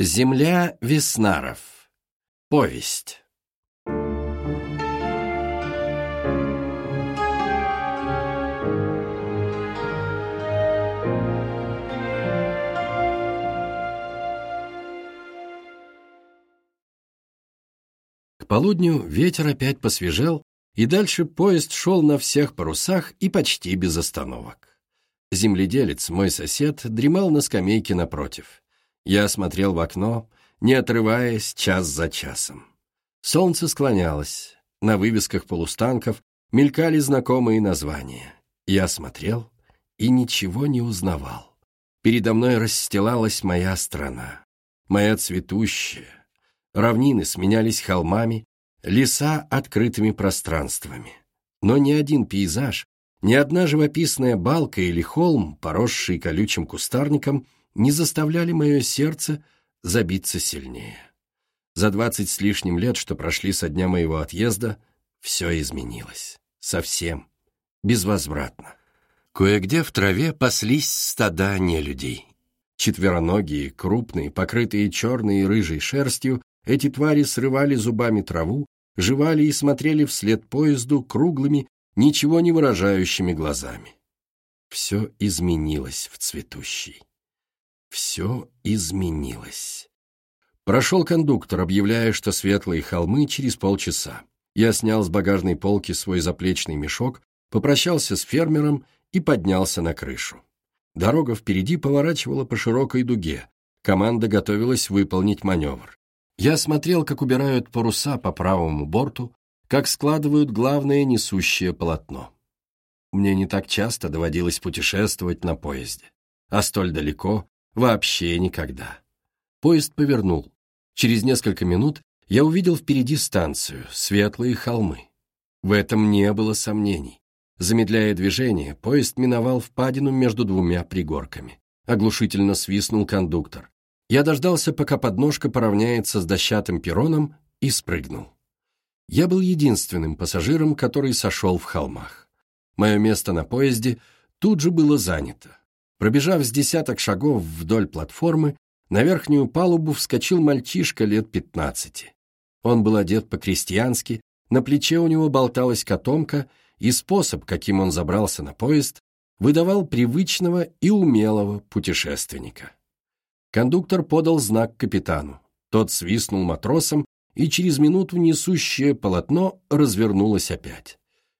Земля Веснаров. Повесть. К полудню ветер опять посвежел, и дальше поезд шел на всех парусах и почти без остановок. Земледелец, мой сосед, дремал на скамейке напротив. Я смотрел в окно, не отрываясь час за часом. Солнце склонялось, на вывесках полустанков мелькали знакомые названия. Я смотрел и ничего не узнавал. Передо мной расстилалась моя страна, моя цветущая. Равнины сменялись холмами, леса открытыми пространствами. Но ни один пейзаж, ни одна живописная балка или холм, поросший колючим кустарником, не заставляли мое сердце забиться сильнее. За двадцать с лишним лет, что прошли со дня моего отъезда, все изменилось. Совсем. Безвозвратно. Кое-где в траве паслись стада нелюдей. Четвероногие, крупные, покрытые черной и рыжей шерстью, эти твари срывали зубами траву, жевали и смотрели вслед поезду круглыми, ничего не выражающими глазами. Все изменилось в цветущей. Все изменилось. Прошел кондуктор, объявляя, что светлые холмы через полчаса. Я снял с багажной полки свой заплечный мешок, попрощался с фермером и поднялся на крышу. Дорога впереди поворачивала по широкой дуге. Команда готовилась выполнить маневр. Я смотрел, как убирают паруса по правому борту, как складывают главное несущее полотно. Мне не так часто доводилось путешествовать на поезде, а столь далеко Вообще никогда. Поезд повернул. Через несколько минут я увидел впереди станцию, светлые холмы. В этом не было сомнений. Замедляя движение, поезд миновал впадину между двумя пригорками. Оглушительно свистнул кондуктор. Я дождался, пока подножка поравняется с дощатым перроном, и спрыгнул. Я был единственным пассажиром, который сошел в холмах. Мое место на поезде тут же было занято. Пробежав с десяток шагов вдоль платформы, на верхнюю палубу вскочил мальчишка лет пятнадцати. Он был одет по-крестьянски, на плече у него болталась котомка, и способ, каким он забрался на поезд, выдавал привычного и умелого путешественника. Кондуктор подал знак капитану. Тот свистнул матросом, и через минуту несущее полотно развернулось опять.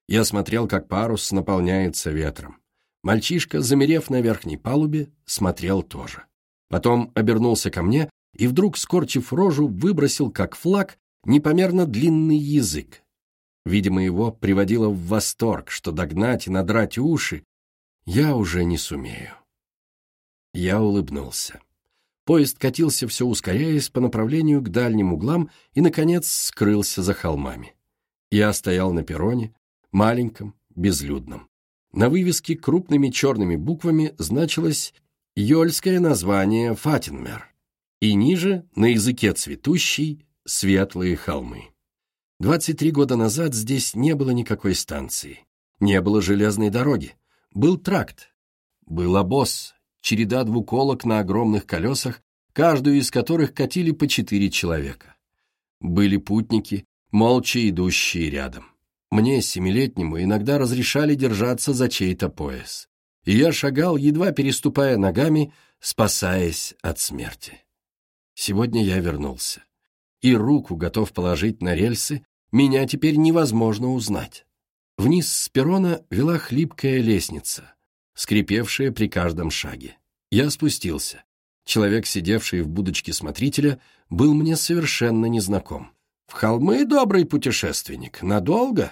Я смотрел, как парус наполняется ветром. Мальчишка, замерев на верхней палубе, смотрел тоже. Потом обернулся ко мне и вдруг, скорчив рожу, выбросил, как флаг, непомерно длинный язык. Видимо, его приводило в восторг, что догнать и надрать уши я уже не сумею. Я улыбнулся. Поезд катился все ускоряясь по направлению к дальним углам и, наконец, скрылся за холмами. Я стоял на перроне, маленьком, безлюдном. На вывеске крупными черными буквами значилось йольское название Фатинмер, и ниже, на языке цветущий, светлые холмы. 23 года назад здесь не было никакой станции, не было железной дороги, был тракт, был обоз, череда двуколок на огромных колесах, каждую из которых катили по четыре человека. Были путники, молча идущие рядом. Мне, семилетнему, иногда разрешали держаться за чей-то пояс. И я шагал, едва переступая ногами, спасаясь от смерти. Сегодня я вернулся. И руку готов положить на рельсы, меня теперь невозможно узнать. Вниз с перрона вела хлипкая лестница, скрипевшая при каждом шаге. Я спустился. Человек, сидевший в будочке смотрителя, был мне совершенно незнаком. «В холмы, добрый путешественник, надолго?»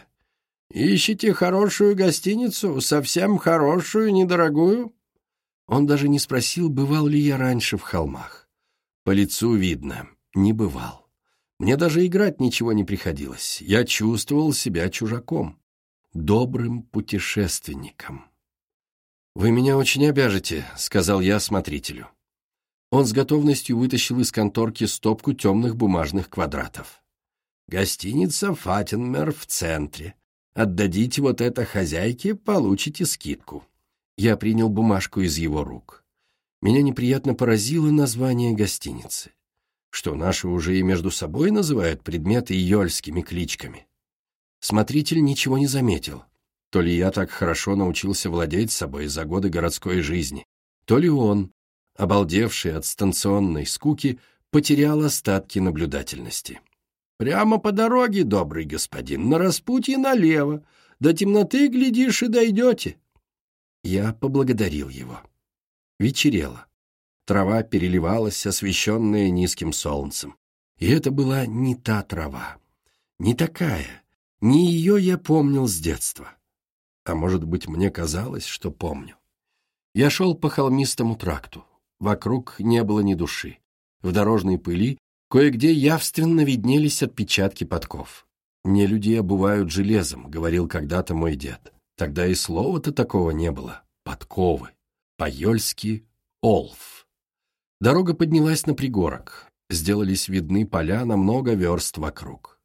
Ищете хорошую гостиницу, совсем хорошую, недорогую?» Он даже не спросил, бывал ли я раньше в холмах. По лицу видно, не бывал. Мне даже играть ничего не приходилось. Я чувствовал себя чужаком, добрым путешественником. «Вы меня очень обяжете», — сказал я смотрителю. Он с готовностью вытащил из конторки стопку темных бумажных квадратов. «Гостиница «Фатенмер» в центре. Отдадите вот это хозяйке, получите скидку». Я принял бумажку из его рук. Меня неприятно поразило название гостиницы. что наши уже и между собой называют предметы йольскими кличками. Смотритель ничего не заметил. То ли я так хорошо научился владеть собой за годы городской жизни, то ли он, обалдевший от станционной скуки, потерял остатки наблюдательности. «Прямо по дороге, добрый господин, на распутье налево. До темноты, глядишь, и дойдете». Я поблагодарил его. Вечерело. Трава переливалась, освещенная низким солнцем. И это была не та трава. Не такая. Не ее я помнил с детства. А может быть, мне казалось, что помню. Я шел по холмистому тракту. Вокруг не было ни души. В дорожной пыли кое-где явственно виднелись отпечатки подков. «Не люди обувают железом», — говорил когда-то мой дед. Тогда и слова-то такого не было. Подковы. По-ёльски «олф». Дорога поднялась на пригорок. Сделались видны поля на много верст вокруг.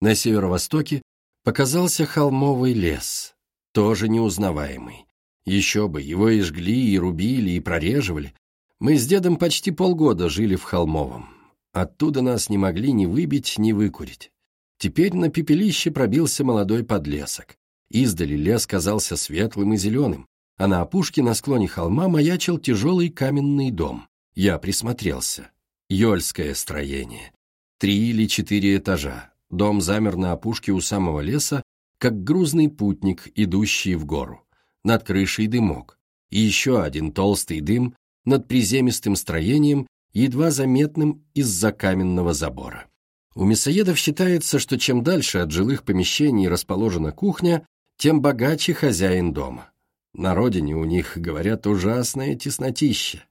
На северо-востоке показался холмовый лес, тоже неузнаваемый. Еще бы, его и жгли, и рубили, и прореживали, мы с дедом почти полгода жили в Холмовом. Оттуда нас не могли ни выбить, ни выкурить. Теперь на пепелище пробился молодой подлесок. Издали лес казался светлым и зеленым, а на опушке на склоне холма маячил тяжелый каменный дом. Я присмотрелся. Йольское строение. Три или четыре этажа. Дом замер на опушке у самого леса, как грузный путник, идущий в гору. Над крышей дымок. И еще один толстый дым над приземистым строением, едва заметным из-за каменного забора. У мясоедов считается, что чем дальше от жилых помещений расположена кухня, тем богаче хозяин дома. На родине у них, говорят, ужасное теснотище.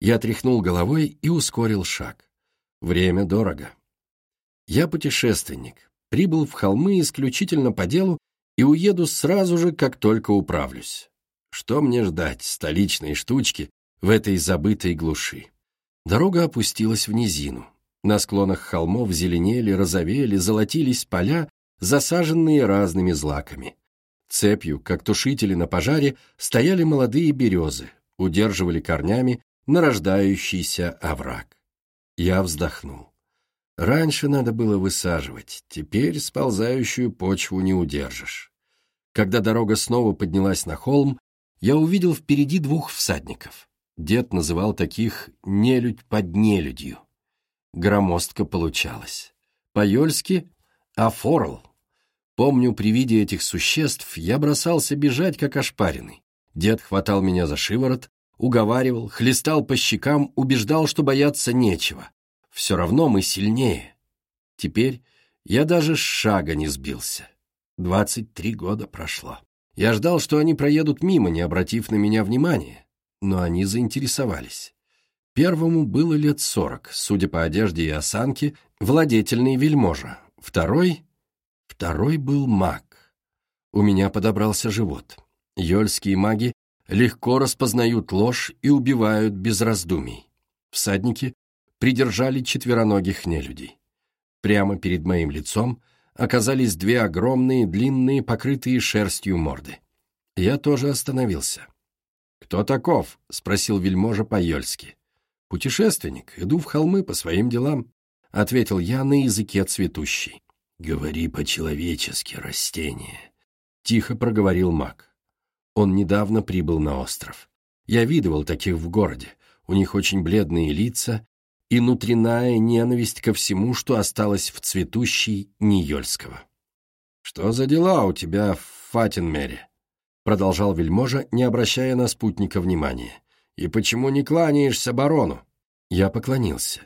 Я тряхнул головой и ускорил шаг. Время дорого. Я путешественник, прибыл в холмы исключительно по делу и уеду сразу же, как только управлюсь. Что мне ждать столичной штучки, в этой забытой глуши. Дорога опустилась в низину. На склонах холмов зеленели, розовели, золотились поля, засаженные разными злаками. Цепью, как тушители на пожаре, стояли молодые березы, удерживали корнями нарождающийся овраг. Я вздохнул. Раньше надо было высаживать, теперь сползающую почву не удержишь. Когда дорога снова поднялась на холм, я увидел впереди двух всадников. Дед называл таких «нелюдь под нелюдью». Громоздко получалось. По-ёльски «афорл». Помню, при виде этих существ я бросался бежать, как ошпаренный. Дед хватал меня за шиворот, уговаривал, хлестал по щекам, убеждал, что бояться нечего. Все равно мы сильнее. Теперь я даже с шага не сбился. Двадцать три года прошло. Я ждал, что они проедут мимо, не обратив на меня внимания но они заинтересовались. Первому было лет сорок, судя по одежде и осанке, владетельный вельможа. Второй... Второй был маг. У меня подобрался живот. Йольские маги легко распознают ложь и убивают без раздумий. Всадники придержали четвероногих нелюдей. Прямо перед моим лицом оказались две огромные, длинные, покрытые шерстью морды. Я тоже остановился. «Кто таков?» — спросил вельможа по-ёльски. «Путешественник, иду в холмы по своим делам», — ответил я на языке цветущий. «Говори по-человечески, растение», — тихо проговорил маг. Он недавно прибыл на остров. Я видывал таких в городе. У них очень бледные лица и внутренняя ненависть ко всему, что осталось в цветущей Ниёльского. «Что за дела у тебя в Фатинмере?» Продолжал вельможа, не обращая на спутника внимания. «И почему не кланяешься барону?» Я поклонился.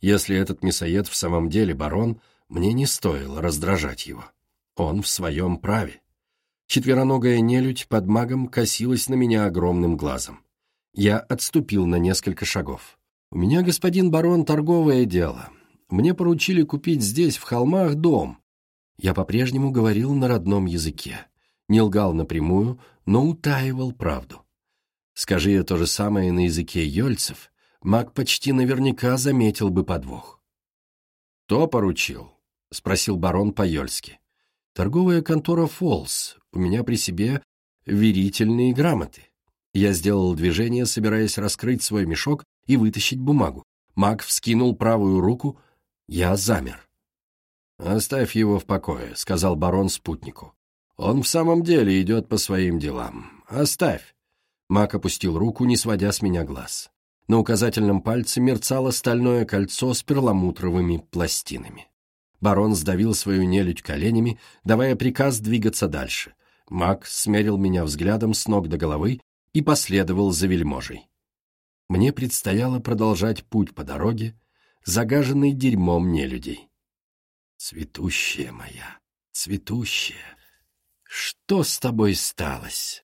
Если этот мясоед в самом деле барон, мне не стоило раздражать его. Он в своем праве. Четвероногая нелюдь под магом косилась на меня огромным глазом. Я отступил на несколько шагов. «У меня, господин барон, торговое дело. Мне поручили купить здесь, в холмах, дом». Я по-прежнему говорил на родном языке не лгал напрямую, но утаивал правду. Скажи я то же самое на языке ёльцев, маг почти наверняка заметил бы подвох. «Кто поручил?» — спросил барон по-ёльски. «Торговая контора «Фолс». У меня при себе верительные грамоты». Я сделал движение, собираясь раскрыть свой мешок и вытащить бумагу. Маг вскинул правую руку, я замер. «Оставь его в покое», — сказал барон спутнику. «Он в самом деле идет по своим делам. Оставь». Мак опустил руку, не сводя с меня глаз. На указательном пальце мерцало стальное кольцо с перламутровыми пластинами. Барон сдавил свою нелюдь коленями, давая приказ двигаться дальше. Мак смерил меня взглядом с ног до головы и последовал за вельможей. Мне предстояло продолжать путь по дороге, загаженной дерьмом нелюдей. Цветущая моя, цветущая, что с тобой сталось?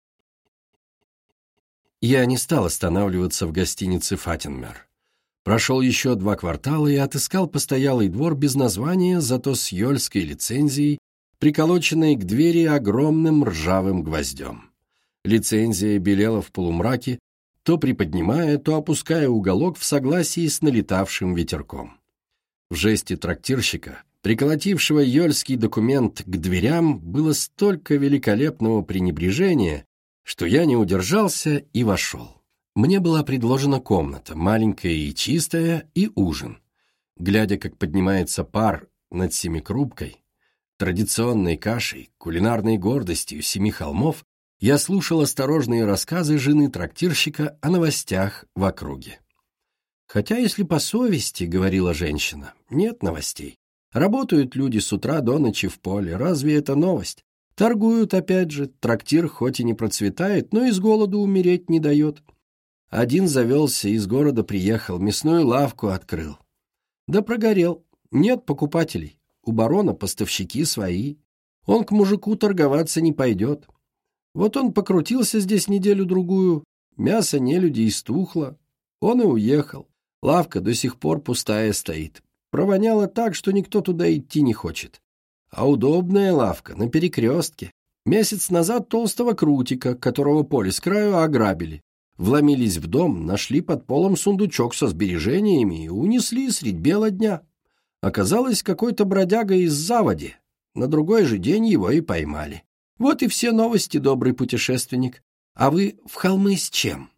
Я не стал останавливаться в гостинице «Фатенмер». Прошел еще два квартала и отыскал постоялый двор без названия, зато с ёльской лицензией, приколоченной к двери огромным ржавым гвоздем. Лицензия белела в полумраке, то приподнимая, то опуская уголок в согласии с налетавшим ветерком. В жесте трактирщика, приколотившего ёльский документ к дверям, было столько великолепного пренебрежения, что я не удержался и вошел. Мне была предложена комната, маленькая и чистая, и ужин. Глядя, как поднимается пар над семикрупкой, традиционной кашей, кулинарной гордостью семи холмов, я слушал осторожные рассказы жены трактирщика о новостях в округе. «Хотя, если по совести, — говорила женщина, — нет новостей. Работают люди с утра до ночи в поле. Разве это новость? Торгуют опять же, трактир хоть и не процветает, но из голоду умереть не дает. Один завелся, из города приехал, мясную лавку открыл. Да прогорел. Нет покупателей. У барона поставщики свои. Он к мужику торговаться не пойдет. Вот он покрутился здесь неделю-другую, мясо нелюди истухло. Он и уехал. Лавка до сих пор пустая стоит. Провоняло так, что никто туда идти не хочет. А удобная лавка, на перекрестке. Месяц назад толстого крутика, которого поле с краю ограбили. Вломились в дом, нашли под полом сундучок со сбережениями и унесли средь бела дня. Оказалось, какой-то бродяга из заводи. На другой же день его и поймали. Вот и все новости, добрый путешественник. А вы в холмы с чем?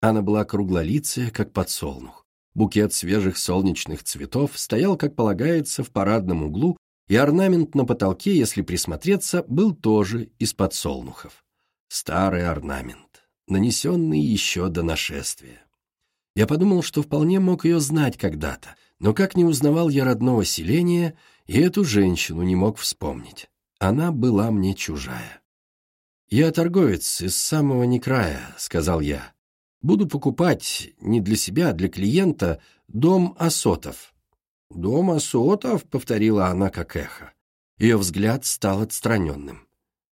Она была круглолицая, как подсолнух. Букет свежих солнечных цветов стоял, как полагается, в парадном углу и орнамент на потолке, если присмотреться, был тоже из подсолнухов. Старый орнамент, нанесенный еще до нашествия. Я подумал, что вполне мог ее знать когда-то, но как не узнавал я родного селения, и эту женщину не мог вспомнить. Она была мне чужая. «Я торговец из самого некрая», — сказал я. «Буду покупать не для себя, а для клиента дом Осотов, «Дом Асотов», — повторила она как эхо. Ее взгляд стал отстраненным.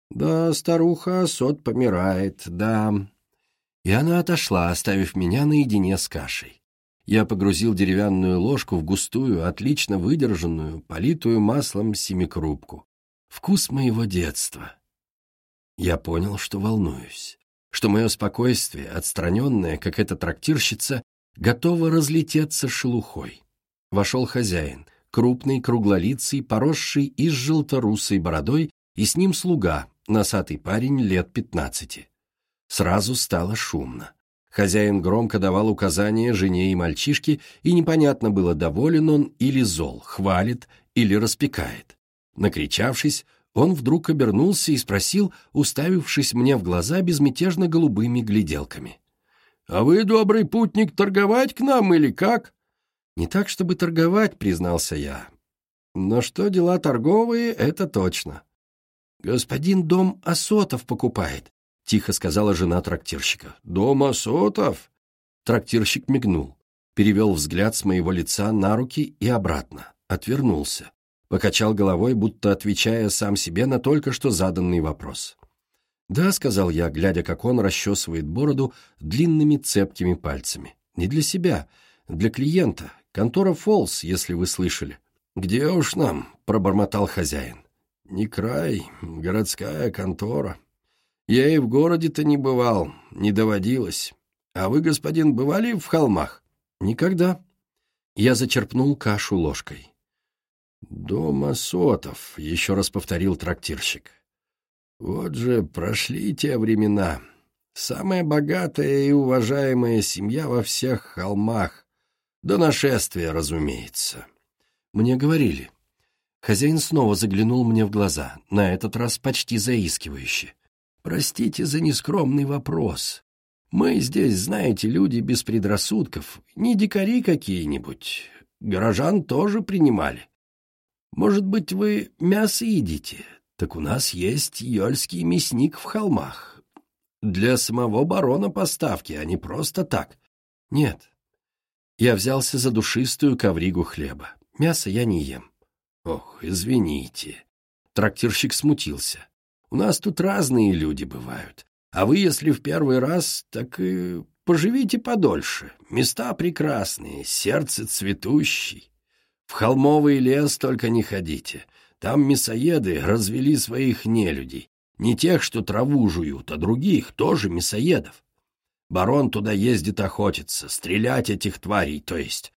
«Да, старуха Асот помирает, да». И она отошла, оставив меня наедине с кашей. Я погрузил деревянную ложку в густую, отлично выдержанную, политую маслом семикрупку. Вкус моего детства. Я понял, что волнуюсь, что мое спокойствие, отстраненное, как эта трактирщица, готово разлететься шелухой. Вошел хозяин, крупный, круглолицый, поросший и с желторусой бородой, и с ним слуга, носатый парень лет пятнадцати. Сразу стало шумно. Хозяин громко давал указания жене и мальчишке, и непонятно было, доволен он или зол, хвалит или распекает. Накричавшись, он вдруг обернулся и спросил, уставившись мне в глаза безмятежно голубыми гляделками. «А вы, добрый путник, торговать к нам или как?» Не так, чтобы торговать, признался я. Но что дела торговые, это точно. Господин дом Осотов покупает, тихо сказала жена трактирщика. Дом Осотов? Трактирщик мигнул, перевел взгляд с моего лица на руки и обратно, отвернулся, покачал головой, будто отвечая сам себе на только что заданный вопрос. «Да», — сказал я, глядя, как он расчесывает бороду длинными цепкими пальцами. «Не для себя, для клиента, Контора Фолс, если вы слышали. Где уж нам, пробормотал хозяин. Не край, городская контора. Я и в городе-то не бывал, не доводилось. А вы, господин, бывали в холмах? Никогда. Я зачерпнул кашу ложкой. «Дома сотов», — еще раз повторил трактирщик. «Вот же прошли те времена. Самая богатая и уважаемая семья во всех холмах. До нашествия, разумеется. Мне говорили. Хозяин снова заглянул мне в глаза, на этот раз почти заискивающе. Простите за нескромный вопрос. Мы здесь, знаете, люди без предрассудков, не дикари какие-нибудь. Горожан тоже принимали. Может быть, вы мясо едите? Так у нас есть ёльский мясник в холмах. Для самого барона поставки, а не просто так. Нет. Я взялся за душистую ковригу хлеба. Мясо я не ем. Ох, извините. Трактирщик смутился. У нас тут разные люди бывают. А вы, если в первый раз, так и поживите подольше. Места прекрасные, сердце цветущий. В холмовый лес только не ходите. Там мясоеды развели своих нелюдей. Не тех, что траву жуют, а других, тоже мясоедов. Барон туда ездит охотиться, стрелять этих тварей, то есть.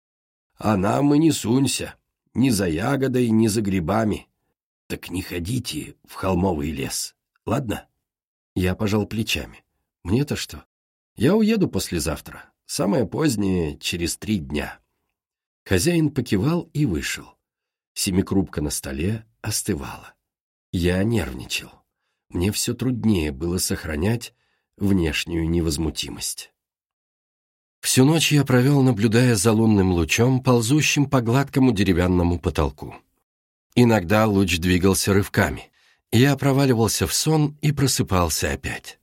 А нам и не сунься, ни за ягодой, ни за грибами. Так не ходите в холмовый лес, ладно? Я пожал плечами. Мне-то что? Я уеду послезавтра, самое позднее, через три дня. Хозяин покивал и вышел. Семикрупка на столе остывала. Я нервничал. Мне все труднее было сохранять внешнюю невозмутимость. Всю ночь я провел, наблюдая за лунным лучом, ползущим по гладкому деревянному потолку. Иногда луч двигался рывками. Я проваливался в сон и просыпался опять.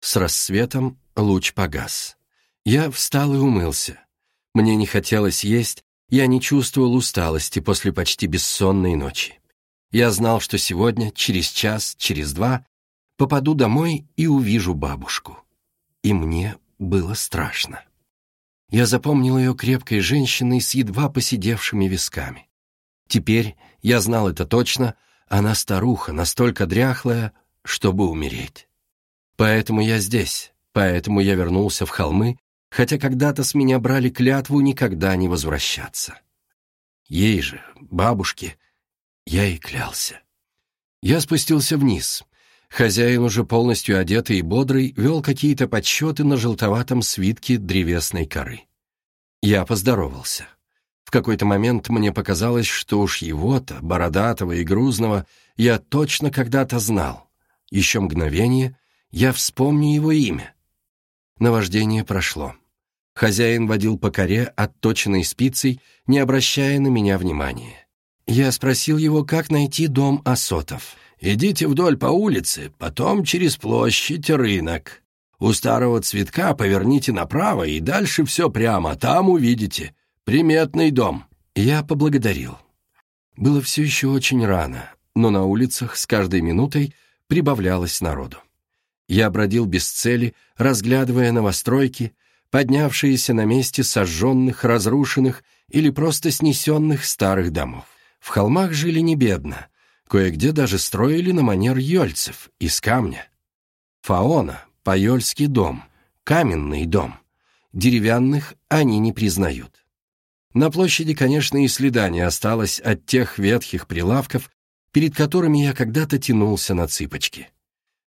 С рассветом луч погас. Я встал и умылся. Мне не хотелось есть, я не чувствовал усталости после почти бессонной ночи. Я знал, что сегодня, через час, через два, попаду домой и увижу бабушку. И мне было страшно. Я запомнил ее крепкой женщиной с едва поседевшими висками. Теперь, я знал это точно, она старуха, настолько дряхлая, чтобы умереть. Поэтому я здесь, поэтому я вернулся в холмы хотя когда-то с меня брали клятву никогда не возвращаться. Ей же, бабушке, я и клялся. Я спустился вниз. Хозяин, уже полностью одетый и бодрый, вел какие-то подсчеты на желтоватом свитке древесной коры. Я поздоровался. В какой-то момент мне показалось, что уж его-то, бородатого и грузного, я точно когда-то знал. Еще мгновение, я вспомню его имя. Наваждение прошло. Хозяин водил по коре отточенной спицей, не обращая на меня внимания. Я спросил его, как найти дом Осотов. «Идите вдоль по улице, потом через площадь, рынок. У старого цветка поверните направо, и дальше все прямо, там увидите. Приметный дом». Я поблагодарил. Было все еще очень рано, но на улицах с каждой минутой прибавлялось народу. Я бродил без цели, разглядывая новостройки, поднявшиеся на месте сожженных, разрушенных или просто снесенных старых домов. В холмах жили не бедно, кое-где даже строили на манер ёльцев, из камня. Фаона, Пайольский дом, каменный дом. Деревянных они не признают. На площади, конечно, и следа не осталось от тех ветхих прилавков, перед которыми я когда-то тянулся на цыпочки.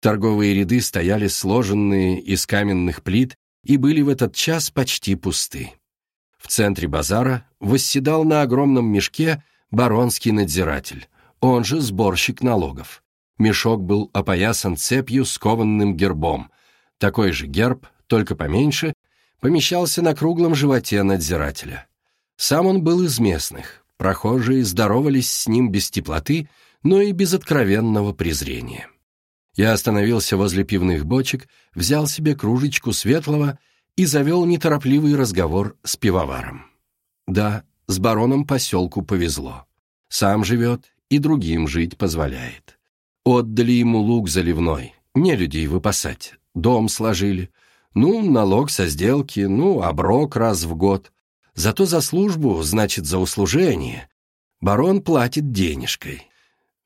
Торговые ряды стояли сложенные из каменных плит и были в этот час почти пусты. В центре базара восседал на огромном мешке баронский надзиратель, он же сборщик налогов. Мешок был опоясан цепью с кованным гербом. Такой же герб, только поменьше, помещался на круглом животе надзирателя. Сам он был из местных, прохожие здоровались с ним без теплоты, но и без откровенного презрения. Я остановился возле пивных бочек, взял себе кружечку светлого и завел неторопливый разговор с пивоваром. Да, с бароном поселку повезло. Сам живет и другим жить позволяет. Отдали ему лук заливной, не людей выпасать, дом сложили. Ну, налог со сделки, ну, оброк раз в год. Зато за службу, значит, за услужение. Барон платит денежкой.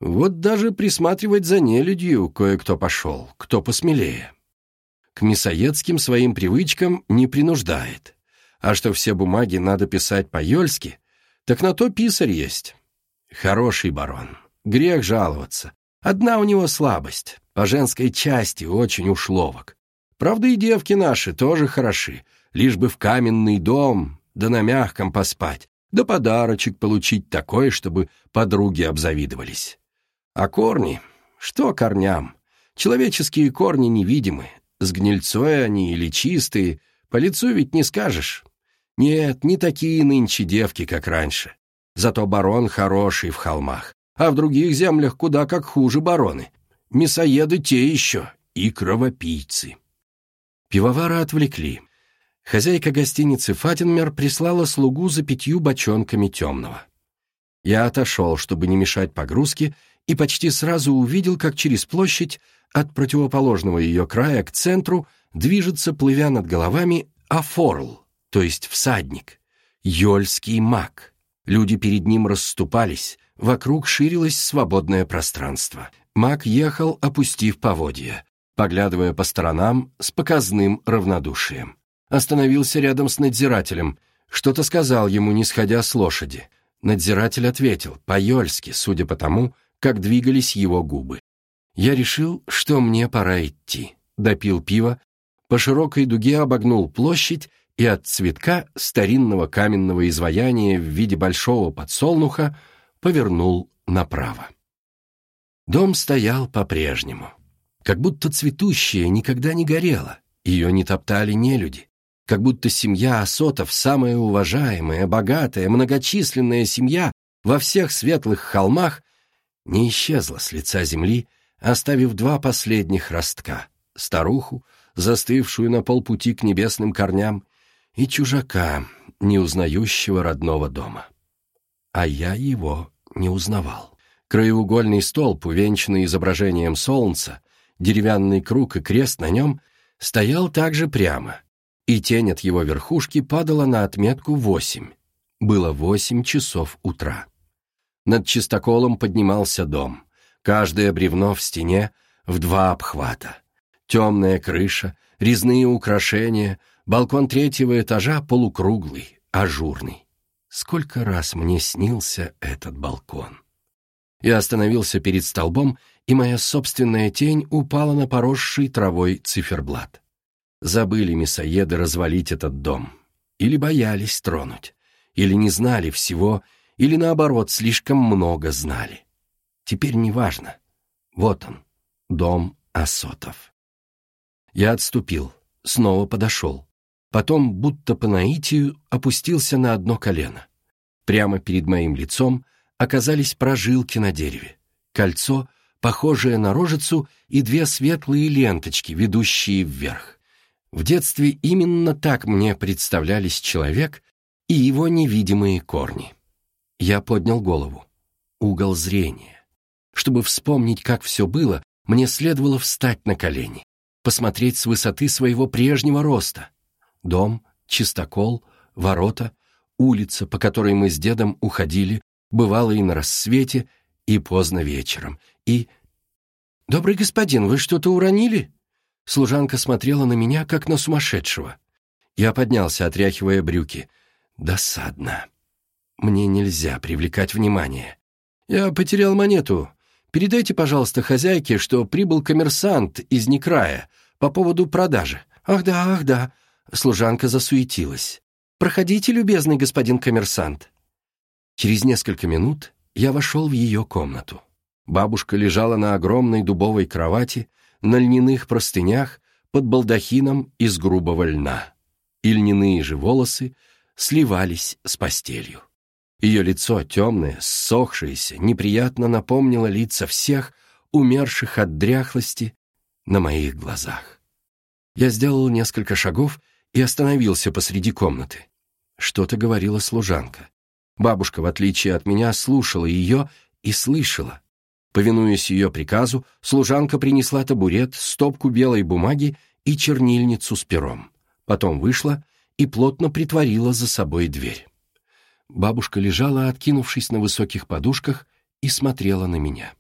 Вот даже присматривать за нелюдью кое-кто пошел, кто посмелее. К мясоедским своим привычкам не принуждает. А что все бумаги надо писать по-ёльски, так на то писарь есть. Хороший барон, грех жаловаться. Одна у него слабость, по женской части очень уж ловок. Правда, и девки наши тоже хороши, лишь бы в каменный дом, да на мягком поспать, да подарочек получить такой, чтобы подруги обзавидовались. А корни? Что корням? Человеческие корни невидимы, с гнильцой они или чистые, по лицу ведь не скажешь. Нет, не такие нынче девки, как раньше. Зато барон хороший в холмах, а в других землях куда как хуже бароны. Мясоеды те еще и кровопийцы. Пивовара отвлекли. Хозяйка гостиницы Фатинмер прислала слугу за пятью бочонками темного. Я отошел, чтобы не мешать погрузке, и почти сразу увидел, как через площадь от противоположного ее края к центру движется, плывя над головами, афорл, то есть всадник, йольский маг. Люди перед ним расступались, вокруг ширилось свободное пространство. Маг ехал, опустив поводья, поглядывая по сторонам с показным равнодушием остановился рядом с надзирателем, что-то сказал ему, не сходя с лошади. Надзиратель ответил, по-йольски, судя по тому, как двигались его губы. Я решил, что мне пора идти. Допил пиво, по широкой дуге обогнул площадь и от цветка старинного каменного изваяния в виде большого подсолнуха повернул направо. Дом стоял по-прежнему, как будто цветущее никогда не горело, ее не топтали нелюди, как будто семья Асотов самая уважаемая, богатая, многочисленная семья во всех светлых холмах не исчезла с лица земли, оставив два последних ростка — старуху, застывшую на полпути к небесным корням, и чужака, не узнающего родного дома. А я его не узнавал. Краеугольный столб, увенчанный изображением солнца, деревянный круг и крест на нем, стоял также прямо — и тень от его верхушки падала на отметку восемь. Было восемь часов утра. Над чистоколом поднимался дом. Каждое бревно в стене в два обхвата. Темная крыша, резные украшения, балкон третьего этажа полукруглый, ажурный. Сколько раз мне снился этот балкон. Я остановился перед столбом, и моя собственная тень упала на поросший травой циферблат. Забыли мясоеды развалить этот дом. Или боялись тронуть. Или не знали всего, или наоборот, слишком много знали. Теперь неважно. Вот он, дом Асотов. Я отступил, снова подошел. Потом, будто по наитию, опустился на одно колено. Прямо перед моим лицом оказались прожилки на дереве. Кольцо, похожее на рожицу, и две светлые ленточки, ведущие вверх. В детстве именно так мне представлялись человек и его невидимые корни. Я поднял голову. Угол зрения. Чтобы вспомнить, как все было, мне следовало встать на колени, посмотреть с высоты своего прежнего роста. Дом, чистокол, ворота, улица, по которой мы с дедом уходили, бывало и на рассвете, и поздно вечером, и... «Добрый господин, вы что-то уронили?» Служанка смотрела на меня, как на сумасшедшего. Я поднялся, отряхивая брюки. Досадно. Мне нельзя привлекать внимание. Я потерял монету. Передайте, пожалуйста, хозяйке, что прибыл коммерсант из Некрая по поводу продажи. Ах да, ах да. Служанка засуетилась. Проходите, любезный господин коммерсант. Через несколько минут я вошел в ее комнату. Бабушка лежала на огромной дубовой кровати, на льняных простынях под балдахином из грубого льна, и льняные же волосы сливались с постелью. Ее лицо, темное, ссохшееся, неприятно напомнило лица всех, умерших от дряхлости, на моих глазах. Я сделал несколько шагов и остановился посреди комнаты. Что-то говорила служанка. Бабушка, в отличие от меня, слушала ее и слышала. Повинуясь ее приказу, служанка принесла табурет, стопку белой бумаги и чернильницу с пером. Потом вышла и плотно притворила за собой дверь. Бабушка лежала, откинувшись на высоких подушках, и смотрела на меня.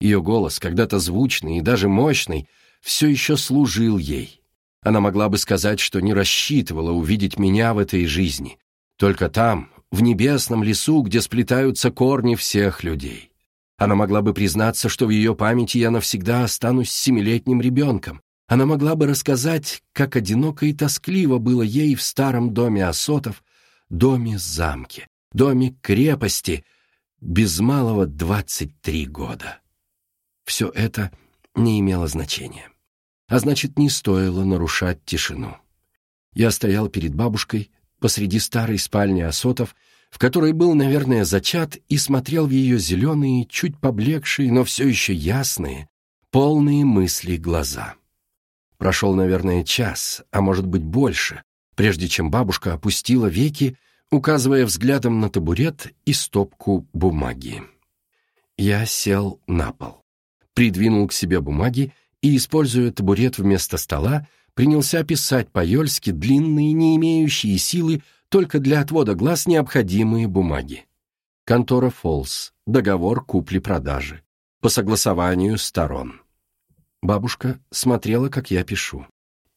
Ее голос, когда-то звучный и даже мощный, все еще служил ей. Она могла бы сказать, что не рассчитывала увидеть меня в этой жизни, только там, в небесном лесу, где сплетаются корни всех людей. Она могла бы признаться, что в ее памяти я навсегда останусь семилетним ребенком. Она могла бы рассказать, как одиноко и тоскливо было ей в старом доме Осотов, доме-замке, доме-крепости, без малого двадцать три года. Все это не имело значения. А значит, не стоило нарушать тишину. Я стоял перед бабушкой посреди старой спальни осотов, в которой был, наверное, зачат, и смотрел в ее зеленые, чуть поблекшие, но все еще ясные, полные мысли глаза. Прошел, наверное, час, а может быть больше, прежде чем бабушка опустила веки, указывая взглядом на табурет и стопку бумаги. Я сел на пол, придвинул к себе бумаги и, используя табурет вместо стола, принялся писать по-йольски длинные, не имеющие силы, только для отвода глаз необходимые бумаги. Контора Фолс, договор купли-продажи, по согласованию сторон. Бабушка смотрела, как я пишу.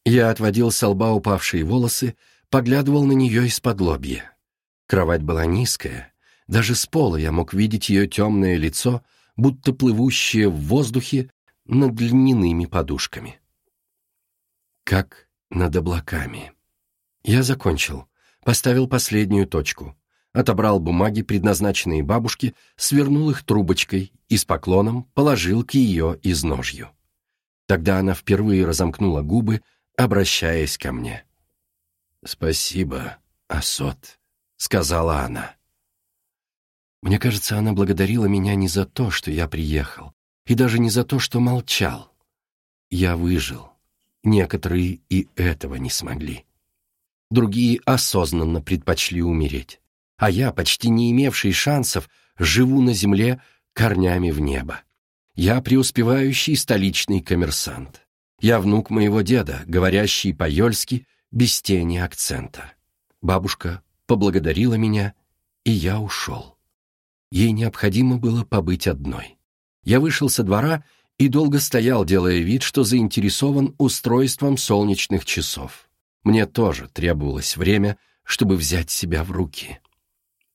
Я отводил с лба упавшие волосы, поглядывал на нее из-под лобья. Кровать была низкая, даже с пола я мог видеть ее темное лицо, будто плывущее в воздухе над льняными подушками. Как над облаками. Я закончил, поставил последнюю точку, отобрал бумаги, предназначенные бабушке, свернул их трубочкой и с поклоном положил к ее изножью. Тогда она впервые разомкнула губы, обращаясь ко мне. «Спасибо, Асот», — сказала она. Мне кажется, она благодарила меня не за то, что я приехал, и даже не за то, что молчал. Я выжил. Некоторые и этого не смогли. Другие осознанно предпочли умереть. А я, почти не имевший шансов, живу на земле корнями в небо. Я преуспевающий столичный коммерсант. Я внук моего деда, говорящий по-йольски, без тени акцента. Бабушка поблагодарила меня, и я ушел. Ей необходимо было побыть одной. Я вышел со двора и долго стоял, делая вид, что заинтересован устройством солнечных часов. Мне тоже требовалось время, чтобы взять себя в руки.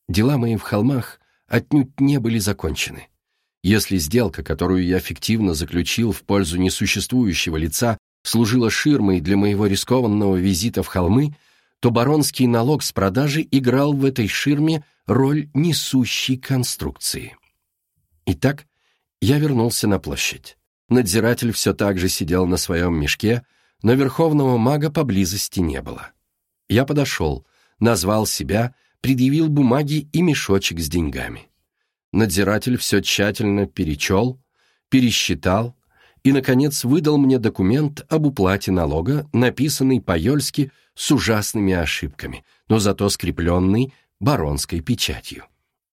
Дела мои в холмах отнюдь не были закончены. Если сделка, которую я фиктивно заключил в пользу несуществующего лица, служила ширмой для моего рискованного визита в холмы, то баронский налог с продажи играл в этой ширме роль несущей конструкции. Итак, я вернулся на площадь. Надзиратель все так же сидел на своем мешке, но верховного мага поблизости не было. Я подошел, назвал себя, предъявил бумаги и мешочек с деньгами. Надзиратель все тщательно перечел, пересчитал и, наконец, выдал мне документ об уплате налога, написанный по-йольски с ужасными ошибками, но зато скрепленный баронской печатью.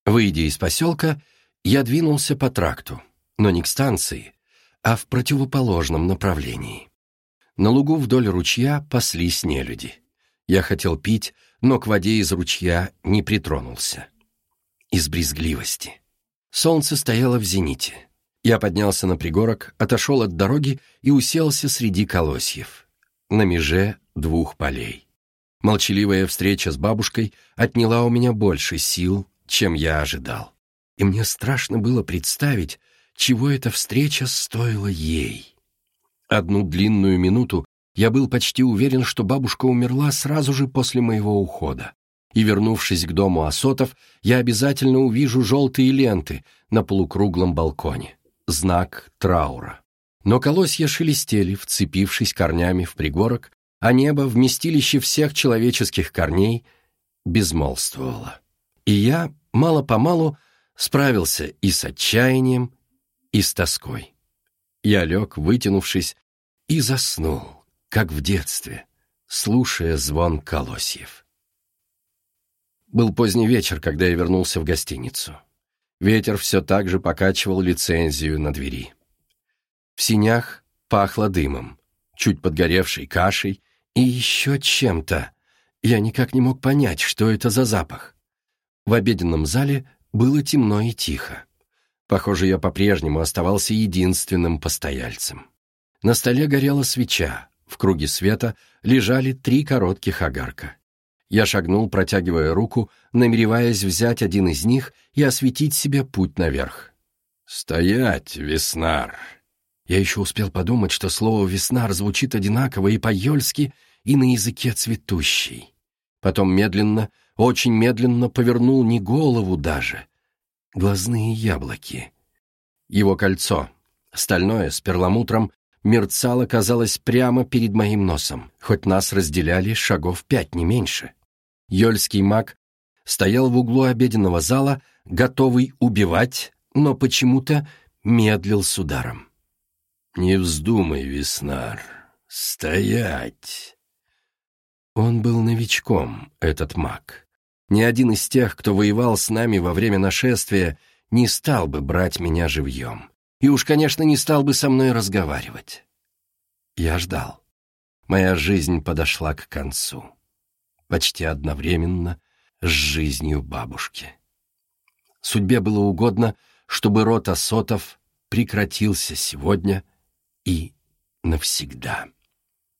Выйдя из поселка, я двинулся по тракту, но не к станции, а в противоположном направлении. На лугу вдоль ручья паслись нелюди. Я хотел пить, но к воде из ручья не притронулся. Из брезгливости. Солнце стояло в зените. Я поднялся на пригорок, отошел от дороги и уселся среди колосьев. На меже двух полей. Молчаливая встреча с бабушкой отняла у меня больше сил, чем я ожидал. И мне страшно было представить, чего эта встреча стоила ей. Одну длинную минуту я был почти уверен, что бабушка умерла сразу же после моего ухода. И, вернувшись к дому Осотов, я обязательно увижу желтые ленты на полукруглом балконе. Знак траура. Но колосья шелестели, вцепившись корнями в пригорок, а небо, вместилище всех человеческих корней, безмолвствовало. И я, мало-помалу, справился и с отчаянием, и с тоской. Я лег, вытянувшись, и заснул, как в детстве, слушая звон колосьев. Был поздний вечер, когда я вернулся в гостиницу. Ветер все так же покачивал лицензию на двери. В синях пахло дымом, чуть подгоревшей кашей и еще чем-то. Я никак не мог понять, что это за запах. В обеденном зале было темно и тихо. Похоже, я по-прежнему оставался единственным постояльцем. На столе горела свеча, в круге света лежали три коротких огарка. Я шагнул, протягивая руку, намереваясь взять один из них и осветить себе путь наверх. «Стоять, Веснар!» Я еще успел подумать, что слово «веснар» звучит одинаково и по-йольски, и на языке цветущий. Потом медленно, очень медленно повернул не голову даже, глазные яблоки. Его кольцо, стальное, с перламутром, мерцало, казалось, прямо перед моим носом, хоть нас разделяли шагов пять, не меньше. Йольский маг стоял в углу обеденного зала, готовый убивать, но почему-то медлил с ударом. «Не вздумай, Веснар, стоять!» Он был новичком, этот маг. Ни один из тех, кто воевал с нами во время нашествия, не стал бы брать меня живьем. И уж, конечно, не стал бы со мной разговаривать. Я ждал. Моя жизнь подошла к концу. Почти одновременно с жизнью бабушки. Судьбе было угодно, чтобы род Асотов прекратился сегодня и навсегда.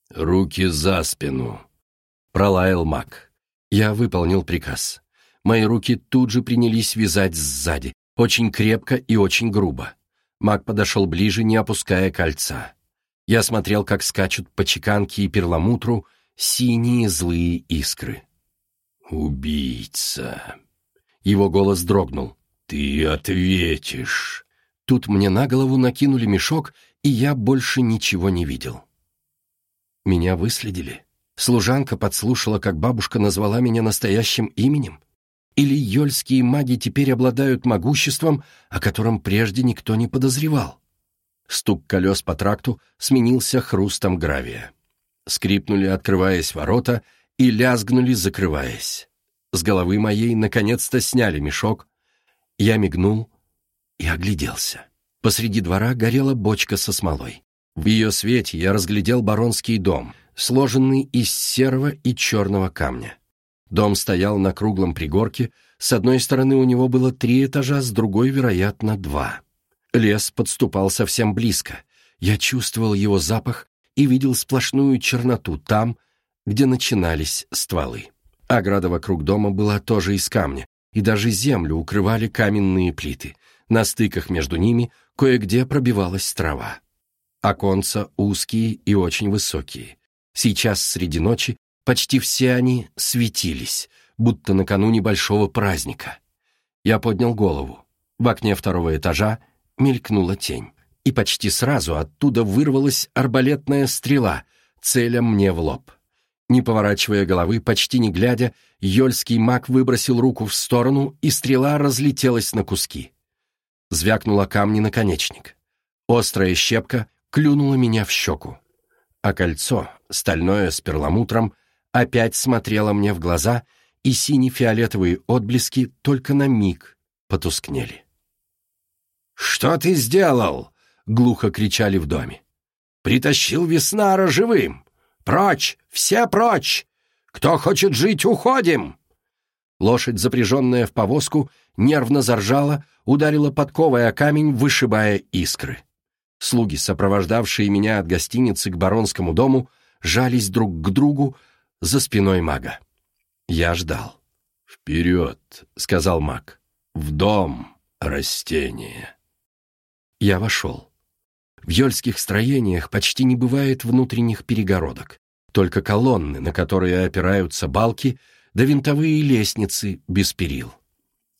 «Руки за спину!» — пролаял маг. Я выполнил приказ. Мои руки тут же принялись вязать сзади, очень крепко и очень грубо. Маг подошел ближе, не опуская кольца. Я смотрел, как скачут по чеканке и перламутру синие злые искры. «Убийца!» Его голос дрогнул. «Ты ответишь!» Тут мне на голову накинули мешок, и я больше ничего не видел. Меня выследили. Служанка подслушала, как бабушка назвала меня настоящим именем. Или йольские маги теперь обладают могуществом, о котором прежде никто не подозревал. Стук колес по тракту сменился хрустом гравия. Скрипнули, открываясь ворота, и лязгнули, закрываясь. С головы моей наконец-то сняли мешок. Я мигнул и огляделся. Посреди двора горела бочка со смолой. В ее свете я разглядел баронский дом, сложенный из серого и черного камня. Дом стоял на круглом пригорке, с одной стороны у него было три этажа, с другой, вероятно, два. Лес подступал совсем близко. Я чувствовал его запах и видел сплошную черноту там, где начинались стволы. Ограда вокруг дома была тоже из камня, и даже землю укрывали каменные плиты. На стыках между ними кое-где пробивалась трава. Оконца узкие и очень высокие. Сейчас среди ночи почти все они светились, будто накануне большого праздника. Я поднял голову. В окне второго этажа мелькнула тень, и почти сразу оттуда вырвалась арбалетная стрела, целя мне в лоб. Не поворачивая головы, почти не глядя, Йольский маг выбросил руку в сторону, и стрела разлетелась на куски. Звякнула камни наконечник. Острая щепка клюнула меня в щеку. А кольцо, стальное с перламутром, опять смотрело мне в глаза, и сине-фиолетовые отблески только на миг потускнели. «Что ты сделал?» — глухо кричали в доме. «Притащил Веснара живым! Прочь! Все прочь! Кто хочет жить, уходим!» Лошадь, запряженная в повозку, нервно заржала, ударила подковой о камень, вышибая искры. Слуги, сопровождавшие меня от гостиницы к баронскому дому, жались друг к другу за спиной мага. Я ждал. «Вперед!» — сказал маг. «В дом, растение!» Я вошел. В ёльских строениях почти не бывает внутренних перегородок, только колонны, на которые опираются балки, да винтовые лестницы без перил.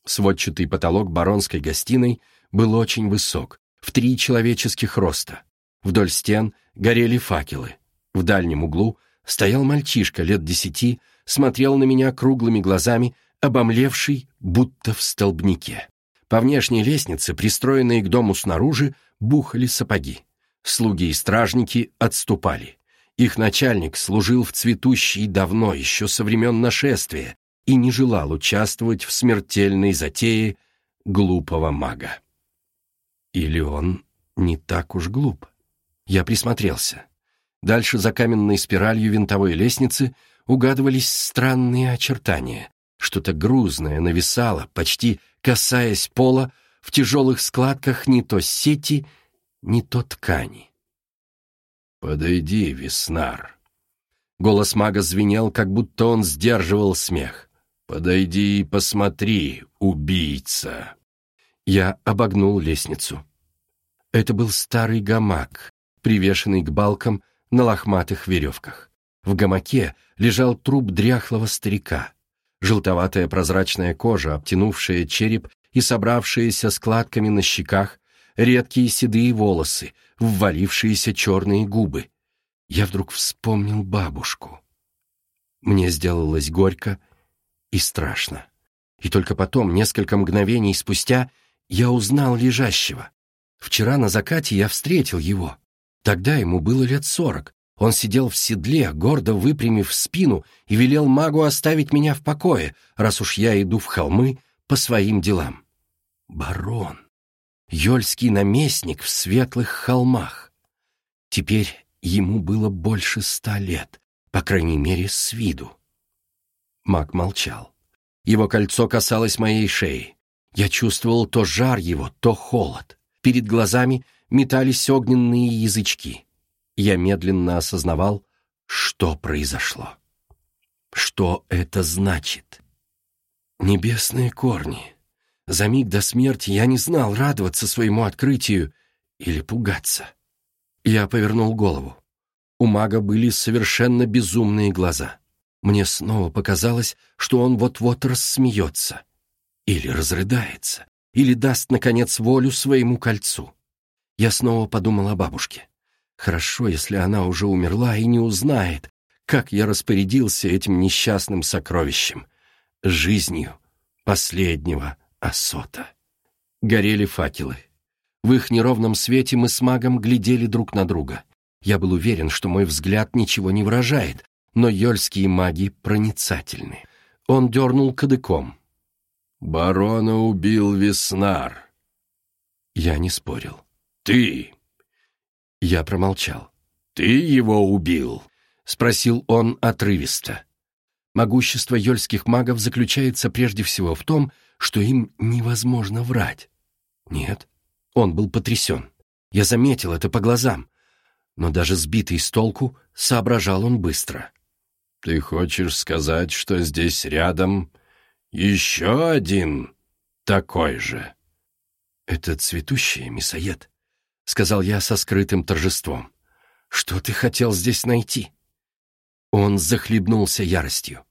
Сводчатый потолок баронской гостиной был очень высок, в три человеческих роста. Вдоль стен горели факелы. В дальнем углу стоял мальчишка лет десяти, смотрел на меня круглыми глазами, обомлевший, будто в столбнике. По внешней лестнице, пристроенной к дому снаружи, бухали сапоги. Слуги и стражники отступали. Их начальник служил в цветущей давно, еще со времен нашествия, и не желал участвовать в смертельной затее глупого мага. Или он не так уж глуп? Я присмотрелся. Дальше за каменной спиралью винтовой лестницы угадывались странные очертания. Что-то грузное нависало, почти касаясь пола, в тяжелых складках не то сети, не то ткани. «Подойди, Веснар!» Голос мага звенел, как будто он сдерживал смех. «Подойди и посмотри, убийца!» Я обогнул лестницу. Это был старый гамак, привешенный к балкам на лохматых веревках. В гамаке лежал труп дряхлого старика. Желтоватая прозрачная кожа, обтянувшая череп и собравшиеся складками на щеках, редкие седые волосы, ввалившиеся черные губы. Я вдруг вспомнил бабушку. Мне сделалось горько и страшно. И только потом, несколько мгновений спустя, я узнал лежащего. Вчера на закате я встретил его. Тогда ему было лет сорок. Он сидел в седле, гордо выпрямив спину, и велел магу оставить меня в покое, раз уж я иду в холмы по своим делам. Барон. Йольский наместник в светлых холмах. Теперь ему было больше ста лет, по крайней мере, с виду. Маг молчал. Его кольцо касалось моей шеи. Я чувствовал то жар его, то холод. Перед глазами метались огненные язычки. Я медленно осознавал, что произошло. Что это значит? Небесные корни. За миг до смерти я не знал, радоваться своему открытию или пугаться. Я повернул голову. У мага были совершенно безумные глаза. Мне снова показалось, что он вот-вот рассмеется. Или разрыдается. Или даст, наконец, волю своему кольцу. Я снова подумал о бабушке. Хорошо, если она уже умерла и не узнает, как я распорядился этим несчастным сокровищем. Жизнью последнего Асота. Горели факелы. В их неровном свете мы с магом глядели друг на друга. Я был уверен, что мой взгляд ничего не выражает, но йольские маги проницательны. Он дернул кадыком. «Барона убил Веснар». Я не спорил. «Ты!» Я промолчал. «Ты его убил?» — спросил он отрывисто. Могущество йольских магов заключается прежде всего в том, что им невозможно врать. Нет, он был потрясен. Я заметил это по глазам. Но даже сбитый с толку, соображал он быстро. «Ты хочешь сказать, что здесь рядом еще один такой же?» «Это цветущее, мясоед», — сказал я со скрытым торжеством. «Что ты хотел здесь найти?» Он захлебнулся яростью.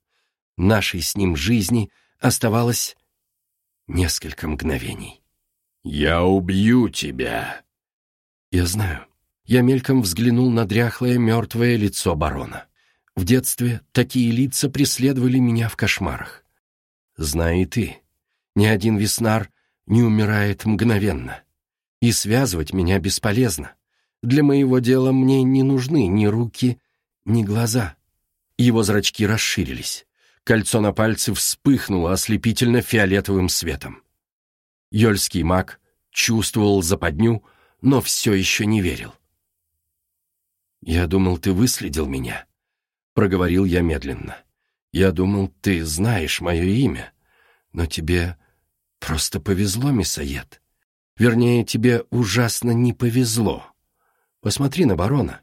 Нашей с ним жизни оставалось несколько мгновений. «Я убью тебя!» Я знаю. Я мельком взглянул на дряхлое мертвое лицо барона. В детстве такие лица преследовали меня в кошмарах. Знай и ты, ни один веснар не умирает мгновенно. И связывать меня бесполезно. Для моего дела мне не нужны ни руки, ни глаза. Его зрачки расширились. Кольцо на пальце вспыхнуло ослепительно фиолетовым светом. Йольский маг чувствовал западню, но все еще не верил. «Я думал, ты выследил меня», — проговорил я медленно. «Я думал, ты знаешь мое имя, но тебе просто повезло, мясоед. Вернее, тебе ужасно не повезло. Посмотри на барона.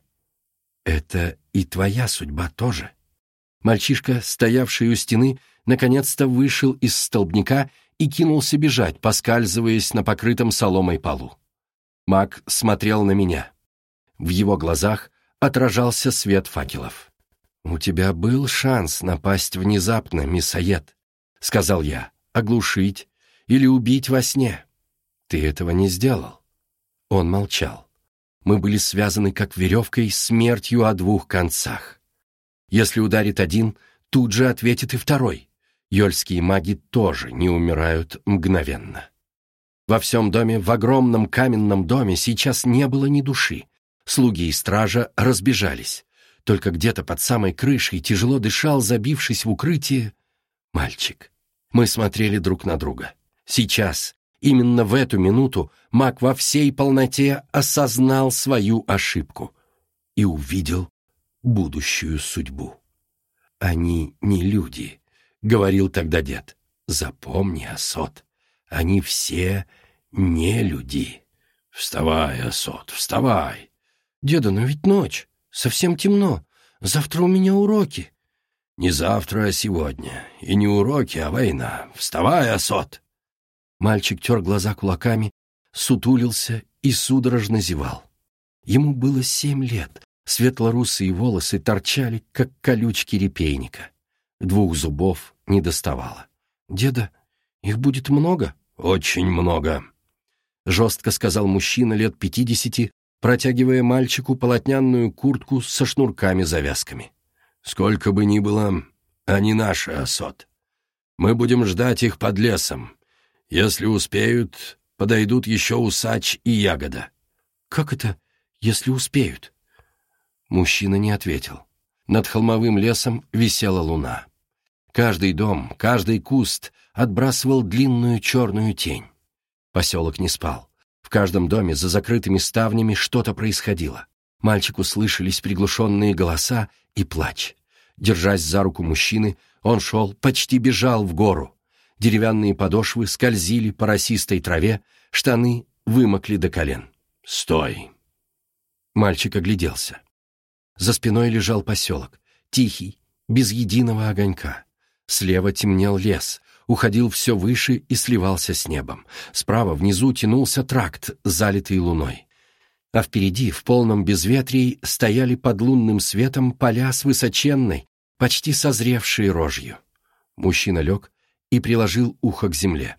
Это и твоя судьба тоже». Мальчишка, стоявший у стены, наконец-то вышел из столбняка и кинулся бежать, поскальзываясь на покрытом соломой полу. Маг смотрел на меня. В его глазах отражался свет факелов. «У тебя был шанс напасть внезапно, мясоед», — сказал я, — «оглушить или убить во сне. Ты этого не сделал». Он молчал. Мы были связаны как веревкой смертью о двух концах. Если ударит один, тут же ответит и второй. Йольские маги тоже не умирают мгновенно. Во всем доме, в огромном каменном доме, сейчас не было ни души. Слуги и стража разбежались. Только где-то под самой крышей тяжело дышал, забившись в укрытие, мальчик. Мы смотрели друг на друга. Сейчас, именно в эту минуту, маг во всей полноте осознал свою ошибку и увидел будущую судьбу. «Они не люди», — говорил тогда дед. «Запомни, Асот, они все не люди». «Вставай, Асот, вставай!» «Деда, но ведь ночь, совсем темно. Завтра у меня уроки». «Не завтра, а сегодня. И не уроки, а война. Вставай, Асот!» Мальчик тер глаза кулаками, сутулился и судорожно зевал. Ему было семь лет, Светлорусые волосы торчали, как колючки репейника. Двух зубов не доставало. «Деда, их будет много?» «Очень много», — жестко сказал мужчина лет пятидесяти, протягивая мальчику полотняную куртку со шнурками-завязками. «Сколько бы ни было, они наши, Асот. Мы будем ждать их под лесом. Если успеют, подойдут еще усач и ягода». «Как это, если успеют?» Мужчина не ответил. Над холмовым лесом висела луна. Каждый дом, каждый куст отбрасывал длинную черную тень. Поселок не спал. В каждом доме за закрытыми ставнями что-то происходило. Мальчику слышались приглушенные голоса и плач. Держась за руку мужчины, он шел, почти бежал в гору. Деревянные подошвы скользили по росистой траве, штаны вымокли до колен. «Стой!» Мальчик огляделся. За спиной лежал поселок, тихий, без единого огонька. Слева темнел лес, уходил все выше и сливался с небом. Справа внизу тянулся тракт, залитый луной. А впереди, в полном безветрии, стояли под лунным светом поля с высоченной, почти созревшей рожью. Мужчина лег и приложил ухо к земле.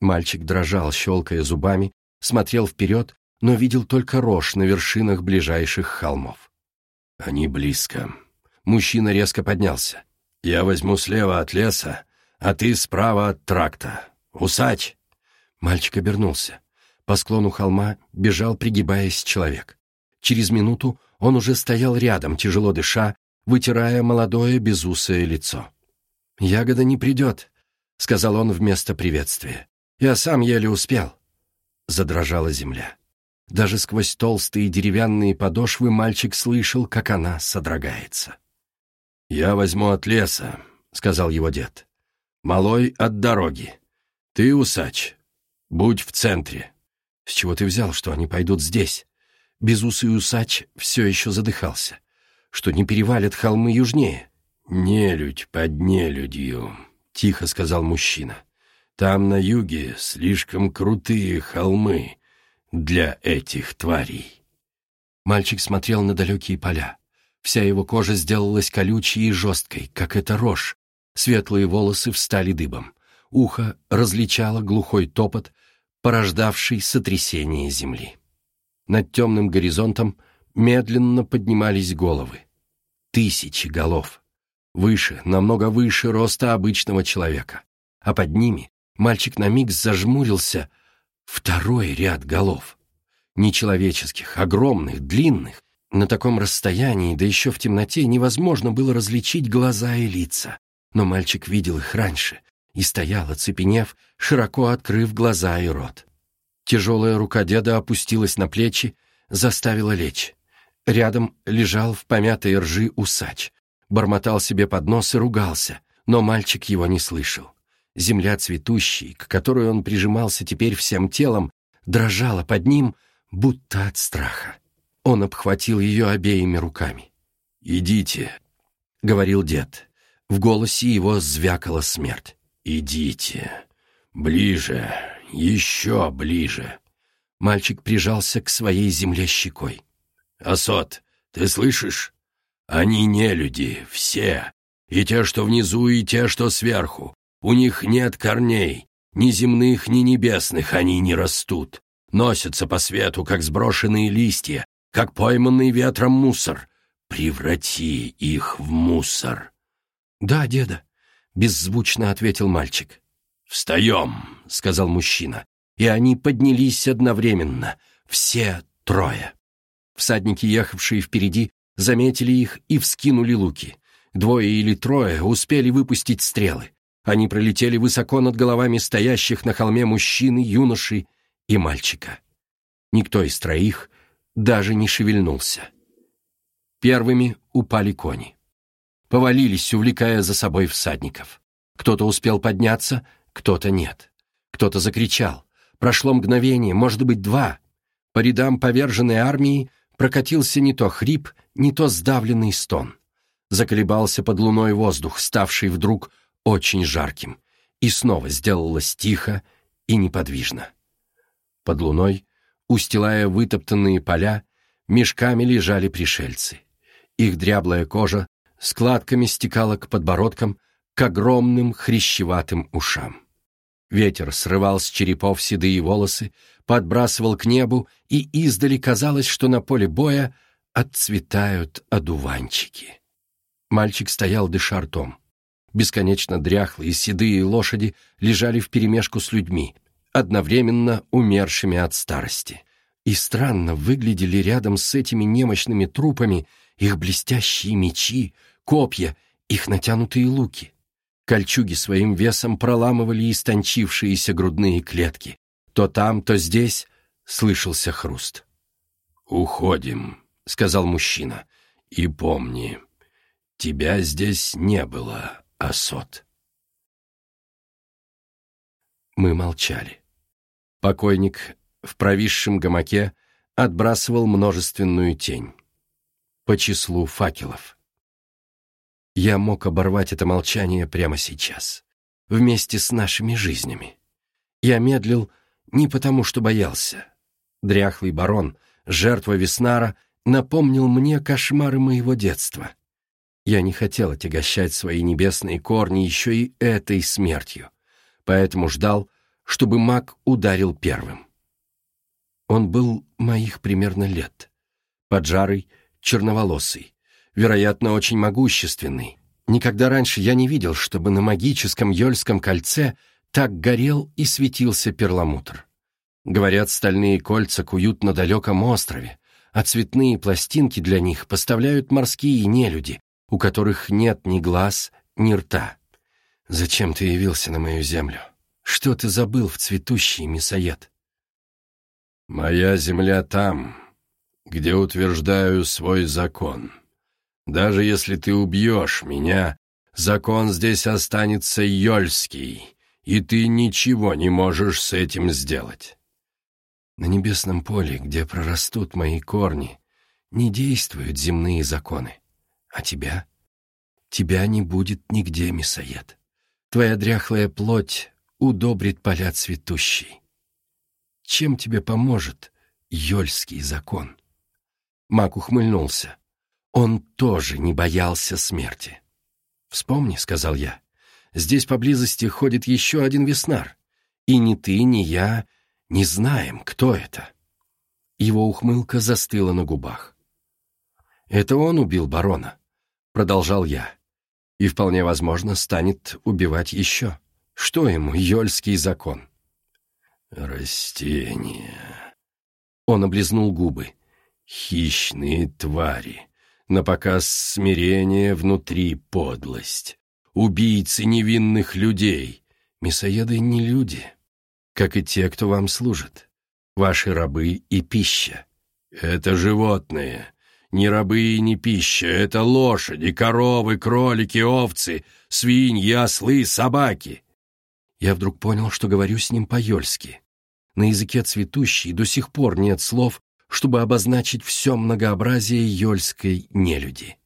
Мальчик дрожал, щелкая зубами, смотрел вперед, но видел только рожь на вершинах ближайших холмов. Они близко. Мужчина резко поднялся. «Я возьму слева от леса, а ты справа от тракта. Усач!» Мальчик обернулся. По склону холма бежал, пригибаясь, человек. Через минуту он уже стоял рядом, тяжело дыша, вытирая молодое безусое лицо. «Ягода не придет», — сказал он вместо приветствия. «Я сам еле успел». Задрожала земля. Даже сквозь толстые деревянные подошвы мальчик слышал, как она содрогается. «Я возьму от леса», — сказал его дед. «Малой от дороги. Ты, усач, будь в центре». «С чего ты взял, что они пойдут здесь?» Безусый усач все еще задыхался. «Что не перевалят холмы южнее?» «Нелюдь под нелюдью», — тихо сказал мужчина. «Там на юге слишком крутые холмы, для этих тварей. Мальчик смотрел на далекие поля. Вся его кожа сделалась колючей и жесткой, как эта рожь. Светлые волосы встали дыбом. Ухо различало глухой топот, порождавший сотрясение земли. Над темным горизонтом медленно поднимались головы. Тысячи голов. Выше, намного выше роста обычного человека. А под ними мальчик на миг зажмурился — Второй ряд голов. Нечеловеческих, огромных, длинных. На таком расстоянии, да еще в темноте, невозможно было различить глаза и лица. Но мальчик видел их раньше и стоял, оцепенев, широко открыв глаза и рот. Тяжелая рука деда опустилась на плечи, заставила лечь. Рядом лежал в помятой ржи усач. Бормотал себе под нос и ругался, но мальчик его не слышал. Земля цветущей, к которой он прижимался теперь всем телом, дрожала под ним, будто от страха. Он обхватил ее обеими руками. «Идите», — говорил дед. В голосе его звякала смерть. «Идите. Ближе, еще ближе». Мальчик прижался к своей земле щекой. «Асот, ты слышишь? Они не люди, все. И те, что внизу, и те, что сверху. У них нет корней, ни земных, ни небесных они не растут. Носятся по свету, как сброшенные листья, как пойманный ветром мусор. Преврати их в мусор. «Да, деда», — беззвучно ответил мальчик. «Встаем», — сказал мужчина, и они поднялись одновременно, все трое. Всадники, ехавшие впереди, заметили их и вскинули луки. Двое или трое успели выпустить стрелы. Они пролетели высоко над головами стоящих на холме мужчины, юноши и мальчика. Никто из троих даже не шевельнулся. Первыми упали кони. Повалились, увлекая за собой всадников. Кто-то успел подняться, кто-то нет. Кто-то закричал. Прошло мгновение, может быть, два. По рядам поверженной армии прокатился не то хрип, не то сдавленный стон. Заколебался под луной воздух, ставший вдруг очень жарким, и снова сделалось тихо и неподвижно. Под луной, устилая вытоптанные поля, мешками лежали пришельцы. Их дряблая кожа складками стекала к подбородкам, к огромным хрящеватым ушам. Ветер срывал с черепов седые волосы, подбрасывал к небу, и издали казалось, что на поле боя отцветают одуванчики. Мальчик стоял дыша ртом. Бесконечно дряхлые седые лошади лежали вперемешку с людьми, одновременно умершими от старости. И странно выглядели рядом с этими немощными трупами их блестящие мечи, копья, их натянутые луки. Кольчуги своим весом проламывали истончившиеся грудные клетки. То там, то здесь слышался хруст. «Уходим», — сказал мужчина. «И помни, тебя здесь не было, Асот». Мы молчали. Покойник в провисшем гамаке отбрасывал множественную тень. По числу факелов. Я мог оборвать это молчание прямо сейчас, вместе с нашими жизнями. Я медлил не потому, что боялся. Дряхлый барон, жертва Веснара, напомнил мне кошмары моего детства. Я не хотел отягощать свои небесные корни еще и этой смертью, поэтому ждал, чтобы маг ударил первым. Он был моих примерно лет, поджарый, черноволосый, вероятно, очень могущественный. Никогда раньше я не видел, чтобы на магическом Йольском кольце так горел и светился перламутр. Говорят, стальные кольца куют на далеком острове, а цветные пластинки для них поставляют морские нелюди, у которых нет ни глаз, ни рта. Зачем ты явился на мою землю? Что ты забыл в цветущий мясоед? Моя земля там, где утверждаю свой закон. Даже если ты убьешь меня, закон здесь останется Йольский, и ты ничего не можешь с этим сделать. На небесном поле, где прорастут мои корни, не действуют земные законы. А тебя? Тебя не будет нигде, мясоед. Твоя дряхлая плоть удобрит поля цветущей. Чем тебе поможет Йольский закон? Мак ухмыльнулся. Он тоже не боялся смерти. «Вспомни», — сказал я, — «здесь поблизости ходит еще один веснар, и ни ты, ни я не знаем, кто это». Его ухмылка застыла на губах. «Это он убил барона», — продолжал я, — «и вполне возможно станет убивать еще. Что ему, Йольский закон?» «Растения...» Он облизнул губы. «Хищные твари» на показ смирения внутри подлость. Убийцы невинных людей. Мясоеды не люди, как и те, кто вам служит. Ваши рабы и пища. Это животные. Не рабы и не пища, это лошади, коровы, кролики, овцы, свиньи, ослы, собаки. Я вдруг понял, что говорю с ним по-ёльски. На языке цветущий до сих пор нет слов, чтобы обозначить все многообразие ёльской нелюди.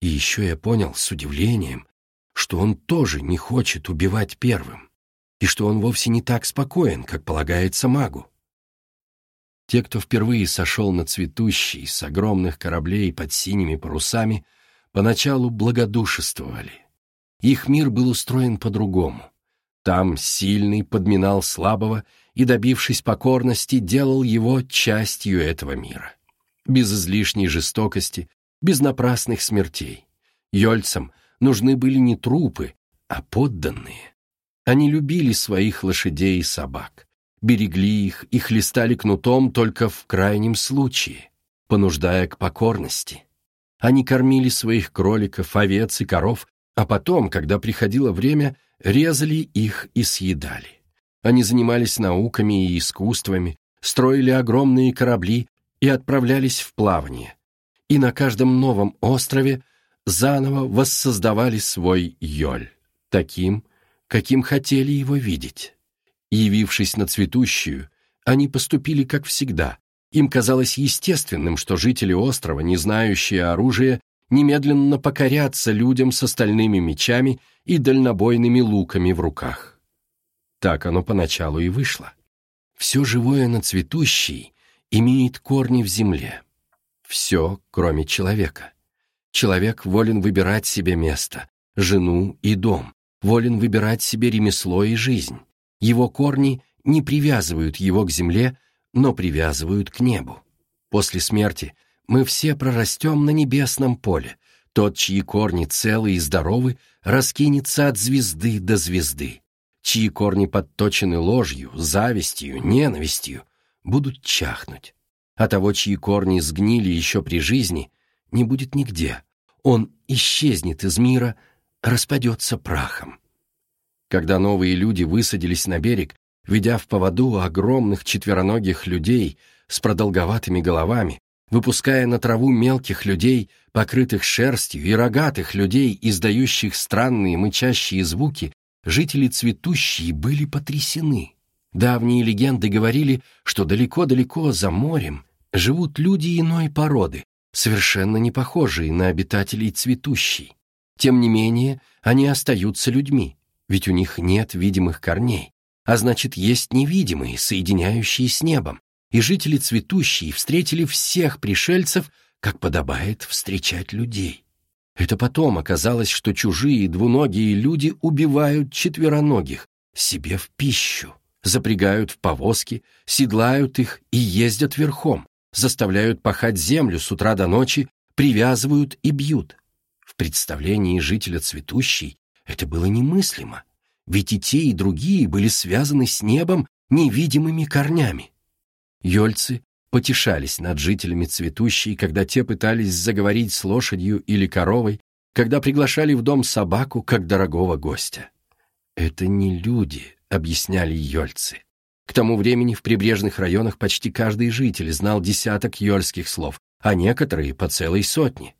И еще я понял с удивлением, что он тоже не хочет убивать первым, и что он вовсе не так спокоен, как полагается магу. Те, кто впервые сошел на цветущий с огромных кораблей под синими парусами, поначалу благодушествовали. Их мир был устроен по-другому. Там сильный подминал слабого и, добившись покорности, делал его частью этого мира. Без излишней жестокости, без напрасных смертей. Йольцам нужны были не трупы, а подданные. Они любили своих лошадей и собак, берегли их и хлестали кнутом только в крайнем случае, понуждая к покорности. Они кормили своих кроликов, овец и коров, а потом, когда приходило время, резали их и съедали. Они занимались науками и искусствами, строили огромные корабли и отправлялись в плавание. И на каждом новом острове заново воссоздавали свой Йоль, таким, каким хотели его видеть. Явившись на цветущую, они поступили как всегда. Им казалось естественным, что жители острова, не знающие оружия, немедленно покорятся людям с остальными мечами и дальнобойными луками в руках. Так оно поначалу и вышло. Все живое на цветущей имеет корни в земле. Все, кроме человека. Человек волен выбирать себе место, жену и дом, волен выбирать себе ремесло и жизнь. Его корни не привязывают его к земле, но привязывают к небу. После смерти мы все прорастем на небесном поле. Тот, чьи корни целы и здоровы, раскинется от звезды до звезды. Чьи корни подточены ложью, завистью, ненавистью, будут чахнуть. А того, чьи корни сгнили еще при жизни, не будет нигде. Он исчезнет из мира, распадется прахом. Когда новые люди высадились на берег, ведя в поводу огромных четвероногих людей с продолговатыми головами, выпуская на траву мелких людей, покрытых шерстью, и рогатых людей, издающих странные мычащие звуки, жители цветущие были потрясены. Давние легенды говорили, что далеко-далеко за морем живут люди иной породы, совершенно не похожие на обитателей цветущей. Тем не менее, они остаются людьми, ведь у них нет видимых корней, а значит, есть невидимые, соединяющие с небом, и жители цветущей встретили всех пришельцев, как подобает встречать людей. Это потом оказалось, что чужие двуногие люди убивают четвероногих себе в пищу, запрягают в повозки, седлают их и ездят верхом, заставляют пахать землю с утра до ночи, привязывают и бьют. В представлении жителя цветущей это было немыслимо, ведь и те, и другие были связаны с небом невидимыми корнями. Йольцы потешались над жителями цветущей, когда те пытались заговорить с лошадью или коровой, когда приглашали в дом собаку как дорогого гостя. «Это не люди», — объясняли йольцы. К тому времени в прибрежных районах почти каждый житель знал десяток йольских слов, а некоторые по целой сотне.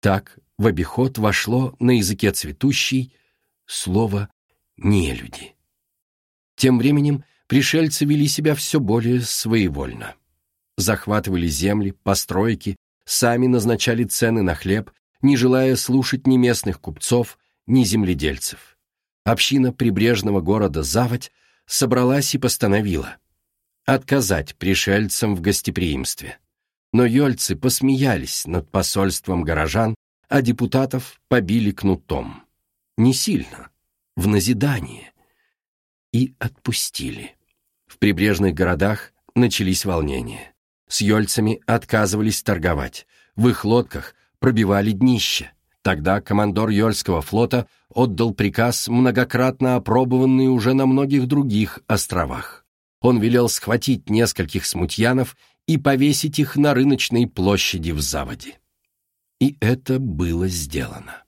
Так в обиход вошло на языке цветущий слово «нелюди». Тем временем пришельцы вели себя все более своевольно. Захватывали земли, постройки, сами назначали цены на хлеб, не желая слушать ни местных купцов, ни земледельцев. Община прибрежного города Заводь собралась и постановила отказать пришельцам в гостеприимстве. Но ёльцы посмеялись над посольством горожан, а депутатов побили кнутом. Не сильно, в назидание. И отпустили. В прибрежных городах начались волнения. С ёльцами отказывались торговать. В их лодках пробивали днище. Тогда командор Йольского флота отдал приказ, многократно опробованный уже на многих других островах. Он велел схватить нескольких смутьянов и повесить их на рыночной площади в заводе. И это было сделано.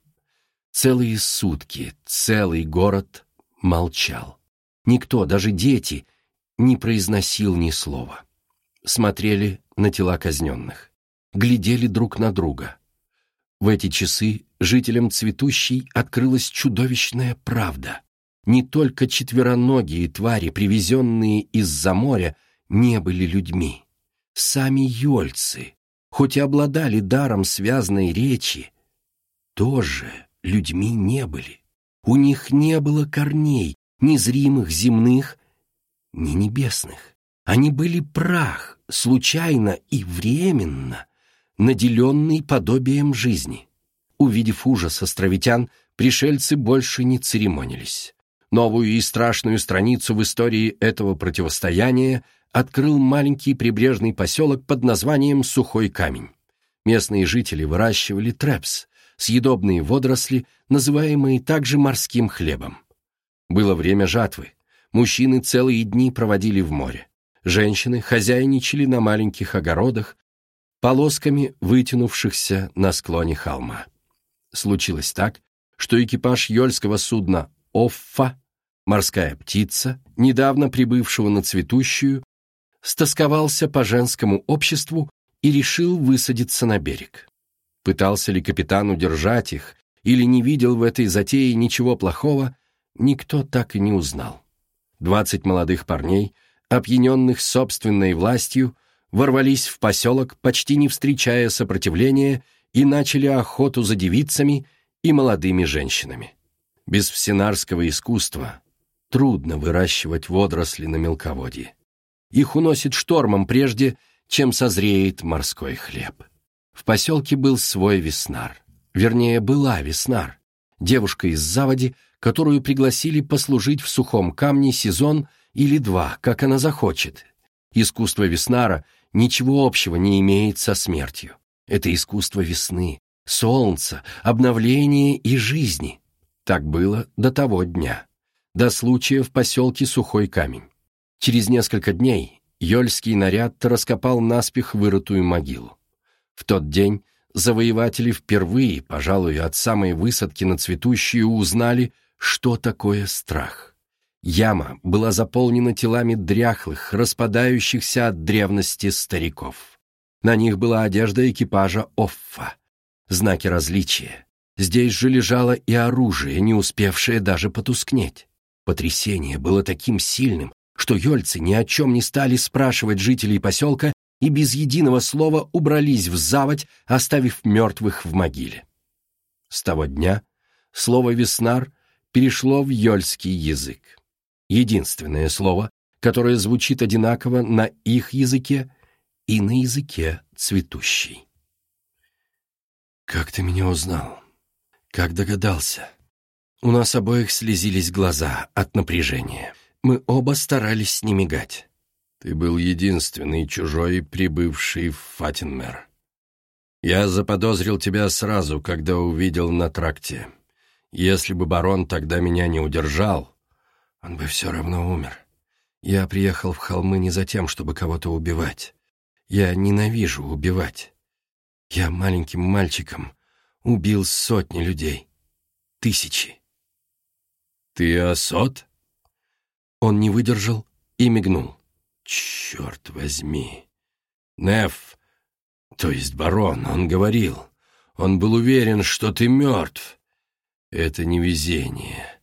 Целые сутки целый город молчал. Никто, даже дети, не произносил ни слова. Смотрели на тела казненных, глядели друг на друга. В эти часы жителям цветущей открылась чудовищная правда. Не только четвероногие твари, привезенные из-за моря, не были людьми. Сами ёльцы, хоть и обладали даром связной речи, тоже людьми не были. У них не было корней, ни зримых земных, ни небесных. Они были прах, случайно и временно, наделенный подобием жизни. Увидев ужас островитян, пришельцы больше не церемонились. Новую и страшную страницу в истории этого противостояния открыл маленький прибрежный поселок под названием Сухой Камень. Местные жители выращивали трепс, съедобные водоросли, называемые также морским хлебом. Было время жатвы. Мужчины целые дни проводили в море. Женщины хозяйничали на маленьких огородах, полосками вытянувшихся на склоне холма. Случилось так, что экипаж ёльского судна «Оффа», морская птица, недавно прибывшего на цветущую, стосковался по женскому обществу и решил высадиться на берег. Пытался ли капитан удержать их или не видел в этой затее ничего плохого, никто так и не узнал. Двадцать молодых парней, опьяненных собственной властью, ворвались в поселок, почти не встречая сопротивления, и начали охоту за девицами и молодыми женщинами. Без всенарского искусства трудно выращивать водоросли на мелководье. Их уносит штормом прежде, чем созреет морской хлеб. В поселке был свой веснар. Вернее, была веснар. Девушка из заводи, которую пригласили послужить в сухом камне сезон или два, как она захочет. Искусство Веснара ничего общего не имеет со смертью. Это искусство весны, солнца, обновления и жизни. Так было до того дня, до случая в поселке Сухой Камень. Через несколько дней Йольский наряд раскопал наспех вырытую могилу. В тот день завоеватели впервые, пожалуй, от самой высадки на цветущую узнали, что такое страх. Яма была заполнена телами дряхлых, распадающихся от древности стариков. На них была одежда экипажа Оффа. Знаки различия. Здесь же лежало и оружие, не успевшее даже потускнеть. Потрясение было таким сильным, что ёльцы ни о чем не стали спрашивать жителей поселка и без единого слова убрались в заводь, оставив мертвых в могиле. С того дня слово «веснар» перешло в ёльский язык. Единственное слово, которое звучит одинаково на их языке и на языке цветущий. «Как ты меня узнал? Как догадался?» У нас обоих слезились глаза от напряжения. Мы оба старались не мигать. Ты был единственный чужой, прибывший в Фатинмер. Я заподозрил тебя сразу, когда увидел на тракте. Если бы барон тогда меня не удержал, он бы все равно умер. Я приехал в холмы не за тем, чтобы кого-то убивать. Я ненавижу убивать. Я маленьким мальчиком убил сотни людей. Тысячи. Ты осот? Он не выдержал и мигнул. «Черт возьми! Неф, то есть барон, он говорил. Он был уверен, что ты мертв. Это не везение.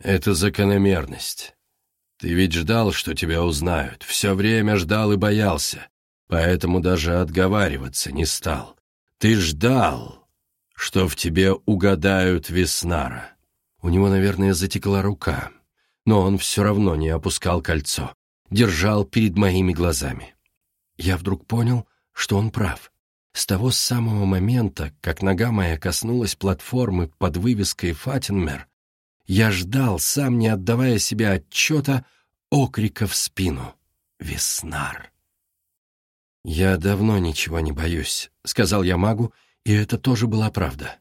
Это закономерность. Ты ведь ждал, что тебя узнают. Все время ждал и боялся. Поэтому даже отговариваться не стал. Ты ждал, что в тебе угадают Веснара. У него, наверное, затекла рука, но он все равно не опускал кольцо держал перед моими глазами. Я вдруг понял, что он прав. С того самого момента, как нога моя коснулась платформы под вывеской «Фатинмер», я ждал, сам не отдавая себе отчета, окрика в спину. «Веснар!» «Я давно ничего не боюсь», — сказал я магу, и это тоже была правда.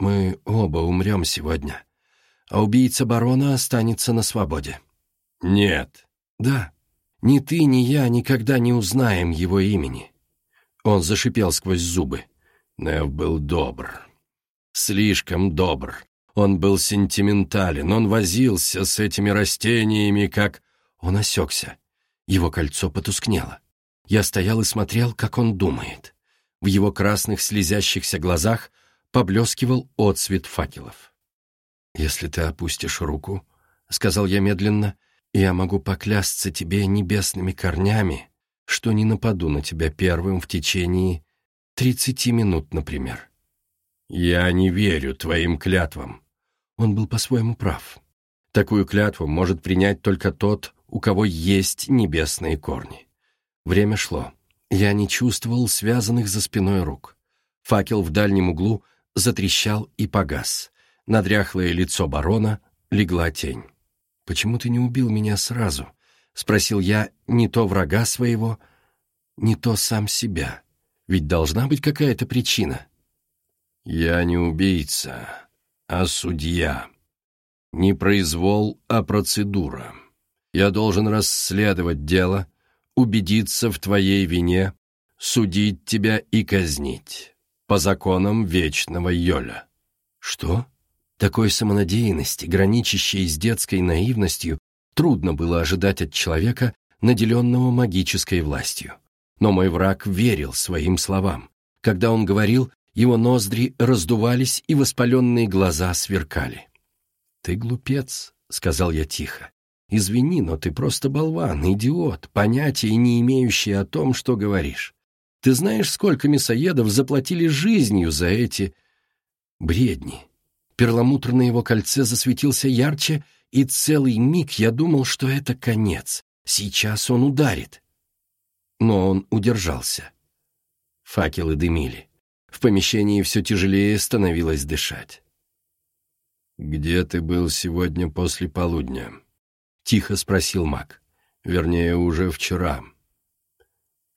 «Мы оба умрем сегодня, а убийца барона останется на свободе». «Нет». «Да, ни ты, ни я никогда не узнаем его имени». Он зашипел сквозь зубы. Нев был добр. Слишком добр. Он был сентиментален, он возился с этими растениями, как... Он осекся. Его кольцо потускнело. Я стоял и смотрел, как он думает. В его красных слезящихся глазах поблескивал отсвет факелов. «Если ты опустишь руку», — сказал я медленно, — я могу поклясться тебе небесными корнями, что не нападу на тебя первым в течение тридцати минут, например. Я не верю твоим клятвам. Он был по-своему прав. Такую клятву может принять только тот, у кого есть небесные корни. Время шло. Я не чувствовал связанных за спиной рук. Факел в дальнем углу затрещал и погас. На дряхлое лицо барона легла тень. «Почему ты не убил меня сразу?» — спросил я не то врага своего, не то сам себя. Ведь должна быть какая-то причина. «Я не убийца, а судья. Не произвол, а процедура. Я должен расследовать дело, убедиться в твоей вине, судить тебя и казнить. По законам вечного Йоля». «Что?» Такой самонадеянности, граничащей с детской наивностью, трудно было ожидать от человека, наделенного магической властью. Но мой враг верил своим словам. Когда он говорил, его ноздри раздувались и воспаленные глаза сверкали. «Ты глупец», — сказал я тихо. «Извини, но ты просто болван, идиот, понятия не имеющий о том, что говоришь. Ты знаешь, сколько мясоедов заплатили жизнью за эти бредни?» Перламутр на его кольце засветился ярче, и целый миг я думал, что это конец. Сейчас он ударит. Но он удержался. Факелы дымили. В помещении все тяжелее становилось дышать. «Где ты был сегодня после полудня?» — тихо спросил маг. «Вернее, уже вчера.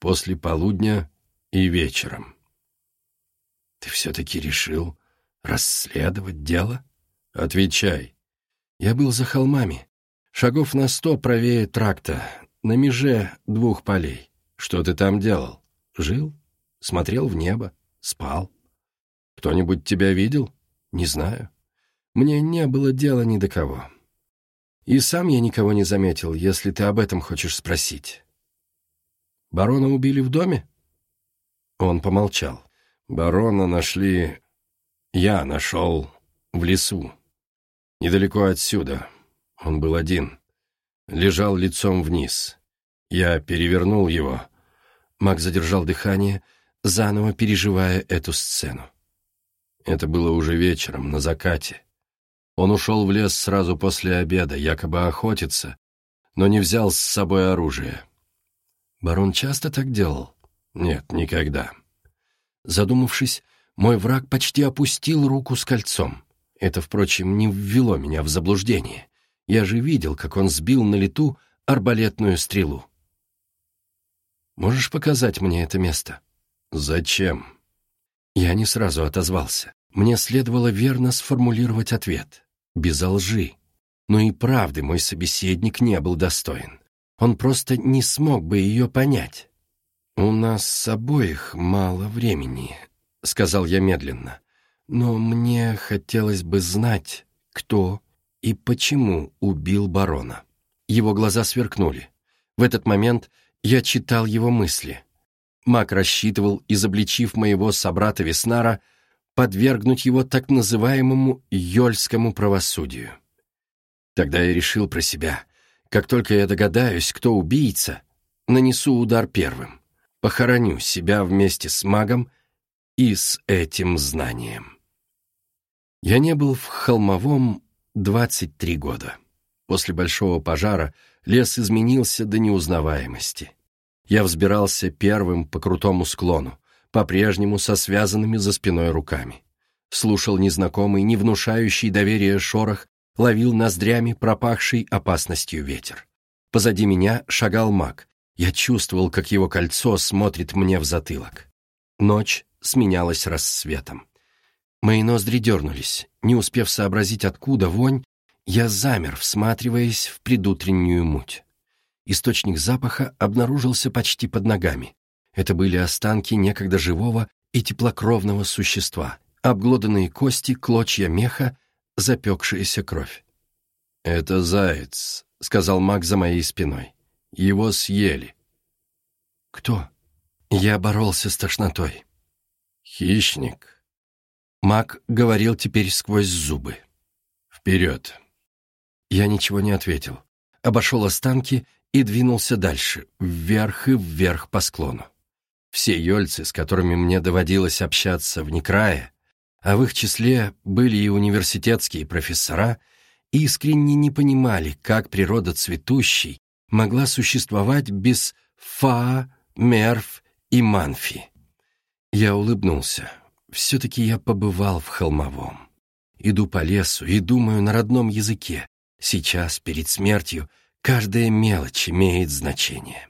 После полудня и вечером». «Ты все-таки решил расследовать дело?» «Отвечай». «Я был за холмами. Шагов на сто правее тракта, на меже двух полей. Что ты там делал? Жил? Смотрел в небо? Спал? Кто-нибудь тебя видел? Не знаю. Мне не было дела ни до кого. И сам я никого не заметил, если ты об этом хочешь спросить. Барона убили в доме? Он помолчал. Барона нашли... Я нашел в лесу. Недалеко отсюда. Он был один. Лежал лицом вниз. Я перевернул его. Мак задержал дыхание, заново переживая эту сцену. Это было уже вечером, на закате. Он ушел в лес сразу после обеда, якобы охотиться, но не взял с собой оружие. Барон часто так делал? Нет, никогда. Задумавшись, мой враг почти опустил руку с кольцом. Это, впрочем, не ввело меня в заблуждение. Я же видел, как он сбил на лету арбалетную стрелу. «Можешь показать мне это место?» «Зачем?» Я не сразу отозвался. Мне следовало верно сформулировать ответ. Без лжи. Но и правды мой собеседник не был достоин. Он просто не смог бы ее понять. «У нас с обоих мало времени», — сказал я медленно. «Но мне хотелось бы знать, кто и почему убил барона». Его глаза сверкнули. В этот момент я читал его мысли. Мак рассчитывал, изобличив моего собрата Веснара, подвергнуть его так называемому «йольскому правосудию». Тогда я решил про себя, как только я догадаюсь, кто убийца, нанесу удар первым, похороню себя вместе с магом и с этим знанием. Я не был в Холмовом 23 года. После большого пожара лес изменился до неузнаваемости. Я взбирался первым по крутому склону, по-прежнему со связанными за спиной руками. Слушал незнакомый, не внушающий доверия шорох, ловил ноздрями пропахший опасностью ветер. Позади меня шагал маг. Я чувствовал, как его кольцо смотрит мне в затылок. Ночь сменялась рассветом. Мои ноздри дернулись. Не успев сообразить, откуда вонь, я замер, всматриваясь в предутреннюю муть. Источник запаха обнаружился почти под ногами. Это были останки некогда живого и теплокровного существа, обглоданные кости, клочья меха, запекшаяся кровь. «Это заяц», — сказал маг за моей спиной. «Его съели». «Кто?» Я боролся с тошнотой. «Хищник». Маг говорил теперь сквозь зубы. «Вперед!» Я ничего не ответил. Обошел останки и двинулся дальше, вверх и вверх по склону. Все ёльцы, с которыми мне доводилось общаться в Некрае, а в их числе были и университетские профессора, искренне не понимали, как природа цветущей могла существовать без Фа, Мерв и Манфи. Я улыбнулся. Все-таки я побывал в Холмовом. Иду по лесу и думаю на родном языке, Сейчас, перед смертью, каждая мелочь имеет значение.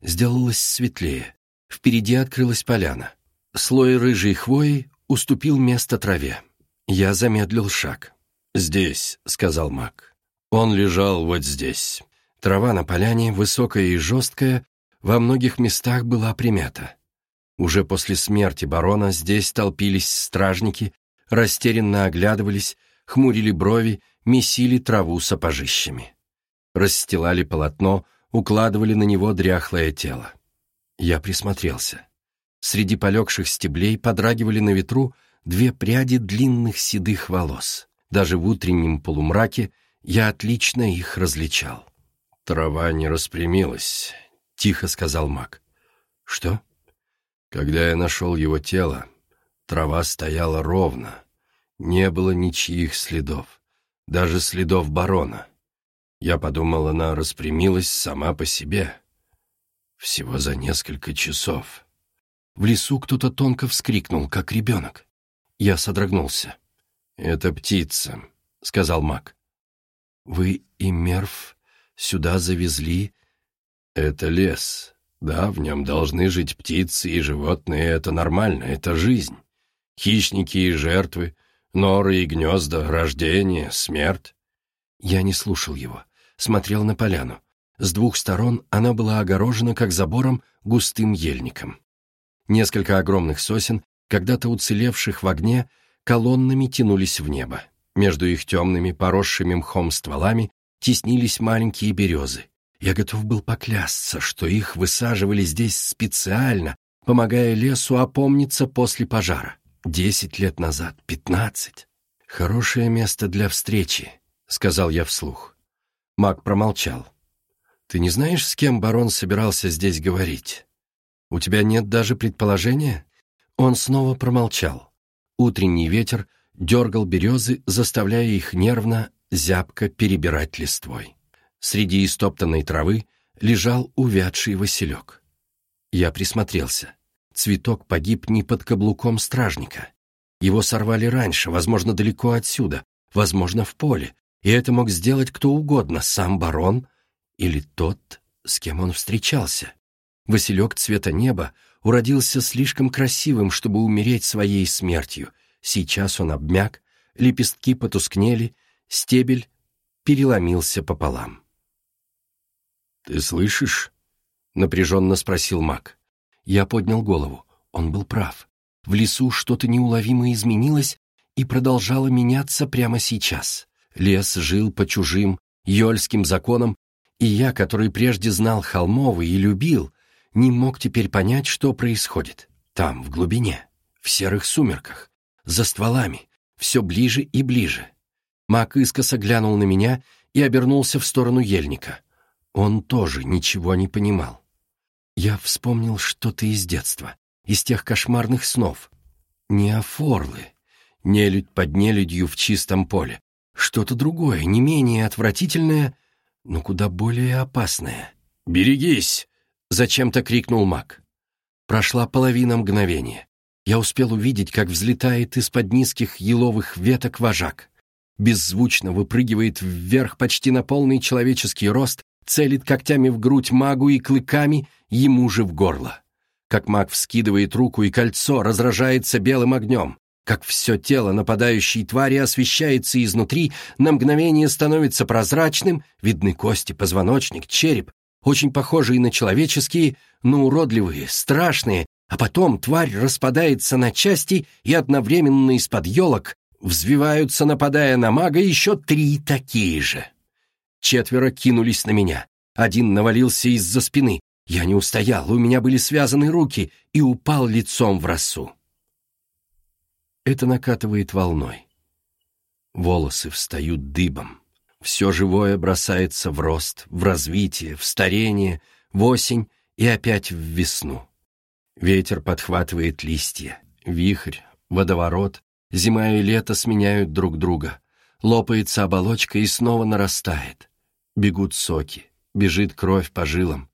Сделалось светлее. Впереди открылась поляна. Слой рыжей хвои уступил место траве. Я замедлил шаг. «Здесь», — сказал маг. Он лежал вот здесь. Трава на поляне, высокая и жесткая, во многих местах была примята. Уже после смерти барона здесь толпились стражники, растерянно оглядывались, хмурили брови месили траву сапожищами. Расстилали полотно, укладывали на него дряхлое тело. Я присмотрелся. Среди полегших стеблей подрагивали на ветру две пряди длинных седых волос. Даже в утреннем полумраке я отлично их различал. «Трава не распрямилась», — тихо сказал маг. «Что?» «Когда я нашел его тело, трава стояла ровно, не было ничьих следов даже следов барона. Я подумал, она распрямилась сама по себе. Всего за несколько часов. В лесу кто-то тонко вскрикнул, как ребенок. Я содрогнулся. «Это птица», — сказал маг. «Вы и Мерв сюда завезли...» «Это лес. Да, в нем должны жить птицы и животные, это нормально, это жизнь. Хищники и жертвы, норы и гнезда, рождение, смерть». Я не слушал его, смотрел на поляну. С двух сторон она была огорожена, как забором, густым ельником. Несколько огромных сосен, когда-то уцелевших в огне, колоннами тянулись в небо. Между их темными, поросшими мхом стволами теснились маленькие березы. Я готов был поклясться, что их высаживали здесь специально, помогая лесу опомниться после пожара. Десять лет назад, пятнадцать. «Хорошее место для встречи», — сказал я вслух. Маг промолчал. Ты не знаешь, с кем барон собирался здесь говорить? У тебя нет даже предположения?» Он снова промолчал. Утренний ветер дергал березы, заставляя их нервно, зябко перебирать листвой. Среди истоптанной травы лежал увядший василек. Я присмотрелся. Цветок погиб не под каблуком стражника. Его сорвали раньше, возможно, далеко отсюда, возможно, в поле, и это мог сделать кто угодно, сам барон или тот, с кем он встречался. Василек цвета неба уродился слишком красивым, чтобы умереть своей смертью. Сейчас он обмяк, лепестки потускнели, стебель переломился пополам. «Ты слышишь?» — напряженно спросил маг. Я поднял голову. Он был прав. В лесу что-то неуловимо изменилось и продолжало меняться прямо сейчас. Лес жил по чужим, йольским законам и я, который прежде знал Холмовый и любил, не мог теперь понять, что происходит. Там, в глубине, в серых сумерках, за стволами, все ближе и ближе. Мак искоса глянул на меня и обернулся в сторону ельника. Он тоже ничего не понимал. Я вспомнил что-то из детства, из тех кошмарных снов. Не офорлы, нелюдь под нелюдью в чистом поле. Что-то другое, не менее отвратительное — но куда более опасное. «Берегись!» — зачем-то крикнул маг. Прошла половина мгновения. Я успел увидеть, как взлетает из-под низких еловых веток вожак. Беззвучно выпрыгивает вверх почти на полный человеческий рост, целит когтями в грудь магу и клыками ему же в горло. Как маг вскидывает руку, и кольцо разражается белым огнем как все тело нападающей твари освещается изнутри, на мгновение становится прозрачным, видны кости, позвоночник, череп, очень похожие на человеческие, но уродливые, страшные, а потом тварь распадается на части, и одновременно из-под елок взвиваются, нападая на мага, еще три такие же. Четверо кинулись на меня. Один навалился из-за спины. Я не устоял, у меня были связаны руки, и упал лицом в росу это накатывает волной. Волосы встают дыбом. Все живое бросается в рост, в развитие, в старение, в осень и опять в весну. Ветер подхватывает листья, вихрь, водоворот, зима и лето сменяют друг друга. Лопается оболочка и снова нарастает. Бегут соки, бежит кровь по жилам.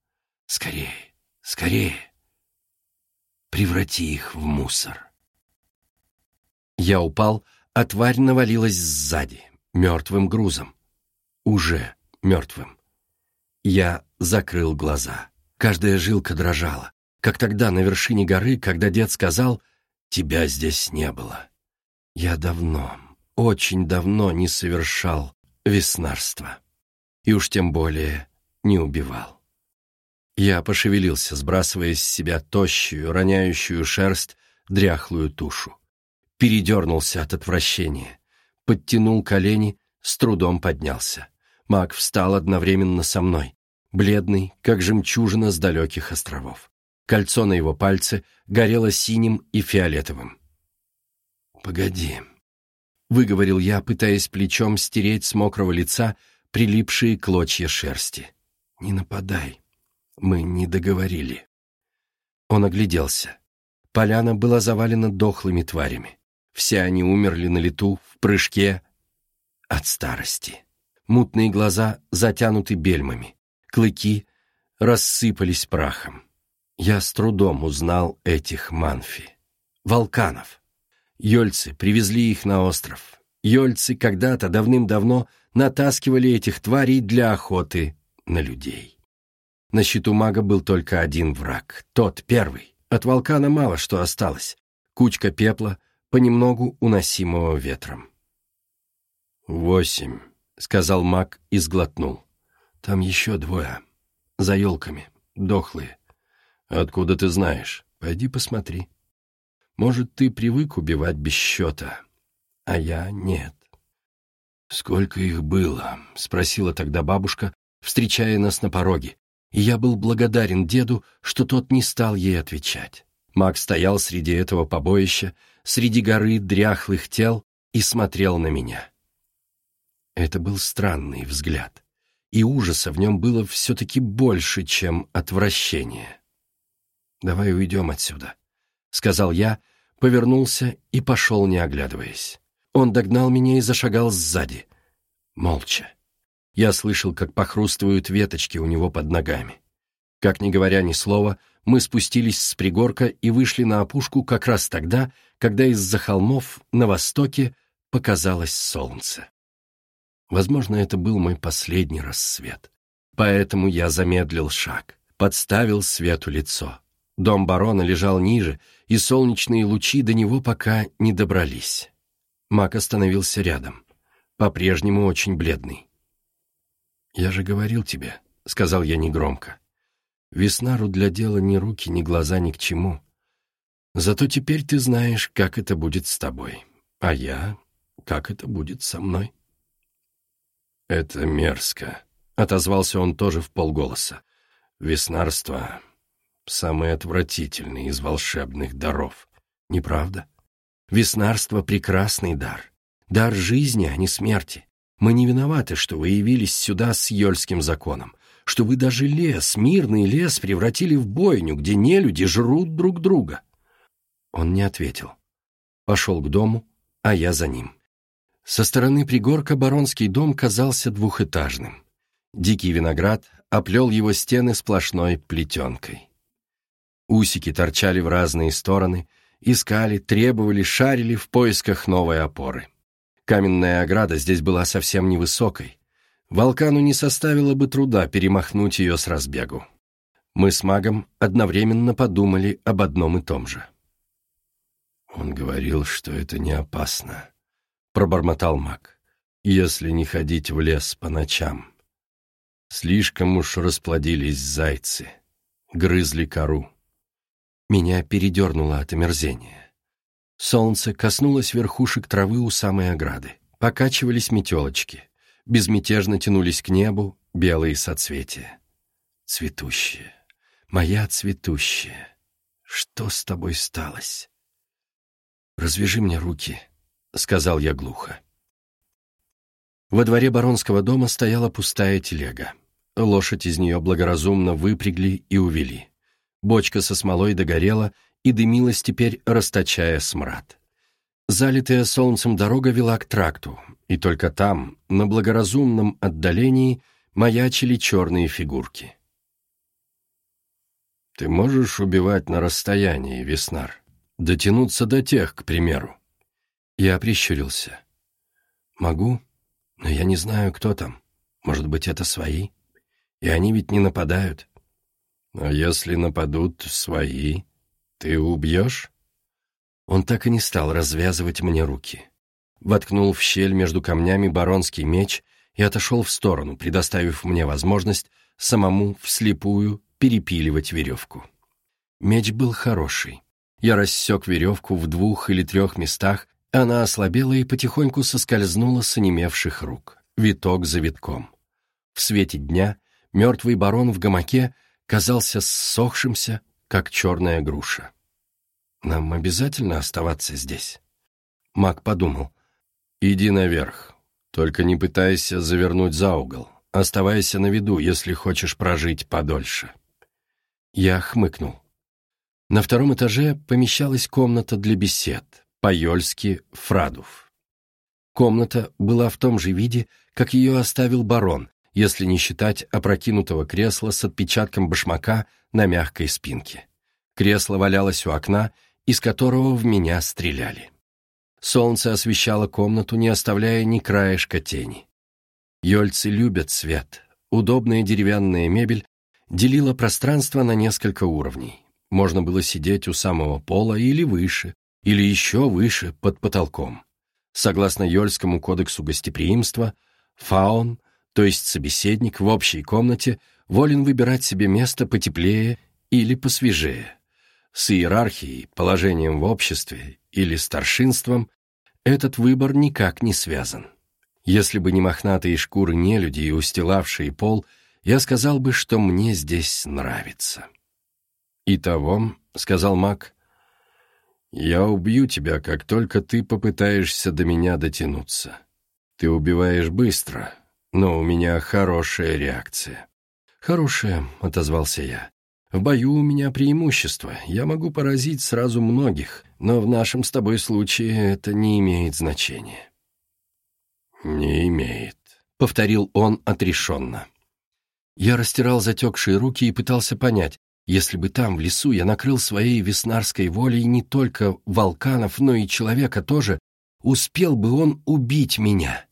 Скорее, скорее. Преврати их в мусор. Я упал, а тварь навалилась сзади, мертвым грузом. Уже мертвым. Я закрыл глаза. Каждая жилка дрожала, как тогда на вершине горы, когда дед сказал «Тебя здесь не было». Я давно, очень давно не совершал веснарства. И уж тем более не убивал. Я пошевелился, сбрасывая с себя тощую, роняющую шерсть, дряхлую тушу передернулся от отвращения, подтянул колени, с трудом поднялся. Маг встал одновременно со мной, бледный, как жемчужина с далеких островов. Кольцо на его пальце горело синим и фиолетовым. «Погоди», — выговорил я, пытаясь плечом стереть с мокрого лица прилипшие клочья шерсти. «Не нападай, мы не договорили». Он огляделся. Поляна была завалена дохлыми тварями. Все они умерли на лету, в прыжке от старости. Мутные глаза затянуты бельмами, клыки рассыпались прахом. Я с трудом узнал этих манфи. Волканов. Йольцы привезли их на остров. Йольцы когда-то давным-давно натаскивали этих тварей для охоты на людей. На счету мага был только один враг, тот первый. От волкана мало что осталось. Кучка пепла, понемногу уносимого ветром. «Восемь», — сказал маг и сглотнул. «Там еще двое. За елками. Дохлые. Откуда ты знаешь? Пойди посмотри. Может, ты привык убивать без счета, а я нет». «Сколько их было?» — спросила тогда бабушка, встречая нас на пороге, и я был благодарен деду, что тот не стал ей отвечать. Маг стоял среди этого побоища, среди горы дряхлых тел и смотрел на меня. Это был странный взгляд, и ужаса в нем было все-таки больше, чем отвращение. «Давай уйдем отсюда», — сказал я, повернулся и пошел, не оглядываясь. Он догнал меня и зашагал сзади. Молча. Я слышал, как похрустывают веточки у него под ногами. Как не говоря ни слова, мы спустились с пригорка и вышли на опушку как раз тогда, когда из-за холмов на востоке показалось солнце. Возможно, это был мой последний рассвет. Поэтому я замедлил шаг, подставил свету лицо. Дом барона лежал ниже, и солнечные лучи до него пока не добрались. Мак остановился рядом, по-прежнему очень бледный. «Я же говорил тебе», — сказал я негромко. «Веснару для дела ни руки, ни глаза ни к чему. Зато теперь ты знаешь, как это будет с тобой, а я, как это будет со мной». «Это мерзко», — отозвался он тоже в полголоса. «Веснарство — самый отвратительный из волшебных даров. Неправда? Веснарство — прекрасный дар. Дар жизни, а не смерти. Мы не виноваты, что вы явились сюда с Йольским законом, что вы даже лес, мирный лес, превратили в бойню, где нелюди жрут друг друга». Он не ответил. Пошел к дому, а я за ним. Со стороны пригорка баронский дом казался двухэтажным. Дикий виноград оплел его стены сплошной плетенкой. Усики торчали в разные стороны, искали, требовали, шарили в поисках новой опоры. Каменная ограда здесь была совсем невысокой. Волкану не составило бы труда перемахнуть ее с разбегу. Мы с магом одновременно подумали об одном и том же. «Он говорил, что это не опасно», — пробормотал маг, «если не ходить в лес по ночам. Слишком уж расплодились зайцы, грызли кору». Меня передернуло от омерзения. Солнце коснулось верхушек травы у самой ограды. Покачивались метелочки. Безмятежно тянулись к небу белые соцветия. Цветущие. Моя цветущая. Что с тобой сталось? «Развяжи мне руки», — сказал я глухо. Во дворе баронского дома стояла пустая телега. Лошадь из нее благоразумно выпрягли и увели. Бочка со смолой догорела и дымилась теперь, расточая смрад. Залитая солнцем дорога вела к тракту, и только там, на благоразумном отдалении, маячили черные фигурки. «Ты можешь убивать на расстоянии, Веснар? Дотянуться до тех, к примеру?» Я прищурился. «Могу, но я не знаю, кто там. Может быть, это свои? И они ведь не нападают». «А если нападут свои?» «Ты убьешь?» Он так и не стал развязывать мне руки. Воткнул в щель между камнями баронский меч и отошел в сторону, предоставив мне возможность самому вслепую перепиливать веревку. Меч был хороший. Я рассек веревку в двух или трех местах, она ослабела и потихоньку соскользнула с онемевших рук, виток за витком. В свете дня мертвый барон в гамаке казался ссохшимся, как черная груша. Нам обязательно оставаться здесь? Мак подумал. Иди наверх, только не пытайся завернуть за угол. Оставайся на виду, если хочешь прожить подольше. Я хмыкнул. На втором этаже помещалась комната для бесед, по-йольски «Фрадув». Комната была в том же виде, как ее оставил барон, если не считать опрокинутого кресла с отпечатком башмака на мягкой спинке. Кресло валялось у окна, из которого в меня стреляли. Солнце освещало комнату, не оставляя ни краешка тени. Йольцы любят свет. Удобная деревянная мебель делила пространство на несколько уровней. Можно было сидеть у самого пола или выше, или еще выше, под потолком. Согласно Йольскому кодексу гостеприимства, фаун, то есть собеседник в общей комнате, волен выбирать себе место потеплее или посвежее. С иерархией, положением в обществе или старшинством этот выбор никак не связан. Если бы не мохнатые шкуры нелюдей, устилавшие пол, я сказал бы, что мне здесь нравится. «Итого», — сказал маг, — «я убью тебя, как только ты попытаешься до меня дотянуться. Ты убиваешь быстро, но у меня хорошая реакция». «Хорошая», — отозвался я. «В бою у меня преимущество. Я могу поразить сразу многих, но в нашем с тобой случае это не имеет значения». «Не имеет», — повторил он отрешенно. Я растирал затекшие руки и пытался понять, если бы там, в лесу, я накрыл своей веснарской волей не только волканов, но и человека тоже, успел бы он убить меня.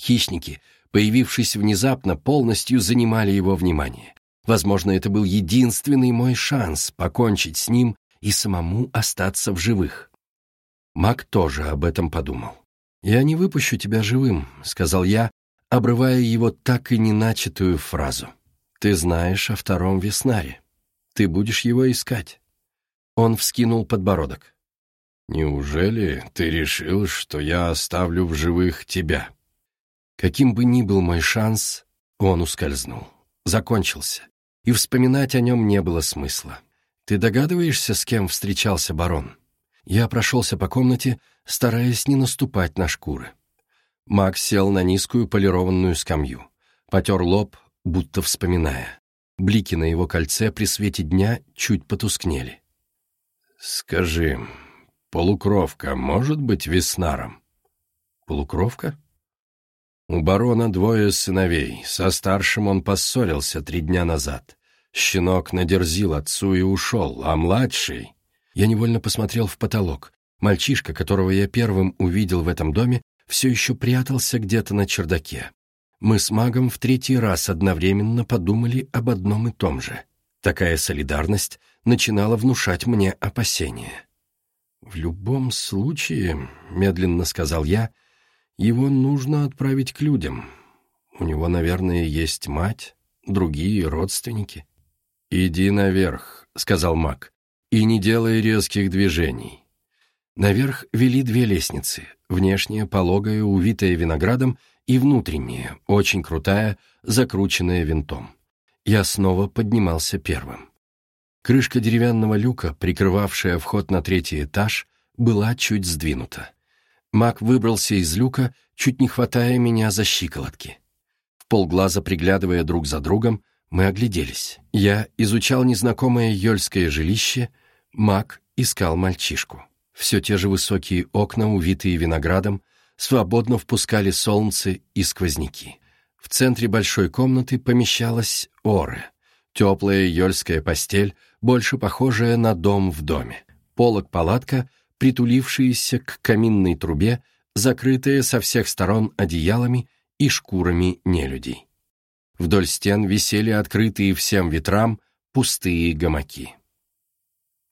Хищники, появившись внезапно, полностью занимали его внимание. Возможно, это был единственный мой шанс покончить с ним и самому остаться в живых. Мак тоже об этом подумал. «Я не выпущу тебя живым», — сказал я, обрывая его так и не начатую фразу. «Ты знаешь о втором Веснаре. Ты будешь его искать». Он вскинул подбородок. «Неужели ты решил, что я оставлю в живых тебя?» Каким бы ни был мой шанс, он ускользнул. Закончился. И вспоминать о нем не было смысла. Ты догадываешься, с кем встречался барон? Я прошелся по комнате, стараясь не наступать на шкуры. Макс сел на низкую полированную скамью, потер лоб, будто вспоминая. Блики на его кольце при свете дня чуть потускнели. «Скажи, полукровка может быть веснаром?» «Полукровка?» «У барона двое сыновей, со старшим он поссорился три дня назад. Щенок надерзил отцу и ушел, а младший...» Я невольно посмотрел в потолок. Мальчишка, которого я первым увидел в этом доме, все еще прятался где-то на чердаке. Мы с магом в третий раз одновременно подумали об одном и том же. Такая солидарность начинала внушать мне опасения. «В любом случае», — медленно сказал я, — «его нужно отправить к людям. У него, наверное, есть мать, другие родственники». «Иди наверх», — сказал маг, — «и не делай резких движений. Наверх вели две лестницы, внешняя, пологая, увитая виноградом, и внутренняя, очень крутая, закрученная винтом. Я снова поднимался первым. Крышка деревянного люка, прикрывавшая вход на третий этаж, была чуть сдвинута. Мак выбрался из люка, чуть не хватая меня за щиколотки. В полглаза приглядывая друг за другом, мы огляделись. Я изучал незнакомое ёльское жилище, Мак искал мальчишку. Все те же высокие окна, увитые виноградом, свободно впускали солнце и сквозняки. В центре большой комнаты помещалась Оре, теплая ёльская постель, больше похожая на дом в доме. Полок-палатка, притулившаяся к каминной трубе, закрытая со всех сторон одеялами и шкурами нелюдей. Вдоль стен висели открытые всем ветрам пустые гамаки.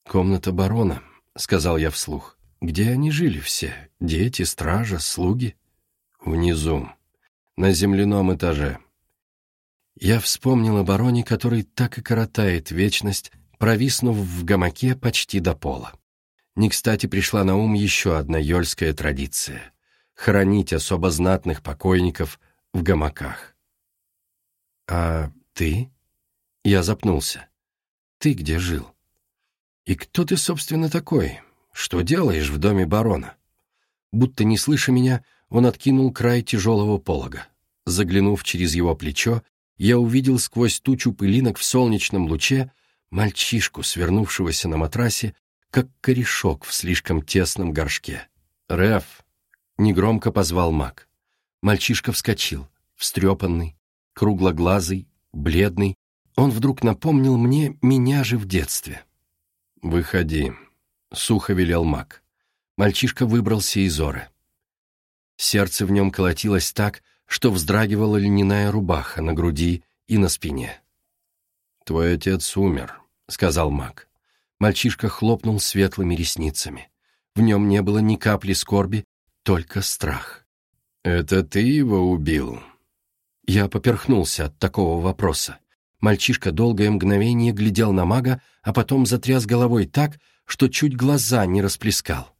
Комната барона, — сказал я вслух. «Где они жили все? Дети, стража, слуги?» «Внизу, на земляном этаже». Я вспомнил о бароне, который так и коротает вечность, провиснув в гамаке почти до пола. Не кстати пришла на ум еще одна ёльская традиция — хоронить особо знатных покойников в гамаках. «А ты?» Я запнулся. «Ты где жил?» «И кто ты, собственно, такой? Что делаешь в доме барона?» Будто не слыша меня, он откинул край тяжелого полога. Заглянув через его плечо, я увидел сквозь тучу пылинок в солнечном луче мальчишку, свернувшегося на матрасе, как корешок в слишком тесном горшке. «Рэф!» — негромко позвал маг. Мальчишка вскочил, встрепанный, круглоглазый, бледный. Он вдруг напомнил мне меня же в детстве. «Выходи», — сухо велел маг. Мальчишка выбрался из оры. Сердце в нем колотилось так, что вздрагивала льняная рубаха на груди и на спине. «Твой отец умер», — сказал маг. Мальчишка хлопнул светлыми ресницами. В нем не было ни капли скорби, только страх. «Это ты его убил?» Я поперхнулся от такого вопроса. Мальчишка долгое мгновение глядел на мага, а потом затряс головой так, что чуть глаза не расплескал.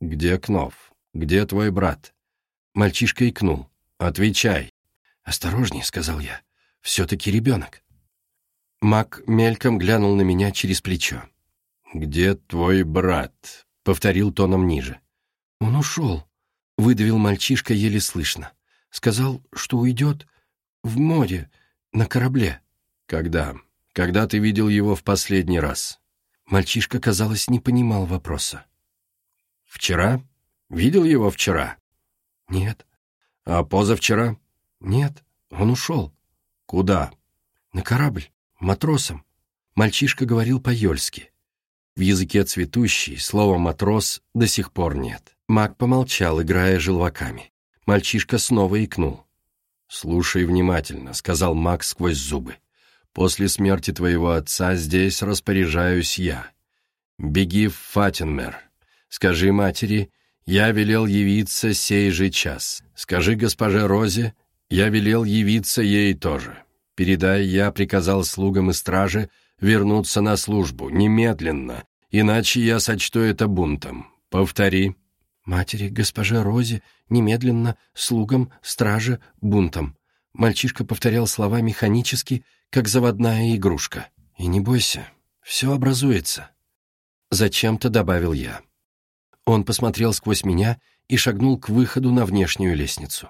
«Где Кнов? Где твой брат?» Мальчишка икнул. «Отвечай». «Осторожней», — сказал я. «Все-таки ребенок». Маг мельком глянул на меня через плечо. «Где твой брат?» — повторил тоном ниже. «Он ушел», — выдавил мальчишка еле слышно. «Сказал, что уйдет в море, на корабле». «Когда? Когда ты видел его в последний раз?» Мальчишка, казалось, не понимал вопроса. «Вчера? Видел его вчера?» «Нет». «А позавчера?» «Нет, он ушел». «Куда?» «На корабль, матросом». Мальчишка говорил по-ёльски. В языке цветущий, слова «матрос» до сих пор нет. Маг помолчал, играя желваками. Мальчишка снова икнул. «Слушай внимательно», — сказал Мак сквозь зубы. «После смерти твоего отца здесь распоряжаюсь я. Беги в Фатенмер. Скажи матери, я велел явиться сей же час. Скажи госпоже Розе, я велел явиться ей тоже. Передай, я приказал слугам и страже вернуться на службу, немедленно, иначе я сочту это бунтом. Повтори» матери, госпоже Розе, немедленно, слугам, страже, бунтом. Мальчишка повторял слова механически, как заводная игрушка. «И не бойся, все образуется». Зачем-то добавил я. Он посмотрел сквозь меня и шагнул к выходу на внешнюю лестницу.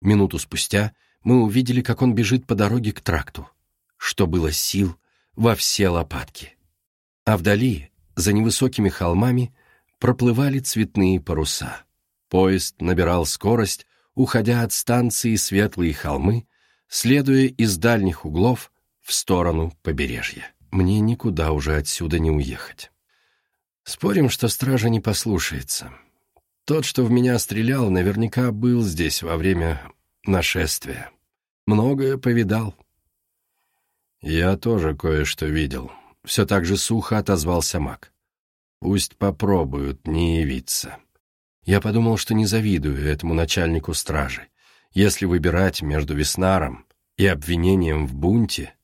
Минуту спустя мы увидели, как он бежит по дороге к тракту. Что было сил во все лопатки. А вдали, за невысокими холмами, проплывали цветные паруса. Поезд набирал скорость, уходя от станции Светлые холмы, следуя из дальних углов в сторону побережья. Мне никуда уже отсюда не уехать. Спорим, что стража не послушается. Тот, что в меня стрелял, наверняка был здесь во время нашествия. Многое повидал. Я тоже кое-что видел. Все так же сухо отозвался маг. Пусть попробуют не явиться. Я подумал, что не завидую этому начальнику стражи. Если выбирать между Веснаром и обвинением в бунте...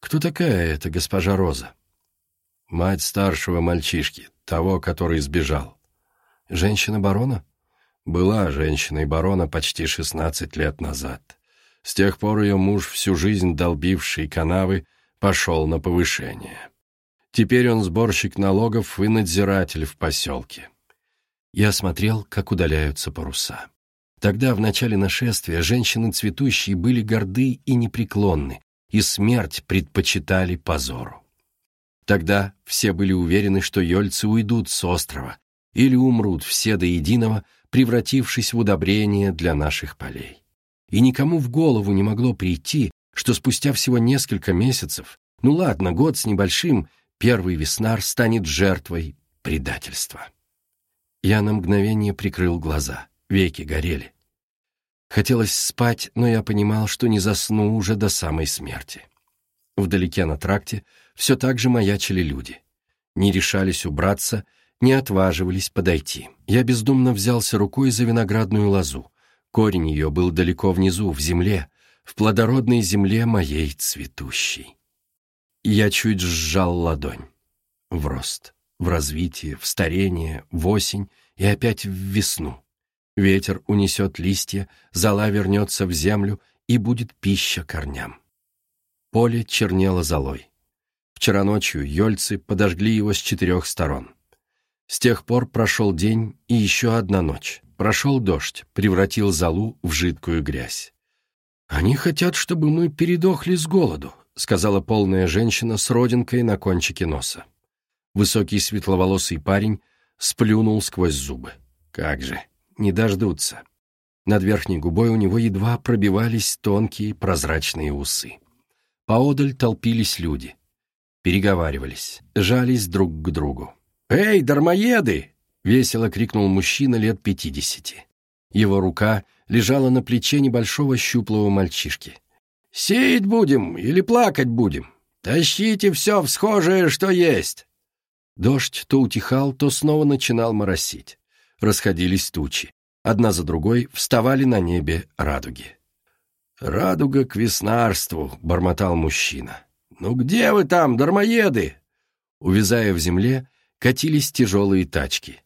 Кто такая эта госпожа Роза? Мать старшего мальчишки, того, который сбежал. Женщина барона? Была женщиной барона почти шестнадцать лет назад. С тех пор ее муж, всю жизнь долбивший канавы, пошел на повышение. Теперь он сборщик налогов и надзиратель в поселке. Я смотрел, как удаляются паруса. Тогда, в начале нашествия, женщины цветущие были горды и непреклонны, и смерть предпочитали позору. Тогда все были уверены, что ёльцы уйдут с острова или умрут все до единого, превратившись в удобрение для наших полей. И никому в голову не могло прийти, что спустя всего несколько месяцев, ну ладно, год с небольшим, первый веснар станет жертвой предательства. Я на мгновение прикрыл глаза, веки горели. Хотелось спать, но я понимал, что не засну уже до самой смерти. Вдалеке на тракте все так же маячили люди. Не решались убраться, не отваживались подойти. Я бездумно взялся рукой за виноградную лозу. Корень ее был далеко внизу, в земле, в плодородной земле моей цветущей. Я чуть сжал ладонь. В рост, в развитие, в старение, в осень и опять в весну. Ветер унесет листья, зола вернется в землю, и будет пища корням. Поле чернело золой. Вчера ночью ёльцы подожгли его с четырех сторон. С тех пор прошел день и еще одна ночь. Прошел дождь, превратил золу в жидкую грязь. «Они хотят, чтобы мы передохли с голоду», — сказала полная женщина с родинкой на кончике носа. Высокий светловолосый парень сплюнул сквозь зубы. Как же, не дождутся. Над верхней губой у него едва пробивались тонкие прозрачные усы. Поодаль толпились люди. Переговаривались, жались друг к другу. «Эй, дармоеды!» — весело крикнул мужчина лет пятидесяти. Его рука лежала на плече небольшого щуплого мальчишки. «Сеять будем или плакать будем? Тащите все в схожее, что есть!» Дождь то утихал, то снова начинал моросить. Расходились тучи. Одна за другой вставали на небе радуги. «Радуга к веснарству», — бормотал мужчина. «Ну где вы там, дармоеды?» Увязая в земле, катились тяжелые тачки.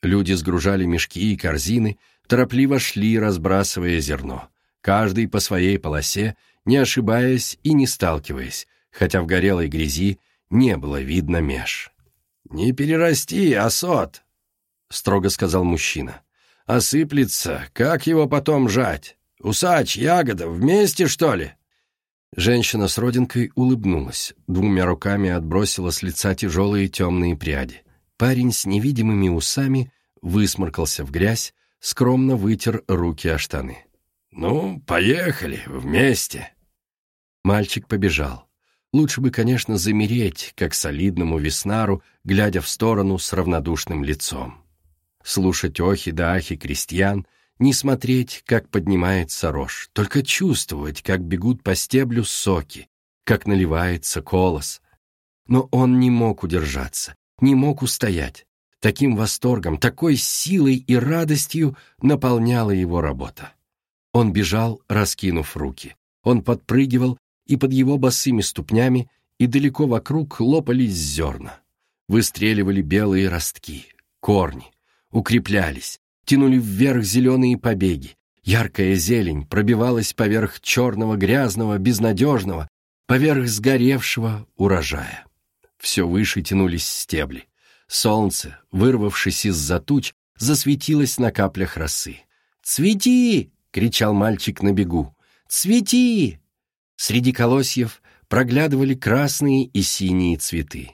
Люди сгружали мешки и корзины, торопливо шли, разбрасывая зерно. Каждый по своей полосе, не ошибаясь и не сталкиваясь, хотя в горелой грязи не было видно меж. «Не перерасти, осот!» — строго сказал мужчина. «Осыплется, как его потом жать? Усач, ягода, вместе, что ли?» Женщина с родинкой улыбнулась, двумя руками отбросила с лица тяжелые темные пряди. Парень с невидимыми усами высморкался в грязь, скромно вытер руки о штаны. «Ну, поехали, вместе!» Мальчик побежал. Лучше бы, конечно, замереть, как солидному веснару, глядя в сторону с равнодушным лицом. Слушать охи да ахи крестьян — не смотреть, как поднимается рожь, только чувствовать, как бегут по стеблю соки, как наливается колос. Но он не мог удержаться, не мог устоять. Таким восторгом, такой силой и радостью наполняла его работа. Он бежал, раскинув руки. Он подпрыгивал, и под его босыми ступнями и далеко вокруг лопались зерна. Выстреливали белые ростки, корни, укреплялись, тянули вверх зеленые побеги. Яркая зелень пробивалась поверх черного, грязного, безнадежного, поверх сгоревшего урожая. Все выше тянулись стебли. Солнце, вырвавшись из-за туч, засветилось на каплях росы. «Цвети!» — кричал мальчик на бегу. «Цвети!» Среди колосьев проглядывали красные и синие цветы.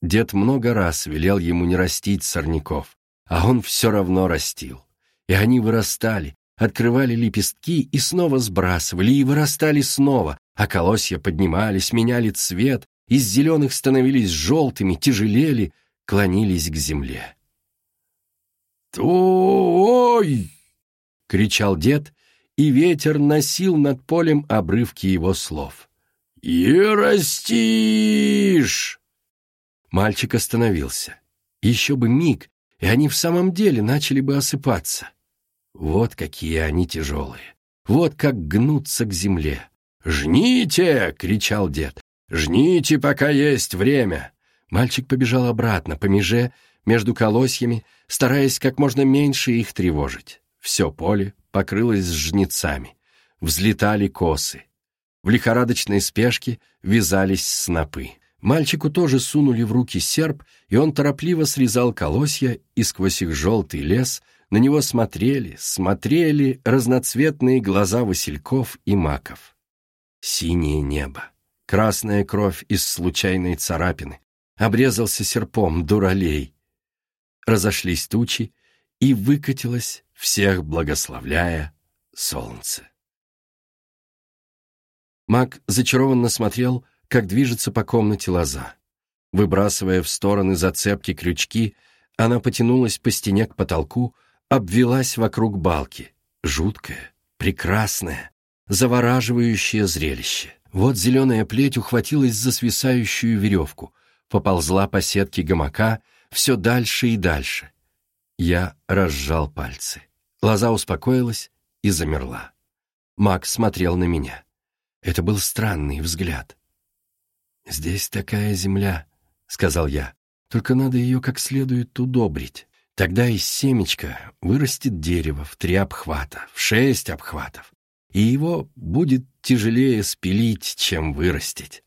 Дед много раз велел ему не растить сорняков, а он все равно растил. И они вырастали, открывали лепестки и снова сбрасывали, и вырастали снова, а колосья поднимались, меняли цвет, из зеленых становились желтыми, тяжелели, клонились к земле. «Ой!» — кричал дед, и ветер носил над полем обрывки его слов. «И растишь!» Мальчик остановился. Еще бы миг, и они в самом деле начали бы осыпаться. Вот какие они тяжелые, вот как гнутся к земле. «Жните!» — кричал дед. «Жните, пока есть время!» Мальчик побежал обратно, по меже, между колосьями, стараясь как можно меньше их тревожить. Все поле покрылось жнецами, взлетали косы. В лихорадочной спешке вязались снопы. Мальчику тоже сунули в руки серп, и он торопливо срезал колосья, и сквозь их желтый лес на него смотрели, смотрели разноцветные глаза васильков и маков. Синее небо, красная кровь из случайной царапины, обрезался серпом дуралей. Разошлись тучи, и выкатилось, всех благословляя, солнце. Мак зачарованно смотрел, как движется по комнате лоза. Выбрасывая в стороны зацепки крючки, она потянулась по стене к потолку, обвелась вокруг балки. Жуткое, прекрасное, завораживающее зрелище. Вот зеленая плеть ухватилась за свисающую веревку, поползла по сетке гамака все дальше и дальше. Я разжал пальцы. Лоза успокоилась и замерла. Макс смотрел на меня. Это был странный взгляд. «Здесь такая земля», — сказал я. «Только надо ее как следует удобрить. Тогда из семечка вырастет дерево в три обхвата, в шесть обхватов, и его будет тяжелее спилить, чем вырастить».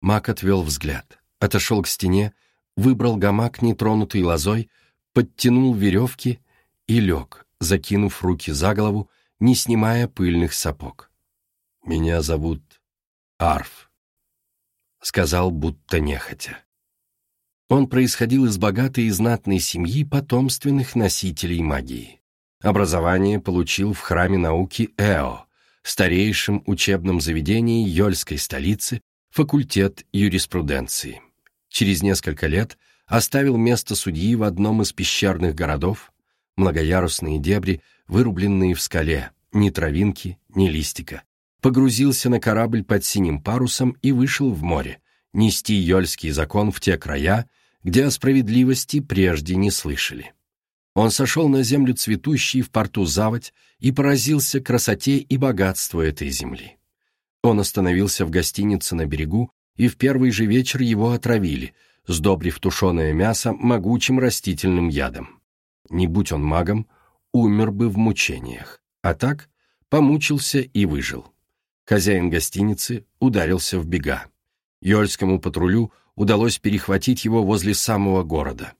Мак отвел взгляд, отошел к стене, выбрал гамак, нетронутый лозой, подтянул веревки и лег, закинув руки за голову, не снимая пыльных сапог. «Меня зовут Арф», сказал будто нехотя. Он происходил из богатой и знатной семьи потомственных носителей магии. Образование получил в храме науки Эо, старейшем учебном заведении Йольской столицы, факультет юриспруденции. Через несколько лет оставил место судьи в одном из пещерных городов, многоярусные дебри, вырубленные в скале, ни травинки, ни листика. Погрузился на корабль под синим парусом и вышел в море, нести Йольский закон в те края, где о справедливости прежде не слышали. Он сошел на землю цветущей в порту заводь и поразился красоте и богатству этой земли. Он остановился в гостинице на берегу, и в первый же вечер его отравили, сдобрив тушеное мясо могучим растительным ядом. Не будь он магом, умер бы в мучениях, а так помучился и выжил. Хозяин гостиницы ударился в бега. Йольскому патрулю удалось перехватить его возле самого города.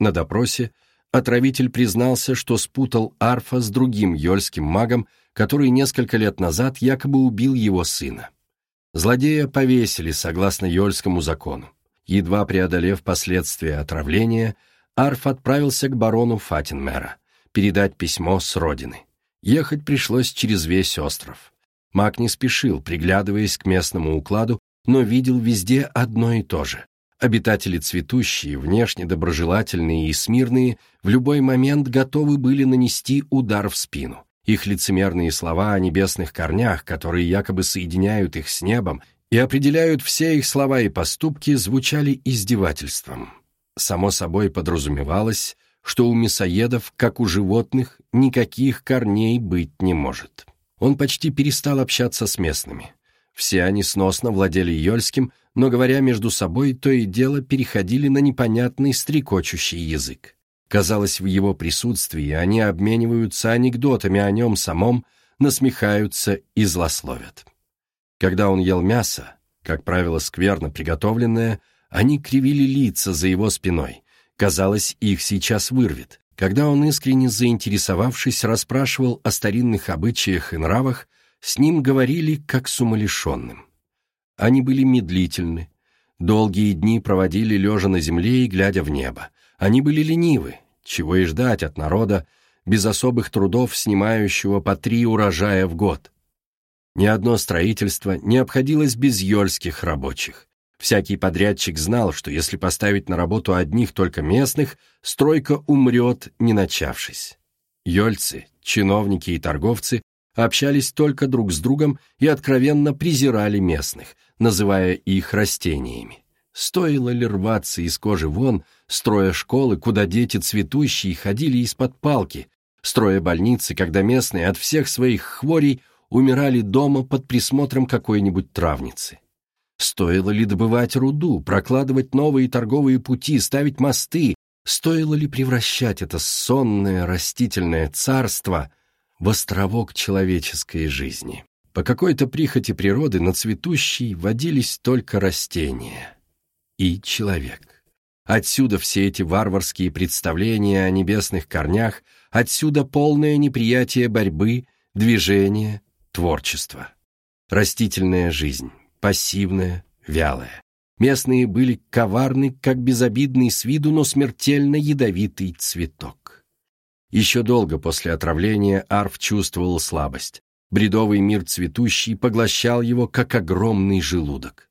На допросе отравитель признался, что спутал Арфа с другим йольским магом, который несколько лет назад якобы убил его сына. Злодея повесили согласно йольскому закону. Едва преодолев последствия отравления, Арф отправился к барону Фатинмера передать письмо с родины. Ехать пришлось через весь остров. Маг не спешил, приглядываясь к местному укладу, но видел везде одно и то же. Обитатели цветущие, внешне доброжелательные и смирные, в любой момент готовы были нанести удар в спину. Их лицемерные слова о небесных корнях, которые якобы соединяют их с небом и определяют все их слова и поступки, звучали издевательством. Само собой подразумевалось, что у мясоедов, как у животных, никаких корней быть не может. Он почти перестал общаться с местными. Все они сносно владели Йольским, но, говоря между собой, то и дело переходили на непонятный стрекочущий язык. Казалось, в его присутствии они обмениваются анекдотами о нем самом, насмехаются и злословят. Когда он ел мясо, как правило, скверно приготовленное, они кривили лица за его спиной. Казалось, их сейчас вырвет. Когда он, искренне заинтересовавшись, расспрашивал о старинных обычаях и нравах, с ним говорили как с умалишенным. Они были медлительны, долгие дни проводили лежа на земле и глядя в небо. Они были ленивы, чего и ждать от народа, без особых трудов, снимающего по три урожая в год. Ни одно строительство не обходилось без ёльских рабочих. Всякий подрядчик знал, что если поставить на работу одних только местных, стройка умрет, не начавшись. Ёльцы, чиновники и торговцы общались только друг с другом и откровенно презирали местных, называя их растениями. Стоило ли рваться из кожи вон, строя школы, куда дети цветущие ходили из-под палки, строя больницы, когда местные от всех своих хворей умирали дома под присмотром какой-нибудь травницы. Стоило ли добывать руду, прокладывать новые торговые пути, ставить мосты, стоило ли превращать это сонное растительное царство в островок человеческой жизни. По какой-то прихоти природы на цветущей водились только растения и человек. Отсюда все эти варварские представления о небесных корнях, отсюда полное неприятие борьбы, движения, творчества. Растительная жизнь, пассивная, вялая. Местные были коварны, как безобидный с виду, но смертельно ядовитый цветок. Еще долго после отравления Арф чувствовал слабость. Бредовый мир цветущий поглощал его, как огромный желудок.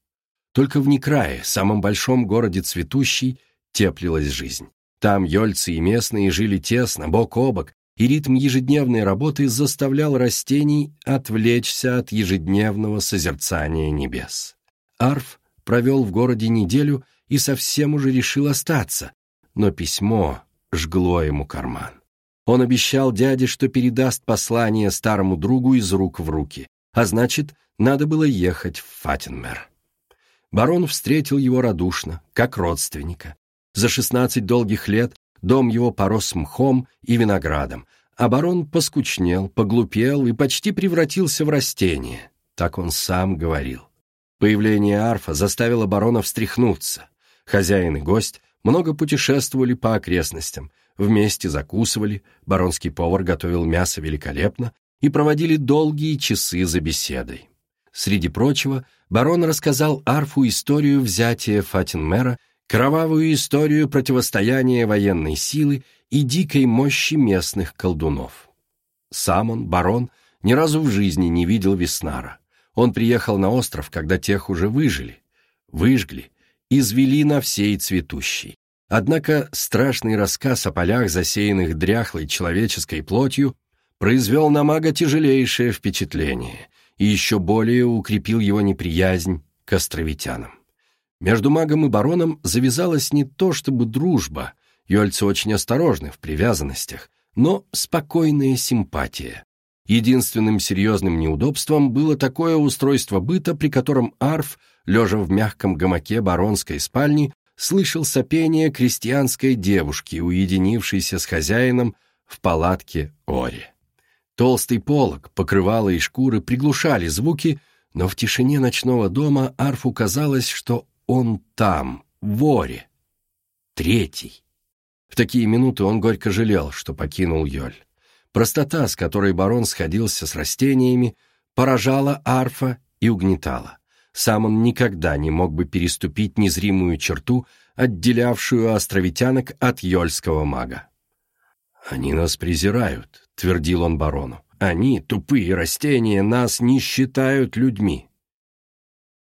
Только в Некрае, самом большом городе цветущий, теплилась жизнь. Там ёльцы и местные жили тесно, бок о бок, и ритм ежедневной работы заставлял растений отвлечься от ежедневного созерцания небес. Арф провел в городе неделю и совсем уже решил остаться, но письмо жгло ему карман. Он обещал дяде, что передаст послание старому другу из рук в руки, а значит, надо было ехать в Фатенмер. Барон встретил его радушно, как родственника. За шестнадцать долгих лет дом его порос мхом и виноградом, а барон поскучнел, поглупел и почти превратился в растение. Так он сам говорил. Появление арфа заставило барона встряхнуться. Хозяин и гость много путешествовали по окрестностям, вместе закусывали, баронский повар готовил мясо великолепно и проводили долгие часы за беседой. Среди прочего, барон рассказал Арфу историю взятия Фатинмера, кровавую историю противостояния военной силы и дикой мощи местных колдунов. Сам он, барон, ни разу в жизни не видел Веснара. Он приехал на остров, когда тех уже выжили, выжгли извели на всей цветущей. Однако страшный рассказ о полях, засеянных дряхлой человеческой плотью, произвел на мага тяжелейшее впечатление и еще более укрепил его неприязнь к островитянам. Между магом и бароном завязалась не то чтобы дружба, Йольцы очень осторожны в привязанностях, но спокойная симпатия. Единственным серьезным неудобством было такое устройство быта, при котором Арф, лежа в мягком гамаке баронской спальни, слышал сопение крестьянской девушки, уединившейся с хозяином в палатке Оре. Толстый полог, покрывало и шкуры приглушали звуки, но в тишине ночного дома Арфу казалось, что он там, в Оре. Третий. В такие минуты он горько жалел, что покинул Йоль. Простота, с которой барон сходился с растениями, поражала Арфа и угнетала. Сам он никогда не мог бы переступить незримую черту, отделявшую островитянок от йольского мага. «Они нас презирают», — твердил он барону. «Они, тупые растения, нас не считают людьми».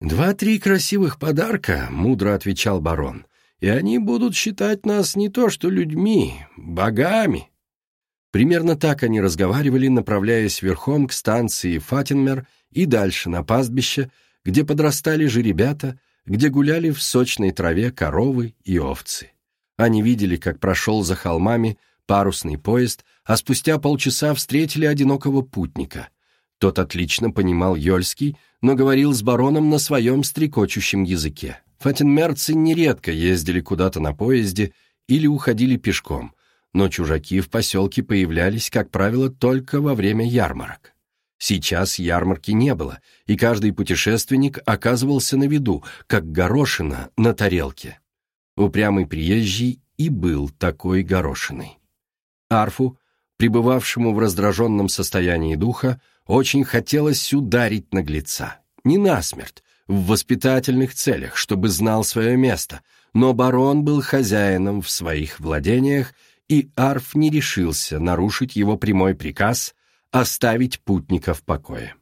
«Два-три красивых подарка», — мудро отвечал барон, «и они будут считать нас не то что людьми, богами». Примерно так они разговаривали, направляясь верхом к станции Фатинмер и дальше на пастбище, где подрастали же ребята, где гуляли в сочной траве коровы и овцы. Они видели, как прошел за холмами парусный поезд, а спустя полчаса встретили одинокого путника. Тот отлично понимал Йольский, но говорил с бароном на своем стрекочущем языке. Фатинмерцы нередко ездили куда-то на поезде или уходили пешком, но чужаки в поселке появлялись, как правило, только во время ярмарок. Сейчас ярмарки не было, и каждый путешественник оказывался на виду, как горошина на тарелке. Упрямый приезжий и был такой горошиной. Арфу, пребывавшему в раздраженном состоянии духа, очень хотелось ударить наглеца. Не насмерть, в воспитательных целях, чтобы знал свое место, но барон был хозяином в своих владениях, и Арф не решился нарушить его прямой приказ оставить путника в покое.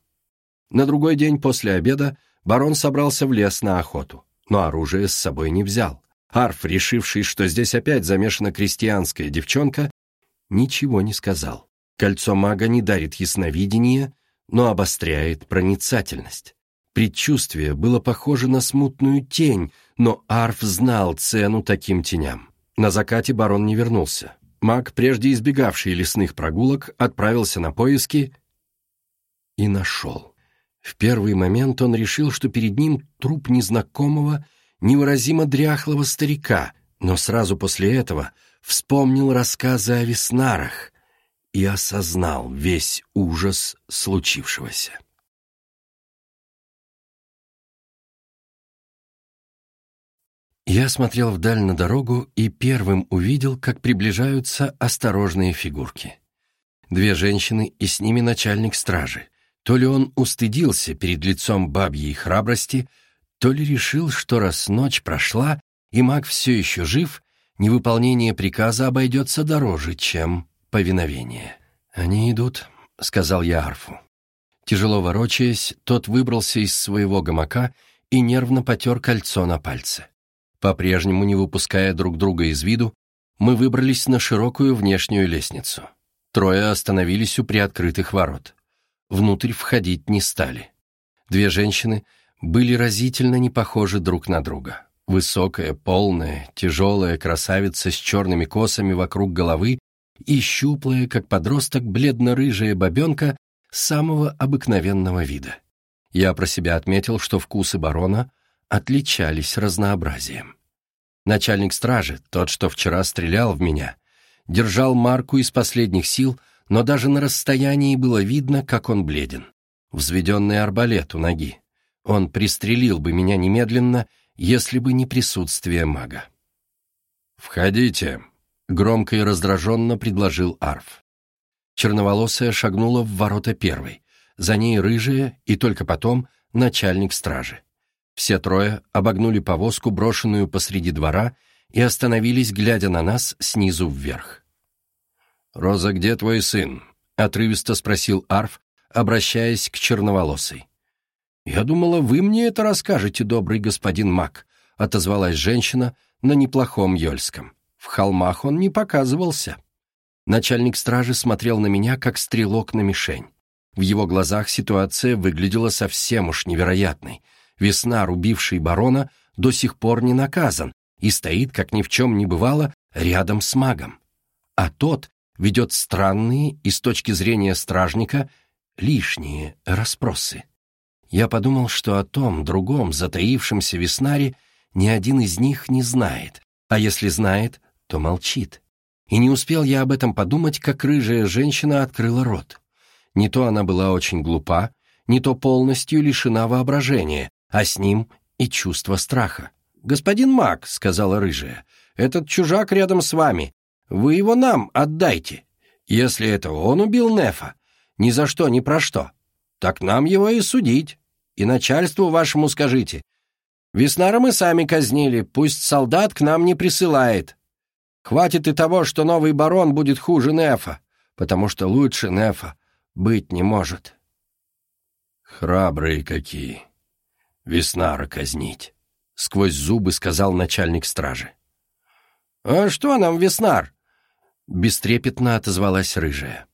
На другой день после обеда барон собрался в лес на охоту, но оружие с собой не взял. Арф, решивший, что здесь опять замешана крестьянская девчонка, ничего не сказал. Кольцо мага не дарит ясновидение, но обостряет проницательность. Предчувствие было похоже на смутную тень, но Арф знал цену таким теням. На закате барон не вернулся. Маг, прежде избегавший лесных прогулок, отправился на поиски и нашел. В первый момент он решил, что перед ним труп незнакомого, невыразимо дряхлого старика, но сразу после этого вспомнил рассказы о веснарах и осознал весь ужас случившегося. Я смотрел вдаль на дорогу и первым увидел, как приближаются осторожные фигурки. Две женщины и с ними начальник стражи. То ли он устыдился перед лицом бабьей храбрости, то ли решил, что раз ночь прошла, и маг все еще жив, невыполнение приказа обойдется дороже, чем повиновение. «Они идут», — сказал я Арфу. Тяжело ворочаясь, тот выбрался из своего гамака и нервно потер кольцо на пальце. По-прежнему не выпуская друг друга из виду, мы выбрались на широкую внешнюю лестницу. Трое остановились у приоткрытых ворот. Внутрь входить не стали. Две женщины были разительно не похожи друг на друга. Высокая, полная, тяжелая красавица с черными косами вокруг головы и щуплая, как подросток, бледно-рыжая бабенка самого обыкновенного вида. Я про себя отметил, что вкусы барона отличались разнообразием. Начальник стражи, тот, что вчера стрелял в меня, держал марку из последних сил, но даже на расстоянии было видно, как он бледен. Взведенный арбалет у ноги. Он пристрелил бы меня немедленно, если бы не присутствие мага. «Входите», — громко и раздраженно предложил Арф. Черноволосая шагнула в ворота первой, за ней рыжая и только потом начальник стражи. Все трое обогнули повозку, брошенную посреди двора, и остановились, глядя на нас снизу вверх. «Роза, где твой сын?» — отрывисто спросил Арф, обращаясь к черноволосой. «Я думала, вы мне это расскажете, добрый господин Мак», — отозвалась женщина на неплохом Йольском. В холмах он не показывался. Начальник стражи смотрел на меня, как стрелок на мишень. В его глазах ситуация выглядела совсем уж невероятной. Весна, рубивший барона, до сих пор не наказан и стоит, как ни в чем не бывало, рядом с магом. А тот ведет странные и с точки зрения стражника лишние расспросы. Я подумал, что о том другом затаившемся веснаре ни один из них не знает, а если знает, то молчит. И не успел я об этом подумать, как рыжая женщина открыла рот. Не то она была очень глупа, не то полностью лишена воображения, а с ним и чувства страха. «Господин Мак», — сказала рыжая, — «этот чужак рядом с вами. Вы его нам отдайте. Если это он убил Нефа, ни за что, ни про что, так нам его и судить. И начальству вашему скажите. Веснара мы сами казнили, пусть солдат к нам не присылает. Хватит и того, что новый барон будет хуже Нефа, потому что лучше Нефа быть не может. Храбрые какие. Веснара казнить, — сквозь зубы сказал начальник стражи. «А что нам, Веснар?» — бестрепетно отозвалась рыжая.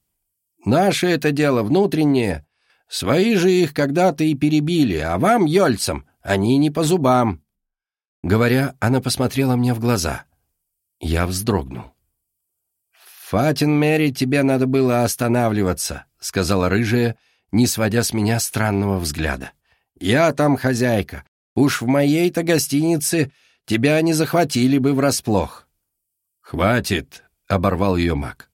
«Наше это дело внутреннее. Свои же их когда-то и перебили, а вам, Йольцам, они не по зубам». Говоря, она посмотрела мне в глаза. Я вздрогнул. «Фатин Мэри, тебе надо было останавливаться», — сказала рыжая, не сводя с меня странного взгляда. «Я там хозяйка. Уж в моей-то гостинице тебя не захватили бы врасплох». «Хватит», — оборвал ее маг.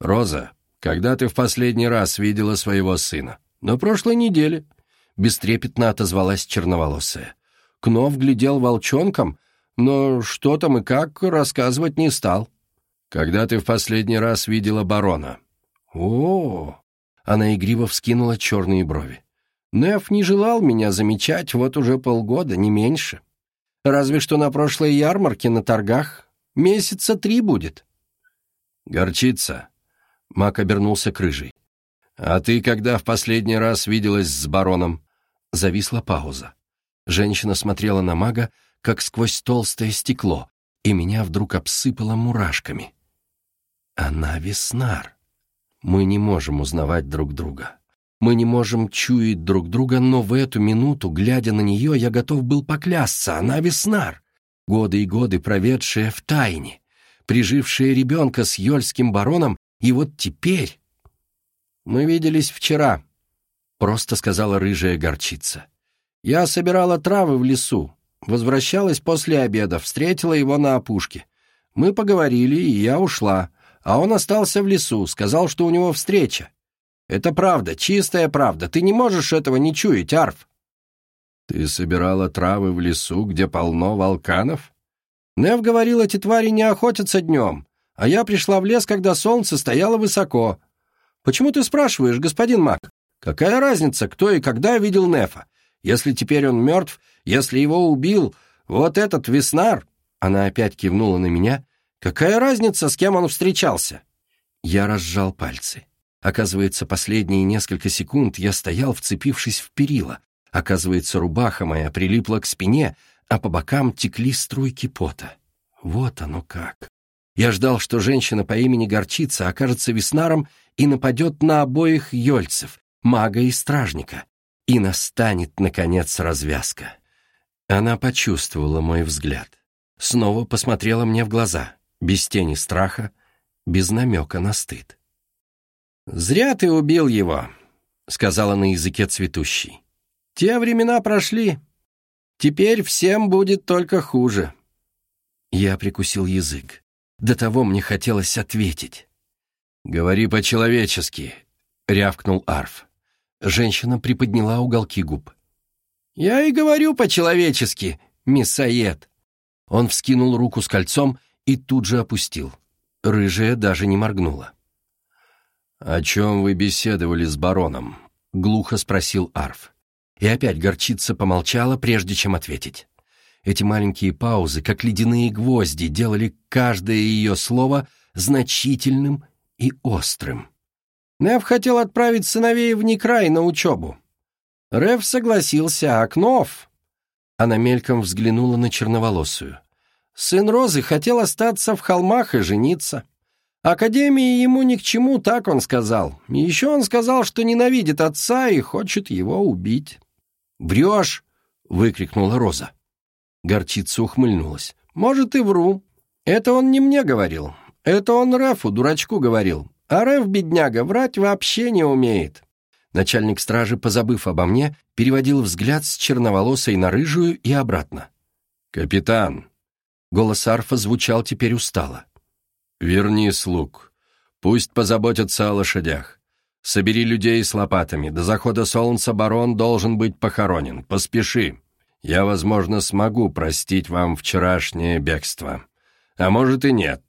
«Роза, когда ты в последний раз видела своего сына?» «На прошлой неделе», — бестрепетно отозвалась черноволосая. Кнов глядел волчонком, но что там и как рассказывать не стал. «Когда ты в последний раз видела барона?» «О!» — она игриво вскинула черные брови. «Неф не желал меня замечать вот уже полгода, не меньше. Разве что на прошлой ярмарке на торгах месяца три будет». «Горчица!» — Мак обернулся к рыжей. «А ты когда в последний раз виделась с бароном?» Зависла пауза. Женщина смотрела на мага, как сквозь толстое стекло, и меня вдруг обсыпало мурашками. Она веснар. Мы не можем узнавать друг друга. Мы не можем чуять друг друга, но в эту минуту, глядя на нее, я готов был поклясться. Она веснар. Годы и годы проведшая в тайне, прижившая ребенка с Йольским бароном, и вот теперь... «Мы виделись вчера», — просто сказала рыжая горчица. «Я собирала травы в лесу, возвращалась после обеда, встретила его на опушке. Мы поговорили, и я ушла а он остался в лесу, сказал, что у него встреча. Это правда, чистая правда, ты не можешь этого не чуять, Арф. Ты собирала травы в лесу, где полно волканов? Нев говорил, эти твари не охотятся днем, а я пришла в лес, когда солнце стояло высоко. Почему ты спрашиваешь, господин Мак? Какая разница, кто и когда видел Нефа? Если теперь он мертв, если его убил вот этот Веснар...» Она опять кивнула на меня, Какая разница, с кем он встречался? Я разжал пальцы. Оказывается, последние несколько секунд я стоял, вцепившись в перила. Оказывается, рубаха моя прилипла к спине, а по бокам текли струйки пота. Вот оно как. Я ждал, что женщина по имени Горчица окажется веснаром и нападет на обоих ёльцев, мага и стражника. И настанет, наконец, развязка. Она почувствовала мой взгляд. Снова посмотрела мне в глаза без тени страха, без намека на стыд. «Зря ты убил его», — сказала на языке цветущий. «Те времена прошли. Теперь всем будет только хуже». Я прикусил язык. До того мне хотелось ответить. «Говори по-человечески», — рявкнул Арф. Женщина приподняла уголки губ. «Я и говорю по-человечески, миссаед». Он вскинул руку с кольцом и тут же опустил. Рыжая даже не моргнула. «О чем вы беседовали с бароном?» — глухо спросил Арф. И опять горчица помолчала, прежде чем ответить. Эти маленькие паузы, как ледяные гвозди, делали каждое ее слово значительным и острым. Нев хотел отправить сыновей в Некрай на учебу. Рев согласился, а Кнов... Она мельком взглянула на черноволосую. Сын Розы хотел остаться в холмах и жениться. Академии ему ни к чему, так он сказал. Еще он сказал, что ненавидит отца и хочет его убить. «Врешь!» — выкрикнула Роза. Горчица ухмыльнулась. «Может, и вру. Это он не мне говорил. Это он Рефу, дурачку, говорил. А бедняга, врать вообще не умеет». Начальник стражи, позабыв обо мне, переводил взгляд с черноволосой на рыжую и обратно. «Капитан!» Голос Арфа звучал теперь устало. «Верни слуг. Пусть позаботятся о лошадях. Собери людей с лопатами. До захода солнца барон должен быть похоронен. Поспеши. Я, возможно, смогу простить вам вчерашнее бегство. А может и нет.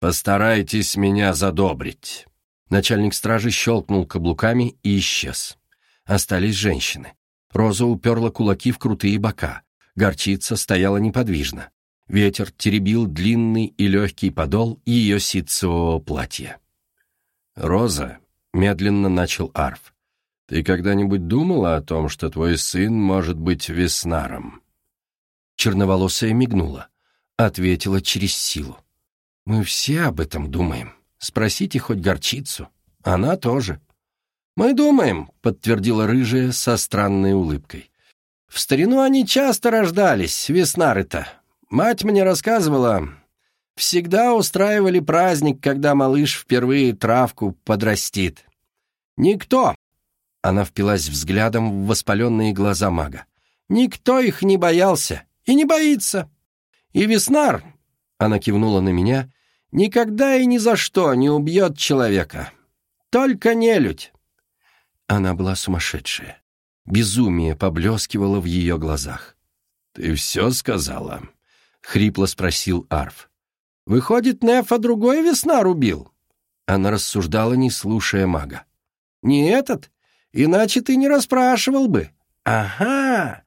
Постарайтесь меня задобрить». Начальник стражи щелкнул каблуками и исчез. Остались женщины. Роза уперла кулаки в крутые бока. Горчица стояла неподвижно. Ветер теребил длинный и легкий подол ее ситцевого платья. «Роза», — медленно начал Арф, — «ты когда-нибудь думала о том, что твой сын может быть веснаром?» Черноволосая мигнула, ответила через силу. «Мы все об этом думаем. Спросите хоть горчицу. Она тоже». «Мы думаем», — подтвердила рыжая со странной улыбкой. «В старину они часто рождались, веснары-то. Мать мне рассказывала, всегда устраивали праздник, когда малыш впервые травку подрастит. Никто, она впилась взглядом в воспаленные глаза мага, никто их не боялся и не боится. И Веснар, она кивнула на меня, никогда и ни за что не убьет человека. Только нелюдь. Она была сумасшедшая. Безумие поблескивало в ее глазах. «Ты все сказала?» — хрипло спросил Арф. «Выходит, Нефа другой весна рубил?» Она рассуждала, не слушая мага. «Не этот? Иначе ты не расспрашивал бы. Ага,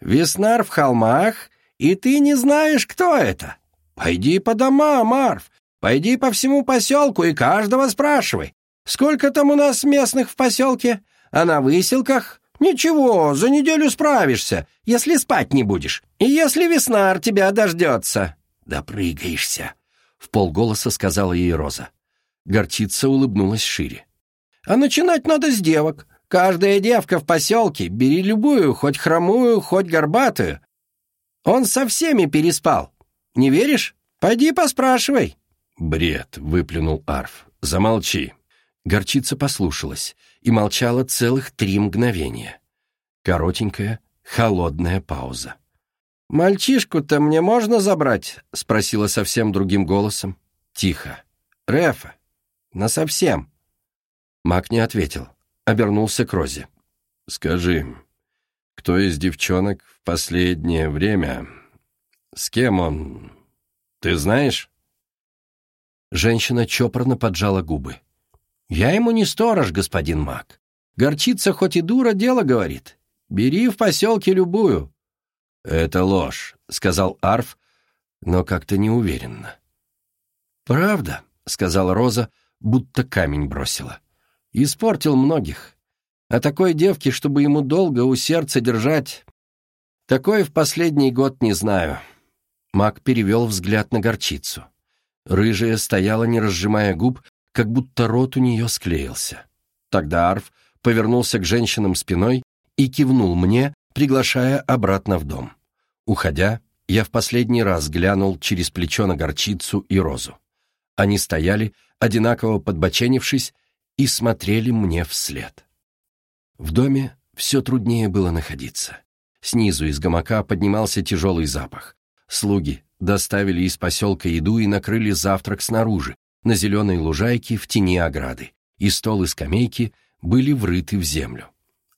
Веснар в холмах, и ты не знаешь, кто это. Пойди по домам, Арф, пойди по всему поселку и каждого спрашивай. Сколько там у нас местных в поселке? А на выселках? «Ничего, за неделю справишься, если спать не будешь. И если веснар тебя дождется». «Допрыгаешься», — в полголоса сказала ей Роза. Горчица улыбнулась шире. «А начинать надо с девок. Каждая девка в поселке, бери любую, хоть хромую, хоть горбатую. Он со всеми переспал. Не веришь? Пойди поспрашивай». «Бред», — выплюнул Арф. «Замолчи». Горчица послушалась и молчала целых три мгновения. Коротенькая, холодная пауза. «Мальчишку-то мне можно забрать?» — спросила совсем другим голосом. Тихо. «Рефа, насовсем». Мак не ответил, обернулся к Розе. «Скажи, кто из девчонок в последнее время... С кем он... Ты знаешь?» Женщина чопорно поджала губы. «Я ему не сторож, господин Мак. Горчица хоть и дура, дело говорит. Бери в поселке любую». «Это ложь», — сказал Арф, но как-то неуверенно. «Правда», — сказала Роза, будто камень бросила. «Испортил многих. А такой девки, чтобы ему долго у сердца держать, такой в последний год не знаю». Мак перевел взгляд на горчицу. Рыжая стояла, не разжимая губ, как будто рот у нее склеился. Тогда Арф повернулся к женщинам спиной и кивнул мне, приглашая обратно в дом. Уходя, я в последний раз глянул через плечо на горчицу и розу. Они стояли, одинаково подбоченившись, и смотрели мне вслед. В доме все труднее было находиться. Снизу из гамака поднимался тяжелый запах. Слуги доставили из поселка еду и накрыли завтрак снаружи, на зеленой лужайке в тени ограды, и стол и скамейки были врыты в землю.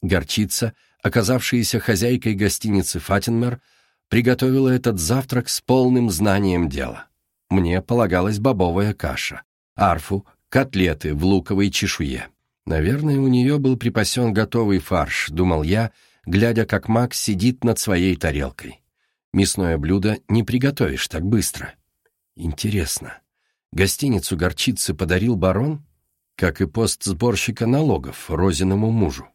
Горчица, оказавшаяся хозяйкой гостиницы «Фатинмер», приготовила этот завтрак с полным знанием дела. Мне полагалась бобовая каша, арфу, котлеты в луковой чешуе. Наверное, у нее был припасен готовый фарш, думал я, глядя, как Макс сидит над своей тарелкой. Мясное блюдо не приготовишь так быстро. Интересно, Гостиницу горчицы подарил барон, как и пост сборщика налогов Розиному мужу.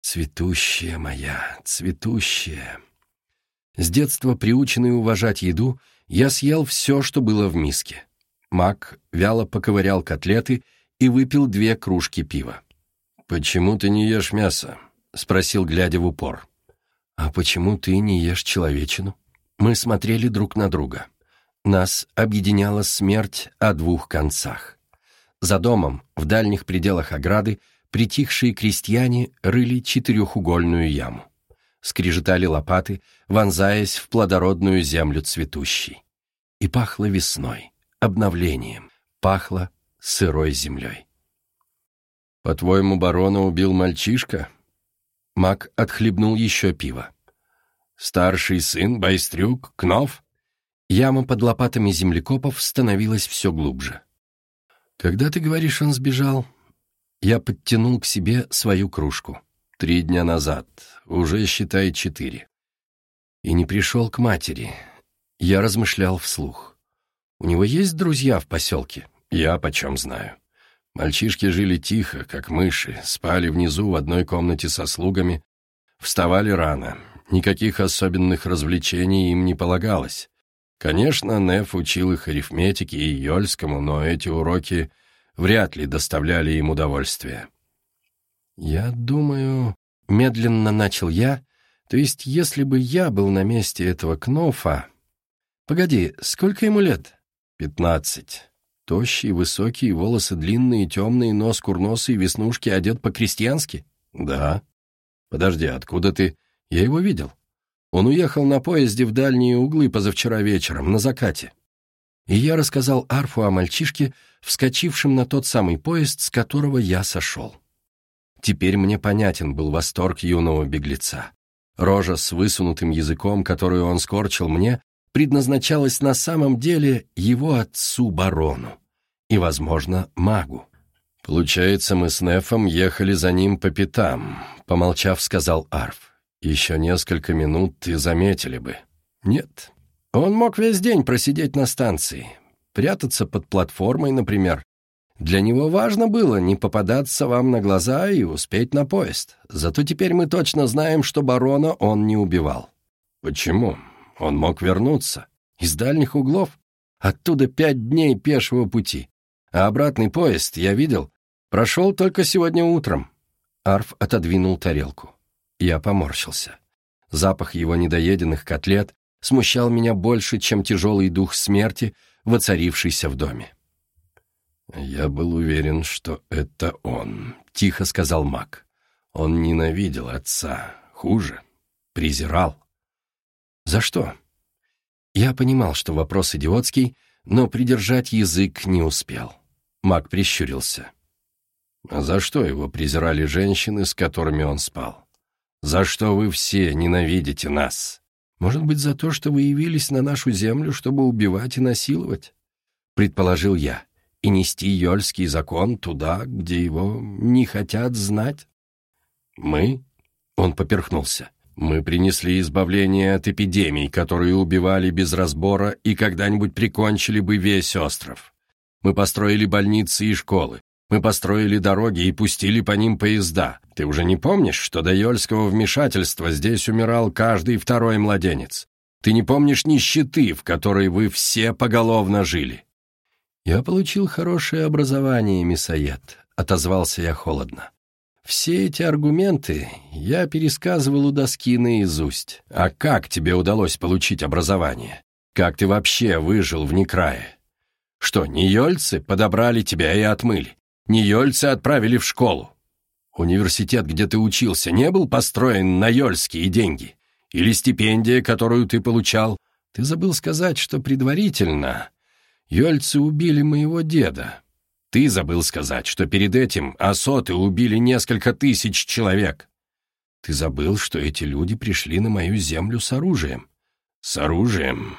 Цветущая моя, цветущая. С детства приученный уважать еду, я съел все, что было в миске. Мак вяло поковырял котлеты и выпил две кружки пива. «Почему ты не ешь мясо?» — спросил, глядя в упор. «А почему ты не ешь человечину?» Мы смотрели друг на друга. Нас объединяла смерть о двух концах. За домом, в дальних пределах ограды, притихшие крестьяне рыли четырехугольную яму. Скрежетали лопаты, вонзаясь в плодородную землю цветущей. И пахло весной, обновлением, пахло сырой землей. «По-твоему, барона убил мальчишка?» Мак отхлебнул еще пиво. «Старший сын, Байстрюк, Кнов?» Яма под лопатами землекопов становилась все глубже. «Когда ты говоришь, он сбежал?» Я подтянул к себе свою кружку. «Три дня назад. Уже, считай, четыре». И не пришел к матери. Я размышлял вслух. «У него есть друзья в поселке?» «Я почем знаю». Мальчишки жили тихо, как мыши, спали внизу в одной комнате со слугами, вставали рано. Никаких особенных развлечений им не полагалось. Конечно, Неф учил их арифметике и Йольскому, но эти уроки вряд ли доставляли им удовольствие. «Я думаю...» — медленно начал я. «То есть, если бы я был на месте этого Кнофа...» «Погоди, сколько ему лет?» «Пятнадцать. Тощий, высокий, волосы длинные, темные, нос курносый, веснушки, одет по-крестьянски?» «Да». «Подожди, откуда ты...» «Я его видел. Он уехал на поезде в дальние углы позавчера вечером, на закате. И я рассказал Арфу о мальчишке, вскочившем на тот самый поезд, с которого я сошел. Теперь мне понятен был восторг юного беглеца. Рожа с высунутым языком, которую он скорчил мне, предназначалась на самом деле его отцу-барону и, возможно, магу. «Получается, мы с Нефом ехали за ним по пятам», — помолчав, сказал Арф. Еще несколько минут и заметили бы. Нет. Он мог весь день просидеть на станции. Прятаться под платформой, например. Для него важно было не попадаться вам на глаза и успеть на поезд. Зато теперь мы точно знаем, что барона он не убивал. Почему? Он мог вернуться. Из дальних углов. Оттуда пять дней пешего пути. А обратный поезд, я видел, прошел только сегодня утром. Арф отодвинул тарелку. Я поморщился. Запах его недоеденных котлет смущал меня больше, чем тяжелый дух смерти, воцарившийся в доме. «Я был уверен, что это он», — тихо сказал Мак. «Он ненавидел отца. Хуже. Презирал». «За что?» Я понимал, что вопрос идиотский, но придержать язык не успел. Мак прищурился. «А за что его презирали женщины, с которыми он спал?» За что вы все ненавидите нас? Может быть, за то, что вы явились на нашу землю, чтобы убивать и насиловать? Предположил я. И нести Йольский закон туда, где его не хотят знать? Мы? Он поперхнулся. Мы принесли избавление от эпидемий, которые убивали без разбора и когда-нибудь прикончили бы весь остров. Мы построили больницы и школы. Мы построили дороги и пустили по ним поезда. Ты уже не помнишь, что до Йольского вмешательства здесь умирал каждый второй младенец? Ты не помнишь нищеты, в которой вы все поголовно жили?» «Я получил хорошее образование, Мисоед», — отозвался я холодно. «Все эти аргументы я пересказывал у доски наизусть. А как тебе удалось получить образование? Как ты вообще выжил в Некрае? Что, нейольцы подобрали тебя и отмыли? Нейольцы отправили в школу. Университет, где ты учился, не был построен на йольские деньги? Или стипендия, которую ты получал? Ты забыл сказать, что предварительно йольцы убили моего деда. Ты забыл сказать, что перед этим осоты убили несколько тысяч человек. Ты забыл, что эти люди пришли на мою землю с оружием. С оружием?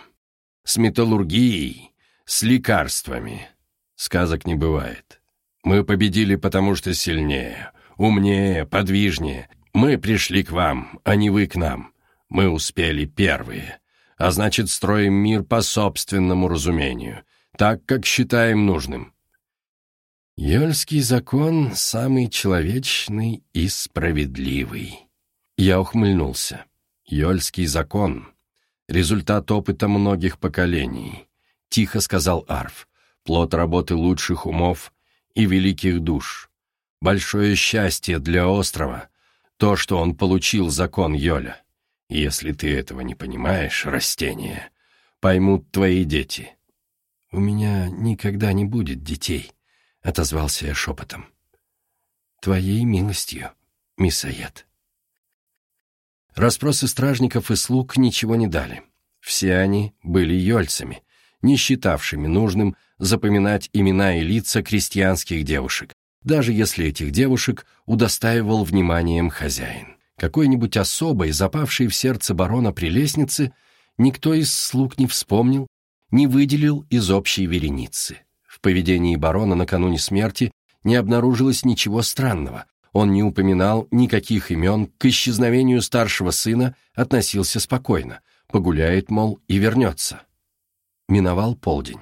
С металлургией? С лекарствами? Сказок не бывает. Мы победили, потому что сильнее, умнее, подвижнее. Мы пришли к вам, а не вы к нам. Мы успели первые. А значит, строим мир по собственному разумению, так, как считаем нужным. Йольский закон самый человечный и справедливый. Я ухмыльнулся. Йольский закон результат опыта многих поколений», — тихо сказал Арф, плод работы лучших умов и великих душ. Большое счастье для острова — то, что он получил закон Йоля. Если ты этого не понимаешь, растение, поймут твои дети. «У меня никогда не будет детей», — отозвался я шепотом. «Твоей милостью, мисс Ает». Распросы стражников и слуг ничего не дали. Все они были йольцами, не считавшими нужным запоминать имена и лица крестьянских девушек, даже если этих девушек удостаивал вниманием хозяин. Какой-нибудь особой, запавшей в сердце барона при лестнице, никто из слуг не вспомнил, не выделил из общей вереницы. В поведении барона накануне смерти не обнаружилось ничего странного, он не упоминал никаких имен, к исчезновению старшего сына относился спокойно, погуляет, мол, и вернется. Миновал полдень.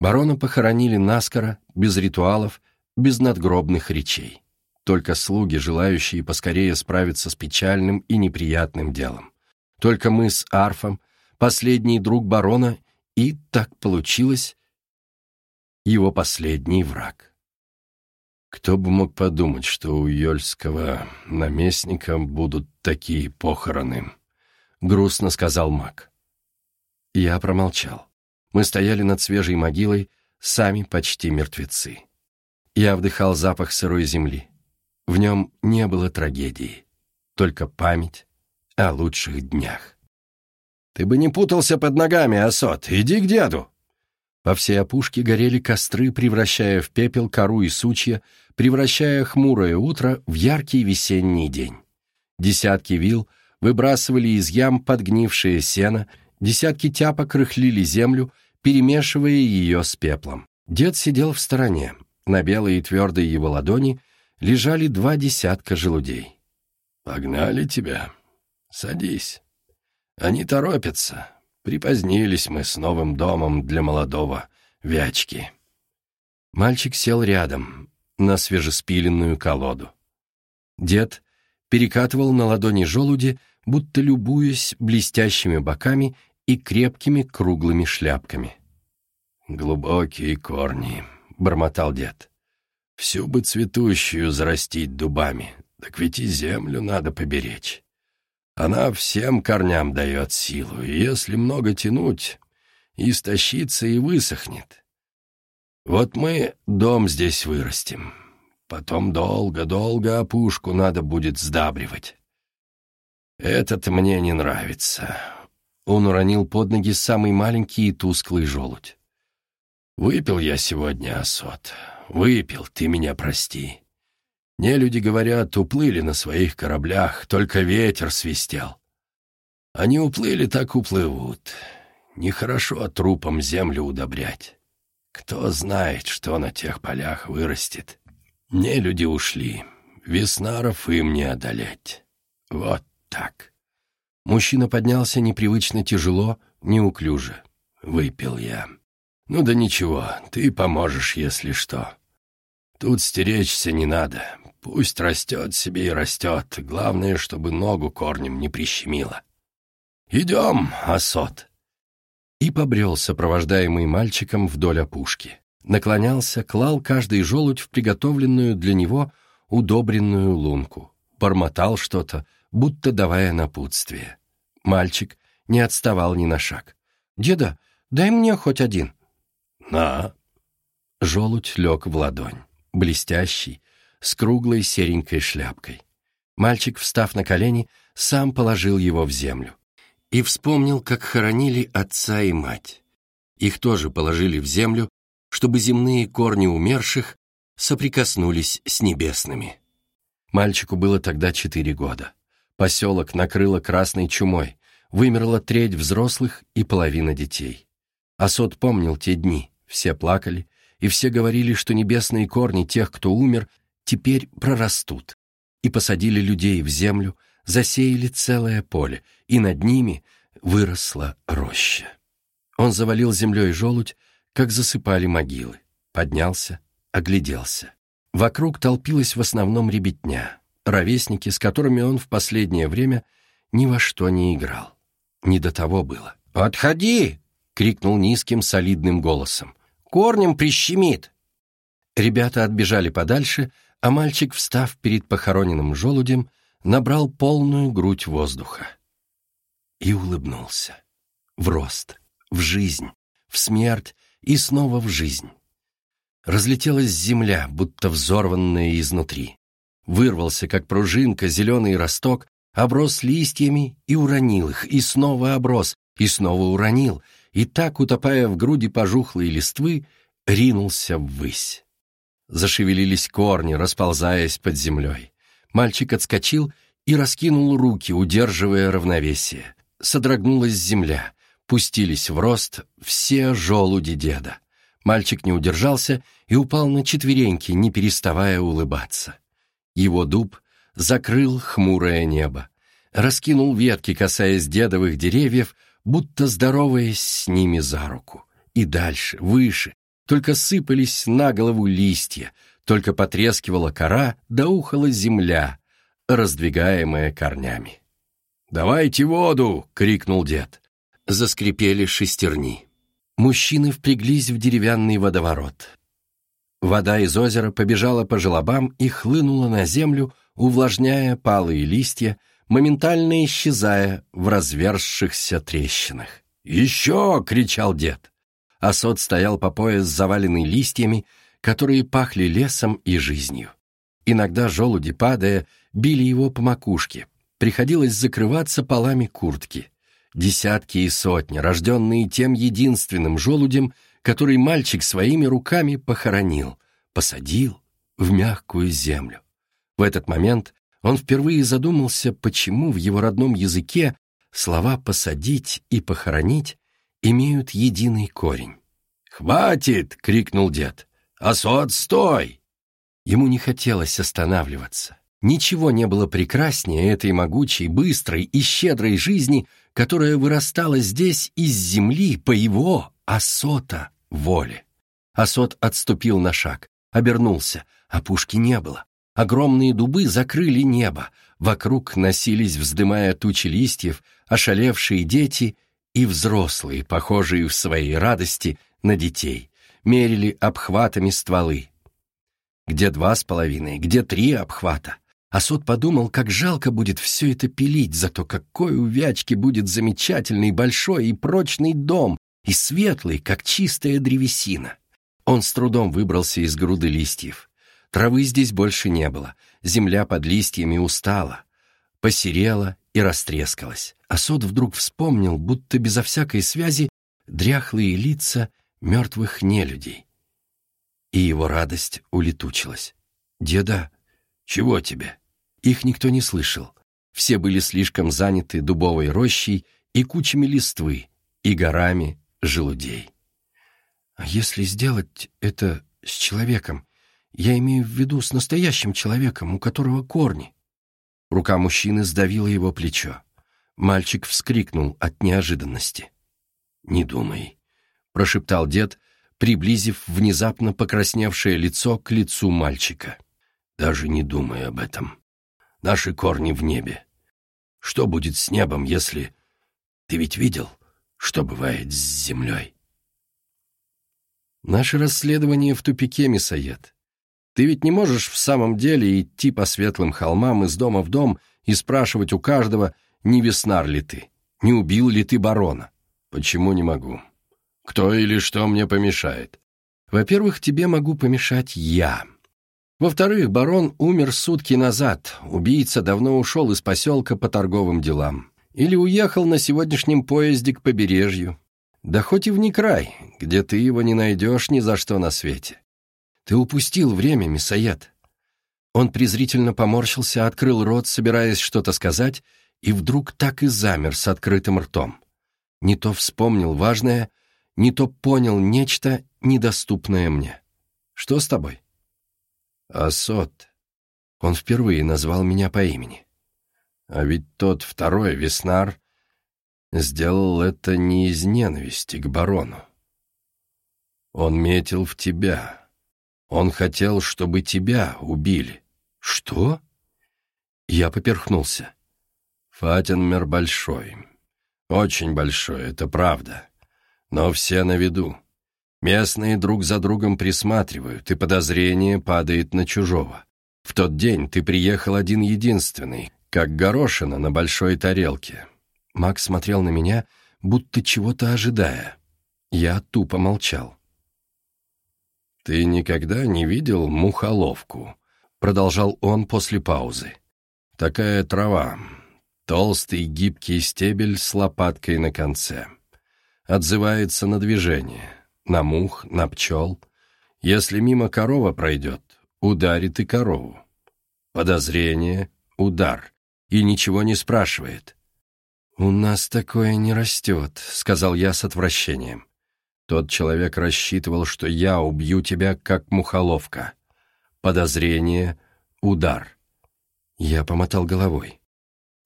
Барона похоронили наскоро, без ритуалов, без надгробных речей. Только слуги, желающие поскорее справиться с печальным и неприятным делом. Только мы с Арфом, последний друг барона, и так получилось его последний враг. Кто бы мог подумать, что у Йольского наместника будут такие похороны? Грустно сказал маг. Я промолчал. Мы стояли над свежей могилой, сами почти мертвецы. Я вдыхал запах сырой земли. В нем не было трагедии, только память о лучших днях. «Ты бы не путался под ногами, Асот, иди к деду!» По всей опушке горели костры, превращая в пепел кору и сучья, превращая хмурое утро в яркий весенний день. Десятки вил выбрасывали из ям подгнившее сено, десятки тяпок рыхлили землю, перемешивая ее с пеплом. Дед сидел в стороне. На белой и твердой его ладони лежали два десятка желудей. «Погнали тебя. Садись. Они торопятся. Припозднились мы с новым домом для молодого Вячки. Мальчик сел рядом, на свежеспиленную колоду. Дед перекатывал на ладони желуди, будто любуясь блестящими боками и крепкими круглыми шляпками. «Глубокие корни», — бормотал дед. «Всю бы цветущую зарастить дубами, так ведь и землю надо поберечь. Она всем корням дает силу, и если много тянуть, истощится и высохнет. Вот мы дом здесь вырастим, потом долго-долго опушку надо будет сдабривать. Этот мне не нравится. Он уронил под ноги самый маленький и тусклый желудь. Выпил я сегодня, Асот, выпил, ты меня прости. Не люди говорят, уплыли на своих кораблях, только ветер свистел. Они уплыли, так уплывут. Нехорошо трупом землю удобрять. Кто знает, что на тех полях вырастет. Не люди ушли, веснаров им не одолеть. Вот так. Мужчина поднялся непривычно тяжело, неуклюже. Выпил я. Ну да ничего, ты поможешь, если что. Тут стеречься не надо, Пусть растет себе и растет, главное, чтобы ногу корнем не прищемило. «Идем, Асот!» И побрел, сопровождаемый мальчиком вдоль опушки. Наклонялся, клал каждый желудь в приготовленную для него удобренную лунку. Бормотал что-то, будто давая напутствие. Мальчик не отставал ни на шаг. «Деда, дай мне хоть один». «На». Желудь лег в ладонь, блестящий, с круглой серенькой шляпкой. Мальчик, встав на колени, сам положил его в землю. И вспомнил, как хоронили отца и мать. Их тоже положили в землю, чтобы земные корни умерших соприкоснулись с небесными. Мальчику было тогда четыре года. Поселок накрыло красной чумой, вымерла треть взрослых и половина детей. Асот помнил те дни, все плакали, и все говорили, что небесные корни тех, кто умер, теперь прорастут, и посадили людей в землю, засеяли целое поле, и над ними выросла роща. Он завалил землей желудь, как засыпали могилы, поднялся, огляделся. Вокруг толпилась в основном ребятня, ровесники, с которыми он в последнее время ни во что не играл. Не до того было. «Отходи!» — крикнул низким солидным голосом. «Корнем прищемит!» Ребята отбежали подальше, а мальчик, встав перед похороненным желудем, набрал полную грудь воздуха. И улыбнулся. В рост, в жизнь, в смерть и снова в жизнь. Разлетелась земля, будто взорванная изнутри. Вырвался, как пружинка, зеленый росток, оброс листьями и уронил их, и снова оброс, и снова уронил, и так, утопая в груди пожухлой листвы, ринулся ввысь. Зашевелились корни, расползаясь под землей. Мальчик отскочил и раскинул руки, удерживая равновесие. Содрогнулась земля, пустились в рост все желуди деда. Мальчик не удержался и упал на четвереньки, не переставая улыбаться. Его дуб закрыл хмурое небо, раскинул ветки, касаясь дедовых деревьев, будто здороваясь с ними за руку. И дальше, выше, только сыпались на голову листья, только потрескивала кора, да ухала земля, раздвигаемая корнями. «Давайте воду!» — крикнул дед. Заскрипели шестерни. Мужчины впряглись в деревянный водоворот. Вода из озера побежала по желобам и хлынула на землю, увлажняя палые листья, моментально исчезая в разверзшихся трещинах. «Еще!» — кричал дед. Асот стоял по пояс, заваленный листьями, которые пахли лесом и жизнью. Иногда желуди, падая, били его по макушке. Приходилось закрываться полами куртки. Десятки и сотни, рожденные тем единственным желудем, который мальчик своими руками похоронил, посадил в мягкую землю. В этот момент он впервые задумался, почему в его родном языке слова «посадить» и «похоронить» имеют единый корень. «Хватит!» — крикнул дед. «Асот, стой!» Ему не хотелось останавливаться. Ничего не было прекраснее этой могучей, быстрой и щедрой жизни, которая вырастала здесь из земли по его, Асота, воле. Асот отступил на шаг, обернулся, а пушки не было. Огромные дубы закрыли небо, вокруг носились, вздымая тучи листьев, ошалевшие дети и взрослые, похожие в своей радости на детей, мерили обхватами стволы. Где два с половиной, где три обхвата. Асот подумал, как жалко будет все это пилить, зато какой у Вячки будет замечательный, большой и прочный дом, и светлый, как чистая древесина. Он с трудом выбрался из груды листьев. Травы здесь больше не было, земля под листьями устала, посерела и растрескалась. А сот вдруг вспомнил, будто безо всякой связи, дряхлые лица мертвых нелюдей. И его радость улетучилась. «Деда, чего тебе?» Их никто не слышал. Все были слишком заняты дубовой рощей и кучами листвы, и горами желудей. А если сделать это с человеком? Я имею в виду с настоящим человеком, у которого корни. Рука мужчины сдавила его плечо. Мальчик вскрикнул от неожиданности. «Не думай», — прошептал дед, приблизив внезапно покрасневшее лицо к лицу мальчика. «Даже не думай об этом. Наши корни в небе. Что будет с небом, если... Ты ведь видел, что бывает с землей?» «Наше расследование в тупике, Мясоед. Ты ведь не можешь в самом деле идти по светлым холмам из дома в дом и спрашивать у каждого, не веснар ли ты, не убил ли ты барона. Почему не могу? Кто или что мне помешает? Во-первых, тебе могу помешать я. Во-вторых, барон умер сутки назад, убийца давно ушел из поселка по торговым делам. Или уехал на сегодняшнем поезде к побережью. Да хоть и в Некрай, где ты его не найдешь ни за что на свете. Ты упустил время, мясоед». Он презрительно поморщился, открыл рот, собираясь что-то сказать, и вдруг так и замер с открытым ртом. Не то вспомнил важное, не то понял нечто недоступное мне. «Что с тобой?» «Асот». Он впервые назвал меня по имени. А ведь тот второй Веснар сделал это не из ненависти к барону. Он метил в тебя, он хотел, чтобы тебя убили. Что? Я поперхнулся. Фатенмер большой. Очень большой, это правда. Но все на виду. Местные друг за другом присматривают, и подозрение падает на чужого. В тот день ты приехал один-единственный, как горошина на большой тарелке. Макс смотрел на меня, будто чего-то ожидая. Я тупо молчал. «Ты никогда не видел мухоловку?» — продолжал он после паузы. «Такая трава, толстый гибкий стебель с лопаткой на конце. Отзывается на движение, на мух, на пчел. Если мимо корова пройдет, ударит и корову. Подозрение, удар, и ничего не спрашивает. «У нас такое не растет», — сказал я с отвращением. Тот человек рассчитывал, что я убью тебя, как мухоловка. Подозрение, удар. Я помотал головой.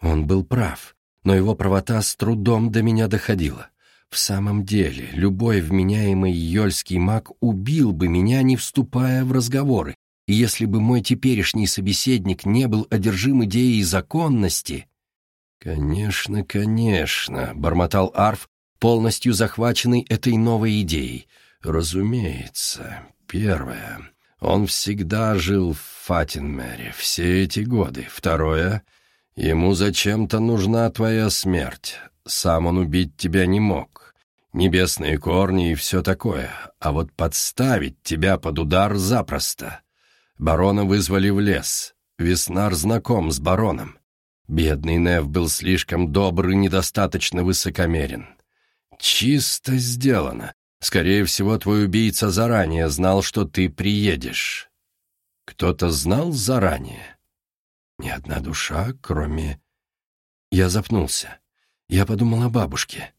Он был прав, но его правота с трудом до меня доходила. В самом деле, любой вменяемый йольский маг убил бы меня, не вступая в разговоры, и если бы мой теперешний собеседник не был одержим идеей законности... «Конечно, конечно», — бормотал Арф, полностью захваченный этой новой идеей. «Разумеется. Первое. Он всегда жил в Фатинмере все эти годы. Второе. Ему зачем-то нужна твоя смерть. Сам он убить тебя не мог. Небесные корни и все такое. А вот подставить тебя под удар запросто. Барона вызвали в лес. Веснар знаком с бароном. Бедный Нев был слишком добр и недостаточно высокомерен. Чисто сделано. Скорее всего, твой убийца заранее знал, что ты приедешь. Кто-то знал заранее? Ни одна душа, кроме... Я запнулся. Я подумал о бабушке.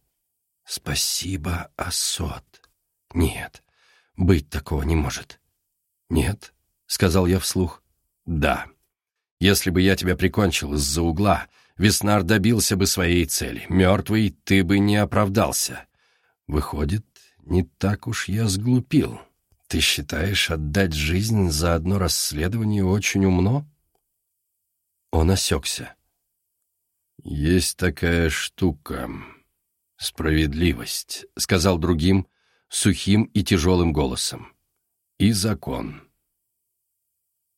Спасибо, Асот. Нет, быть такого не может. Нет, — сказал я вслух. «Да. Если бы я тебя прикончил из-за угла, Веснар добился бы своей цели. Мертвый ты бы не оправдался. Выходит, не так уж я сглупил. Ты считаешь, отдать жизнь за одно расследование очень умно?» Он осекся. «Есть такая штука. Справедливость», — сказал другим, сухим и тяжелым голосом. «И закон».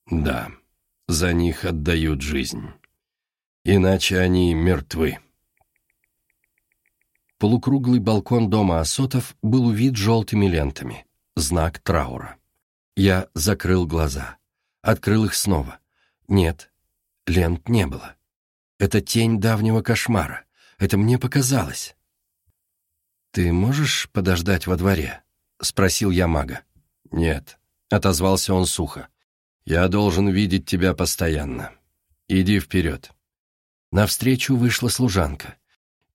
Да, за них отдают жизнь. Иначе они мертвы. Полукруглый балкон дома Осотов был увит желтыми лентами. Знак траура. Я закрыл глаза. Открыл их снова. Нет, лент не было. Это тень давнего кошмара. Это мне показалось. «Ты можешь подождать во дворе?» — спросил я мага. «Нет», — отозвался он сухо. Я должен видеть тебя постоянно. Иди вперед». Навстречу вышла служанка.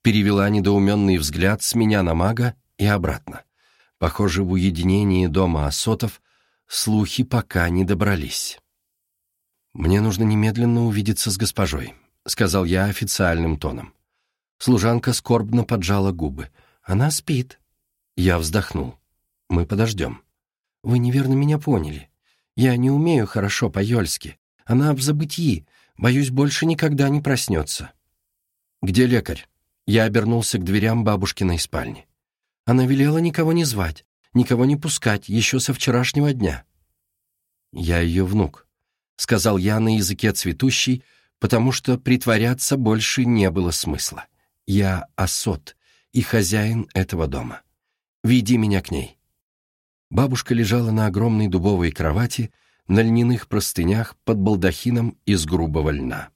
Перевела недоуменный взгляд с меня на мага и обратно. Похоже, в уединении дома Осотов слухи пока не добрались. «Мне нужно немедленно увидеться с госпожой», — сказал я официальным тоном. Служанка скорбно поджала губы. «Она спит». Я вздохнул. «Мы подождем». «Вы неверно меня поняли. Я не умею хорошо по-ёльски. Она в забытии. Боюсь, больше никогда не проснется». «Где лекарь?» Я обернулся к дверям бабушкиной спальни. Она велела никого не звать, никого не пускать, еще со вчерашнего дня. «Я ее внук», — сказал я на языке цветущий, потому что притворяться больше не было смысла. «Я Асот и хозяин этого дома. Веди меня к ней». Бабушка лежала на огромной дубовой кровати, на льняных простынях под балдахином из грубого льна.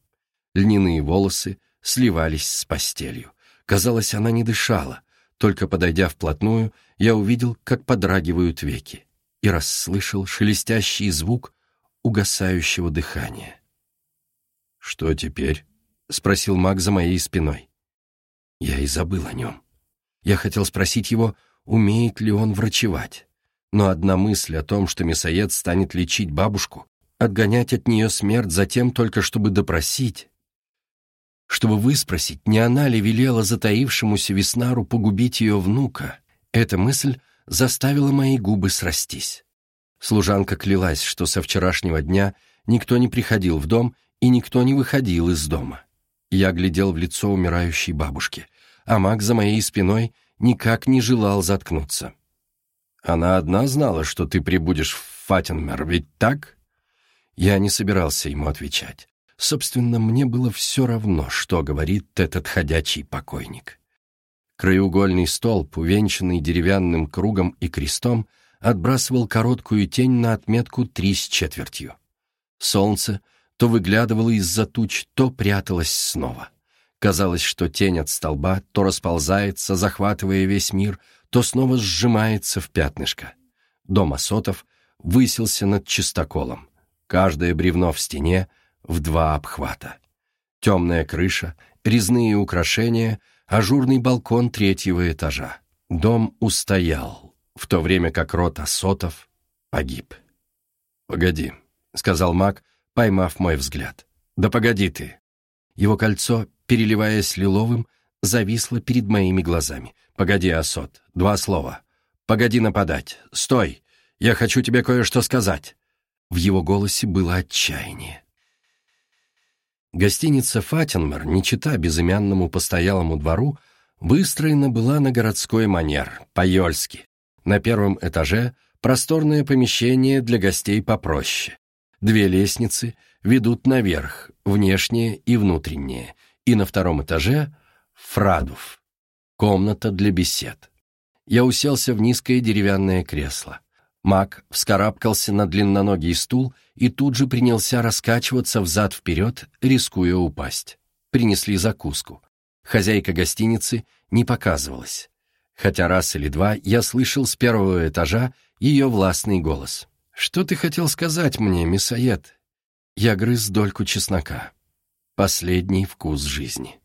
Льняные волосы сливались с постелью. Казалось, она не дышала. Только подойдя вплотную, я увидел, как подрагивают веки, и расслышал шелестящий звук угасающего дыхания. «Что теперь?» — спросил маг за моей спиной. Я и забыл о нем. Я хотел спросить его, умеет ли он врачевать но одна мысль о том, что мясоед станет лечить бабушку, отгонять от нее смерть затем только чтобы допросить, чтобы выспросить, не она ли велела затаившемуся Веснару погубить ее внука, эта мысль заставила мои губы срастись. Служанка клялась, что со вчерашнего дня никто не приходил в дом и никто не выходил из дома. Я глядел в лицо умирающей бабушки. а маг за моей спиной никак не желал заткнуться. «Она одна знала, что ты прибудешь в Фатенмер, ведь так?» Я не собирался ему отвечать. Собственно, мне было все равно, что говорит этот ходячий покойник. Краеугольный столб, увенчанный деревянным кругом и крестом, отбрасывал короткую тень на отметку три с четвертью. Солнце то выглядывало из-за туч, то пряталось снова. Казалось, что тень от столба то расползается, захватывая весь мир, то снова сжимается в пятнышко. Дом Асотов высился над чистоколом. Каждое бревно в стене в два обхвата. Темная крыша, резные украшения, ажурный балкон третьего этажа. Дом устоял, в то время как рот Асотов погиб. «Погоди», — сказал маг, поймав мой взгляд. «Да погоди ты!» Его кольцо, переливаясь лиловым, зависло перед моими глазами. «Погоди, Асот, два слова. Погоди нападать. Стой! Я хочу тебе кое-что сказать!» В его голосе было отчаяние. Гостиница «Фатенмер», не чита безымянному постоялому двору, выстроена была на городской манер, по-йольски. На первом этаже просторное помещение для гостей попроще. Две лестницы ведут наверх, внешние и внутренние, и на втором этаже — фрадув, комната для бесед. Я уселся в низкое деревянное кресло. Мак вскарабкался на длинноногий стул и тут же принялся раскачиваться взад-вперед, рискуя упасть. Принесли закуску. Хозяйка гостиницы не показывалась. Хотя раз или два я слышал с первого этажа ее властный голос. «Что ты хотел сказать мне, мясоед?» Я грыз дольку чеснока. Последний вкус жизни.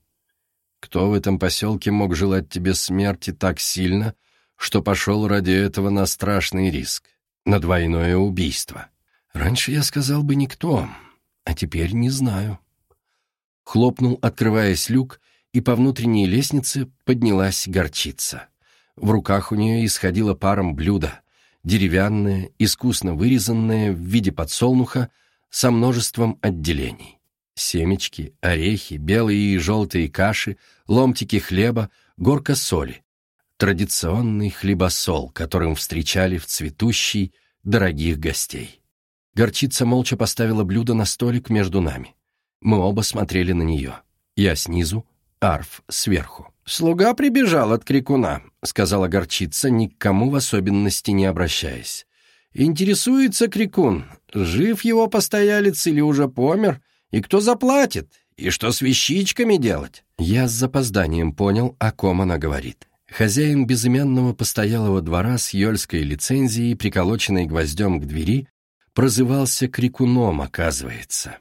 Кто в этом поселке мог желать тебе смерти так сильно, что пошел ради этого на страшный риск, на двойное убийство. Раньше я сказал бы никто, а теперь не знаю. Хлопнул, открываясь люк, и по внутренней лестнице поднялась горчица. В руках у нее исходило паром блюдо, деревянное, искусно вырезанное в виде подсолнуха со множеством отделений. Семечки, орехи, белые и желтые каши, ломтики хлеба, горка соли, традиционный хлебосол, которым встречали в цветущий дорогих гостей. Горчица молча поставила блюдо на столик между нами. Мы оба смотрели на нее. Я снизу, Арф сверху. «Слуга прибежал от крикуна», — сказала горчица, ни к кому в особенности не обращаясь. «Интересуется крикун, жив его постоялец или уже помер, и кто заплатит, и что с вещичками делать?» Я с запозданием понял, о ком она говорит. Хозяин безымянного постоялого двора с ёльской лицензией, приколоченной гвоздем к двери, прозывался крикуном, оказывается.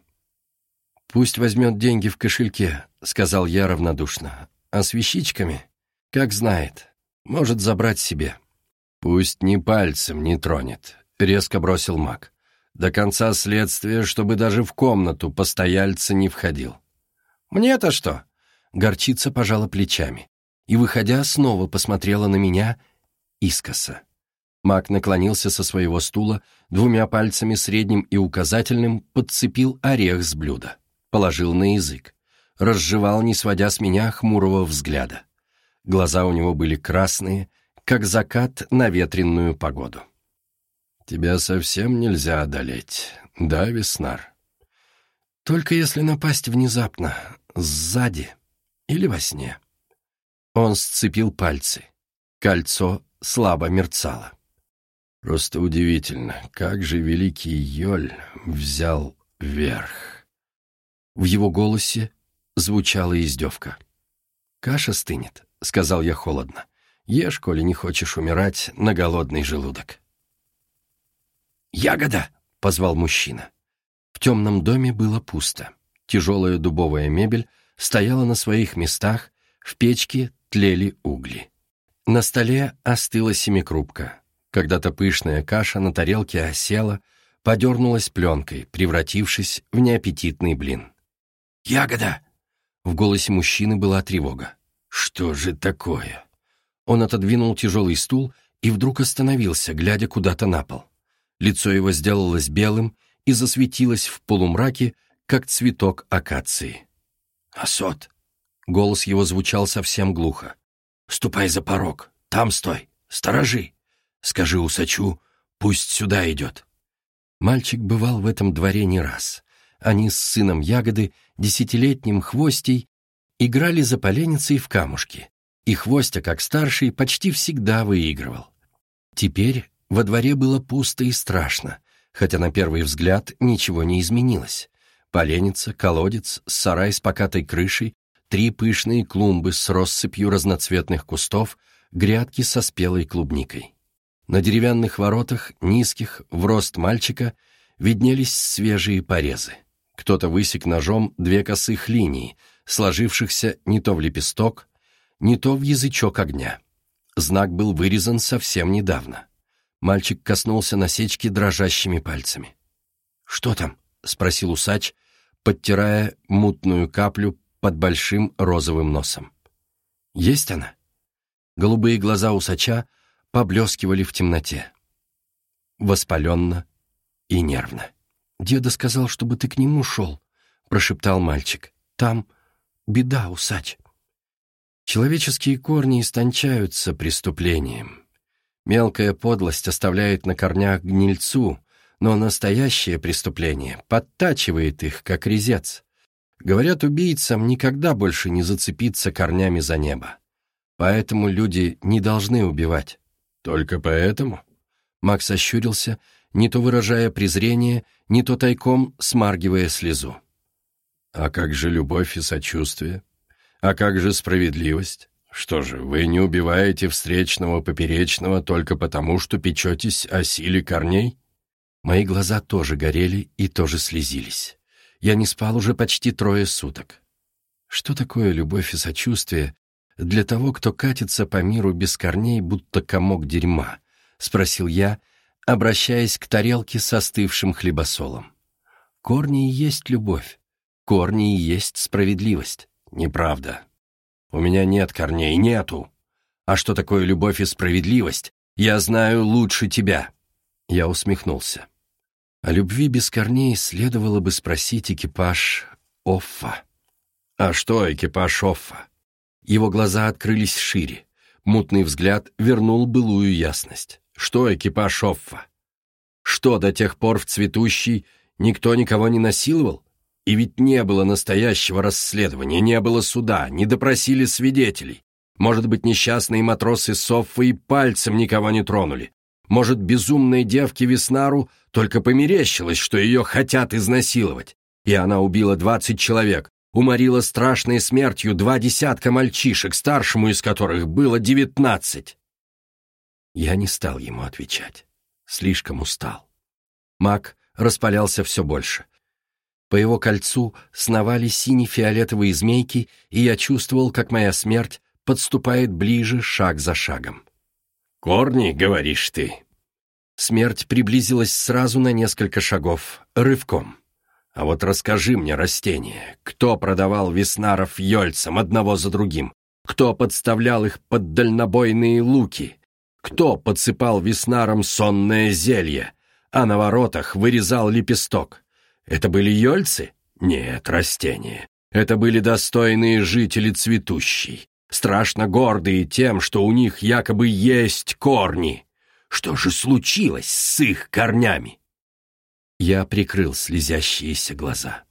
«Пусть возьмет деньги в кошельке», — сказал я равнодушно. «А с вещичками? Как знает. Может забрать себе». «Пусть ни пальцем не тронет», — резко бросил маг. «До конца следствия, чтобы даже в комнату постояльца не входил». «Мне-то что?» — горчица пожала плечами и, выходя, снова посмотрела на меня искоса. Мак наклонился со своего стула, двумя пальцами средним и указательным подцепил орех с блюда, положил на язык, разжевал, не сводя с меня хмурого взгляда. Глаза у него были красные, как закат на ветренную погоду. «Тебя совсем нельзя одолеть, да, Веснар?» «Только если напасть внезапно, сзади или во сне». Он сцепил пальцы. Кольцо слабо мерцало. Просто удивительно, как же великий Йоль взял верх. В его голосе звучала издевка. «Каша стынет», — сказал я холодно. «Ешь, коли не хочешь умирать на голодный желудок». «Ягода!» — позвал мужчина. В темном доме было пусто. Тяжелая дубовая мебель стояла на своих местах, в печке тлели угли. На столе остыла семикрупка. Когда-то пышная каша на тарелке осела, подернулась пленкой, превратившись в неаппетитный блин. «Ягода!» В голосе мужчины была тревога. «Что же такое?» Он отодвинул тяжелый стул и вдруг остановился, глядя куда-то на пол. Лицо его сделалось белым и засветилось в полумраке, как цветок акации. «Асот!» Голос его звучал совсем глухо. «Ступай за порог. Там стой. Сторожи. Скажи усачу, пусть сюда идет». Мальчик бывал в этом дворе не раз. Они с сыном Ягоды, десятилетним Хвостей, играли за поленницей в камушки, и Хвостя, как старший, почти всегда выигрывал. Теперь во дворе было пусто и страшно, хотя на первый взгляд ничего не изменилось. Поленница, колодец, сарай с покатой крышей, три пышные клумбы с россыпью разноцветных кустов, грядки со спелой клубникой. На деревянных воротах, низких, в рост мальчика, виднелись свежие порезы. Кто-то высек ножом две косых линии, сложившихся не то в лепесток, не то в язычок огня. Знак был вырезан совсем недавно. Мальчик коснулся насечки дрожащими пальцами. «Что там?» — спросил усач, подтирая мутную каплю под большим розовым носом. «Есть она?» Голубые глаза усача поблескивали в темноте. Воспаленно и нервно. «Деда сказал, чтобы ты к нему шел», — прошептал мальчик. «Там беда, усач». Человеческие корни истончаются преступлением. Мелкая подлость оставляет на корнях гнильцу, но настоящее преступление подтачивает их, как резец. Говорят, убийцам никогда больше не зацепиться корнями за небо. Поэтому люди не должны убивать. Только поэтому? Макс ощурился, не то выражая презрение, не то тайком смаргивая слезу. А как же любовь и сочувствие? А как же справедливость? Что же, вы не убиваете встречного поперечного только потому, что печетесь о силе корней? Мои глаза тоже горели и тоже слезились. Я не спал уже почти трое суток. Что такое любовь и сочувствие для того, кто катится по миру без корней, будто комок дерьма? Спросил я, обращаясь к тарелке с остывшим хлебосолом. Корни и есть любовь. Корни и есть справедливость. Неправда. У меня нет корней, нету. А что такое любовь и справедливость, я знаю лучше тебя. Я усмехнулся. О любви без корней следовало бы спросить экипаж Оффа. А что экипаж Оффа? Его глаза открылись шире. Мутный взгляд вернул былую ясность. Что экипаж Оффа? Что до тех пор в цветущей никто никого не насиловал? И ведь не было настоящего расследования, не было суда, не допросили свидетелей. Может быть, несчастные матросы Соффа и пальцем никого не тронули. Может, безумной девке Веснару только померещилось, что ее хотят изнасиловать. И она убила двадцать человек, уморила страшной смертью два десятка мальчишек, старшему из которых было девятнадцать. Я не стал ему отвечать. Слишком устал. Маг распалялся все больше. По его кольцу сновали сине-фиолетовые змейки, и я чувствовал, как моя смерть подступает ближе шаг за шагом. «Корни, говоришь ты?» Смерть приблизилась сразу на несколько шагов, рывком. «А вот расскажи мне, растение, кто продавал веснаров ёльцам одного за другим? Кто подставлял их под дальнобойные луки? Кто подсыпал веснарам сонное зелье, а на воротах вырезал лепесток? Это были ёльцы? Нет, растения. Это были достойные жители цветущей, страшно гордые тем, что у них якобы есть корни. Что же случилось с их корнями? Я прикрыл слезящиеся глаза.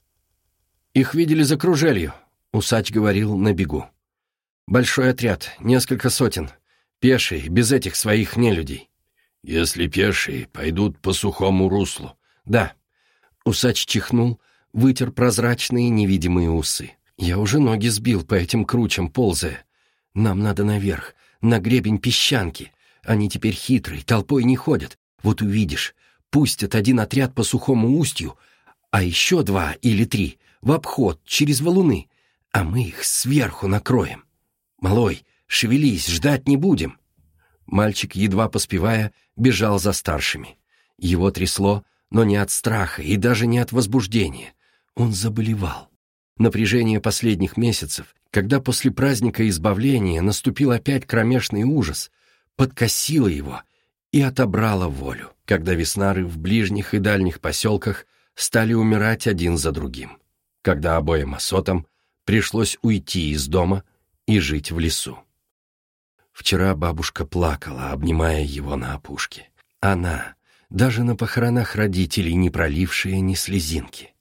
Их видели за кружелью, усач говорил на бегу. Большой отряд, несколько сотен, пешие, без этих своих нелюдей. Если пешие пойдут по сухому руслу. Да, Усач чихнул, вытер прозрачные невидимые усы. «Я уже ноги сбил по этим кручам, ползая. Нам надо наверх, на гребень песчанки. Они теперь хитрые, толпой не ходят. Вот увидишь, пустят один отряд по сухому устью, а еще два или три в обход через валуны, а мы их сверху накроем. Малой, шевелись, ждать не будем». Мальчик, едва поспевая, бежал за старшими. Его трясло, но не от страха и даже не от возбуждения. Он заболевал. Напряжение последних месяцев, когда после праздника избавления наступил опять кромешный ужас, подкосило его и отобрало волю, когда веснары в ближних и дальних поселках стали умирать один за другим, когда обоим осотам Пришлось уйти из дома и жить в лесу. Вчера бабушка плакала, обнимая его на опушке. Она, даже на похоронах родителей, не пролившая ни слезинки.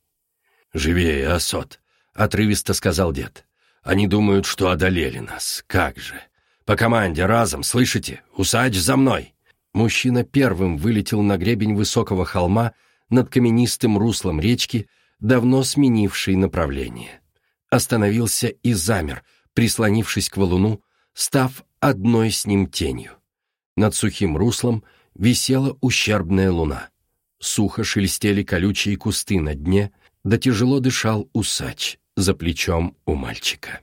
«Живее, Асот!» — отрывисто сказал дед. «Они думают, что одолели нас. Как же! По команде, разом, слышите? Усач за мной!» Мужчина первым вылетел на гребень высокого холма над каменистым руслом речки, давно сменившей направление. Остановился и замер, прислонившись к валуну, став одной с ним тенью. Над сухим руслом висела ущербная луна. Сухо шелестели колючие кусты на дне, да тяжело дышал усач за плечом у мальчика.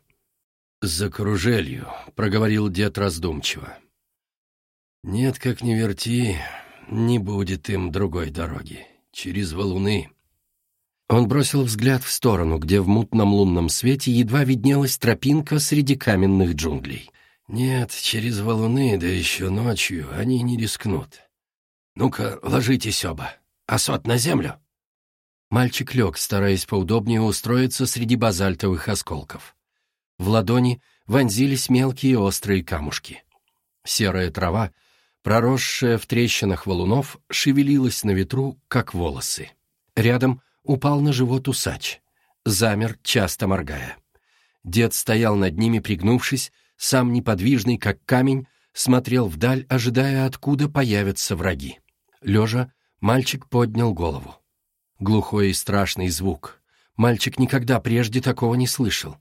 «За кружелью», — проговорил дед раздумчиво. «Нет, как ни верти, не будет им другой дороги. Через валуны». Он бросил взгляд в сторону, где в мутном лунном свете едва виднелась тропинка среди каменных джунглей. «Нет, через валуны, да еще ночью, они не рискнут. Ну-ка, ложитесь оба. Осот на землю!» Мальчик лег, стараясь поудобнее устроиться среди базальтовых осколков. В ладони вонзились мелкие острые камушки. Серая трава, проросшая в трещинах валунов, шевелилась на ветру, как волосы. Рядом упал на живот усач. Замер, часто моргая. Дед стоял над ними, пригнувшись, сам неподвижный, как камень, смотрел вдаль, ожидая, откуда появятся враги. Лежа, мальчик поднял голову. Глухой и страшный звук. Мальчик никогда прежде такого не слышал.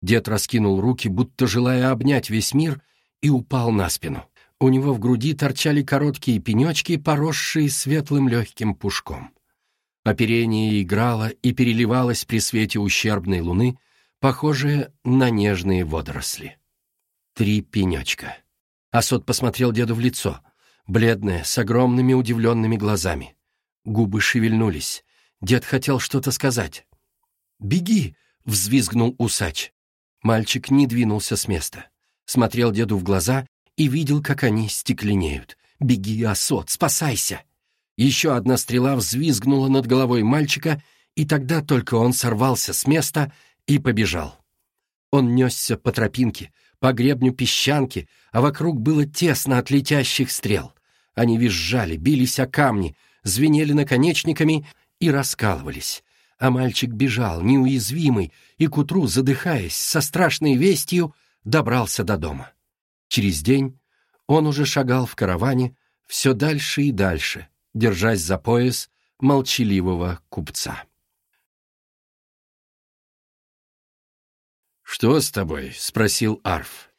Дед раскинул руки, будто желая обнять весь мир, и упал на спину. У него в груди торчали короткие пенечки, поросшие светлым легким пушком. Оперение играло и переливалось при свете ущербной луны, похожее на нежные водоросли. Три пенечка. Асот посмотрел деду в лицо, бледное, с огромными удивленными глазами. Губы шевельнулись. Дед хотел что-то сказать. «Беги!» — взвизгнул усач. Мальчик не двинулся с места. Смотрел деду в глаза и видел, как они стекленеют. «Беги, Асот, спасайся!» Еще одна стрела взвизгнула над головой мальчика, и тогда только он сорвался с места и побежал. Он несся по тропинке, по гребню песчанки, а вокруг было тесно от летящих стрел. Они визжали, бились о камни, звенели наконечниками и раскалывались. А мальчик бежал, неуязвимый, и к утру, задыхаясь, со страшной вестью, добрался до дома. Через день он уже шагал в караване все дальше и дальше, держась за пояс молчаливого купца. «Что с тобой?» — спросил Арф.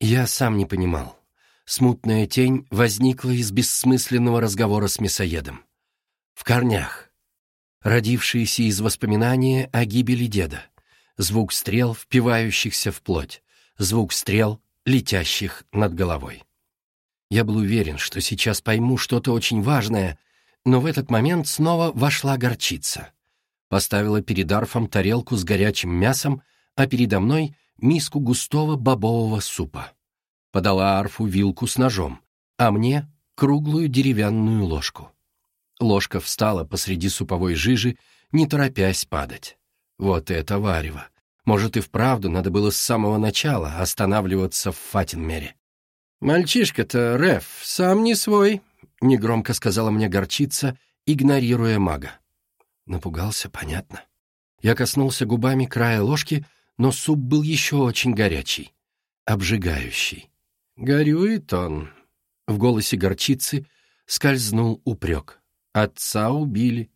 Я сам не понимал. Смутная тень возникла из бессмысленного разговора с мясоедом. В корнях, родившиеся из воспоминания о гибели деда, звук стрел, впивающихся в плоть, звук стрел, летящих над головой. Я был уверен, что сейчас пойму что-то очень важное, но в этот момент снова вошла горчица. Поставила перед арфом тарелку с горячим мясом, а передо мной миску густого бобового супа. Подала арфу вилку с ножом, а мне — круглую деревянную ложку. Ложка встала посреди суповой жижи, не торопясь падать. Вот это варево. Может, и вправду надо было с самого начала останавливаться в Фатинмере. «Мальчишка-то, Реф, сам не свой», — негромко сказала мне горчица, игнорируя мага. Напугался, понятно. Я коснулся губами края ложки, но суп был еще очень горячий, обжигающий. «Горюет он», — в голосе горчицы скользнул упрек. Отца убили.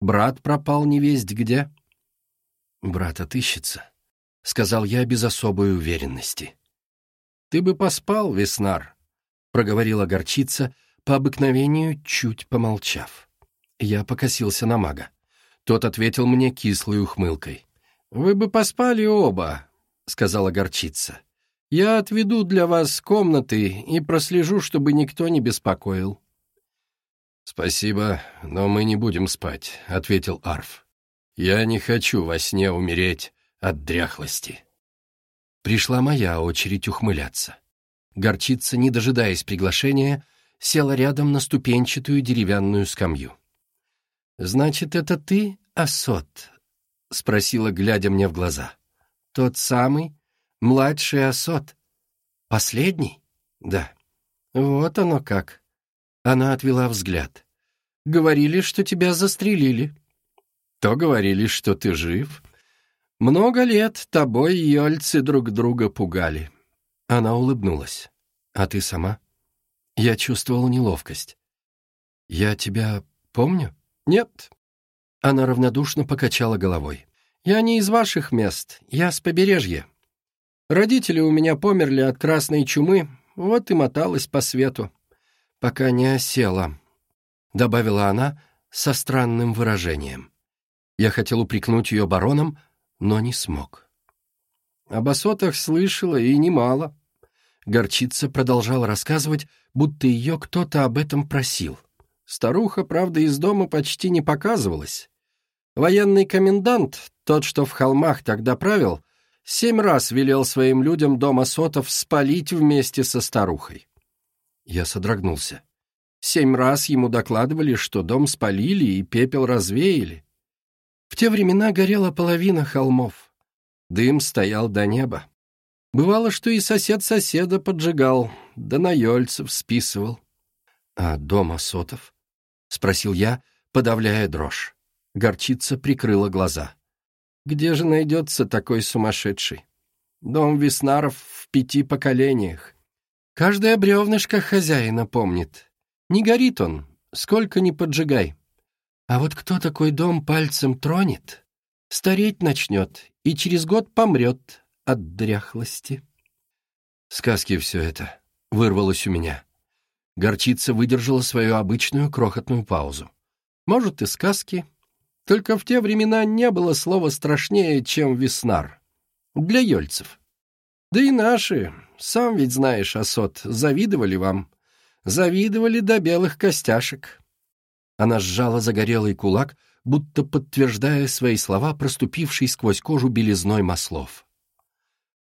Брат пропал невесть где. Брат отыщется, — сказал я без особой уверенности. Ты бы поспал, Веснар, — проговорила горчица, по обыкновению чуть помолчав. Я покосился на мага. Тот ответил мне кислой ухмылкой. «Вы бы поспали оба», — сказала горчица. «Я отведу для вас комнаты и прослежу, чтобы никто не беспокоил». «Спасибо, но мы не будем спать», — ответил Арф. «Я не хочу во сне умереть от дряхлости». Пришла моя очередь ухмыляться. Горчица, не дожидаясь приглашения, села рядом на ступенчатую деревянную скамью. «Значит, это ты, Асот?» — спросила, глядя мне в глаза. тот самый младший осот. Последний? Да. Вот оно как. Она отвела взгляд. Говорили, что тебя застрелили. То говорили, что ты жив. Много лет тобой ёльцы друг друга пугали. Она улыбнулась. А ты сама? Я чувствовал неловкость. Я тебя помню? Нет. Она равнодушно покачала головой. Я не из ваших мест, я с побережья. Родители у меня померли от красной чумы, вот и моталась по свету, пока не осела, — добавила она со странным выражением. Я хотел упрекнуть ее бароном, но не смог. Об осотах слышала и немало. Горчица продолжала рассказывать, будто ее кто-то об этом просил. Старуха, правда, из дома почти не показывалась. Военный комендант, тот, что в холмах тогда правил, семь раз велел своим людям дома сотов спалить вместе со старухой. Я содрогнулся. Семь раз ему докладывали, что дом спалили и пепел развеяли. В те времена горела половина холмов. Дым стоял до неба. Бывало, что и сосед соседа поджигал, да на Ёльцев списывал. — А дома сотов? — спросил я, подавляя дрожь. Горчица прикрыла глаза. Где же найдется такой сумасшедший? Дом Веснаров в пяти поколениях. Каждая бревнышко хозяина помнит. Не горит он, сколько ни поджигай. А вот кто такой дом пальцем тронет, стареть начнет и через год помрет от дряхлости. Сказки все это вырвалось у меня. Горчица выдержала свою обычную крохотную паузу. Может, и сказки, только в те времена не было слова страшнее, чем веснар. Для ёльцев. Да и наши, сам ведь знаешь, Асот, завидовали вам. Завидовали до белых костяшек. Она сжала загорелый кулак, будто подтверждая свои слова, проступивший сквозь кожу белизной маслов.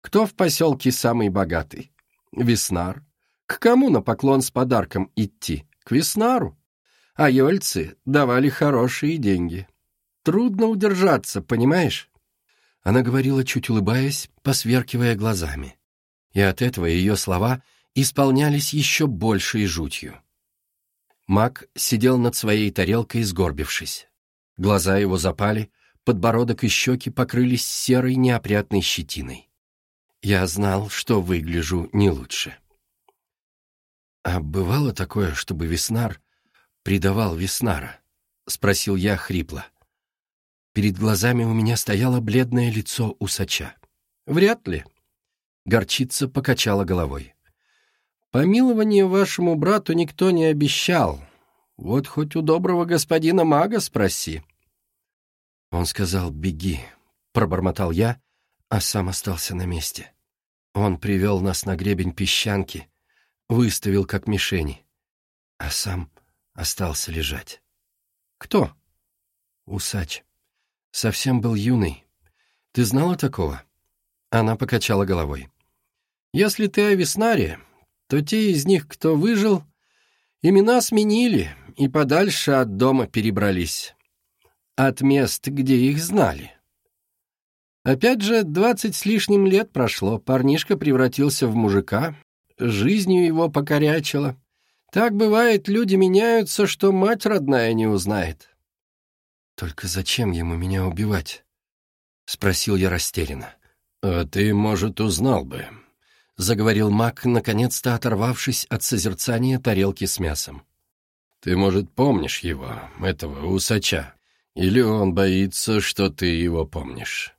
Кто в поселке самый богатый? Веснар. К кому на поклон с подарком идти? К Веснару. А ёльцы давали хорошие деньги. Трудно удержаться, понимаешь?» Она говорила, чуть улыбаясь, посверкивая глазами. И от этого ее слова исполнялись еще большей жутью. Мак сидел над своей тарелкой, сгорбившись. Глаза его запали, подбородок и щеки покрылись серой неопрятной щетиной. Я знал, что выгляжу не лучше. «А бывало такое, чтобы Веснар предавал Веснара?» — спросил я хрипло. Перед глазами у меня стояло бледное лицо усача. «Вряд ли». Горчица покачала головой. «Помилование вашему брату никто не обещал. Вот хоть у доброго господина мага спроси». Он сказал «беги», — пробормотал я, а сам остался на месте. Он привел нас на гребень песчанки, выставил как мишени, а сам остался лежать. «Кто?» «Усач». Совсем был юный. Ты знала такого?» Она покачала головой. «Если ты о Веснаре, то те из них, кто выжил, имена сменили и подальше от дома перебрались. От мест, где их знали. Опять же, двадцать с лишним лет прошло, парнишка превратился в мужика, жизнью его покорячило. Так бывает, люди меняются, что мать родная не узнает. «Только зачем ему меня убивать?» — спросил я растерянно. «А ты, может, узнал бы», — заговорил маг, наконец-то оторвавшись от созерцания тарелки с мясом. «Ты, может, помнишь его, этого усача? Или он боится, что ты его помнишь?»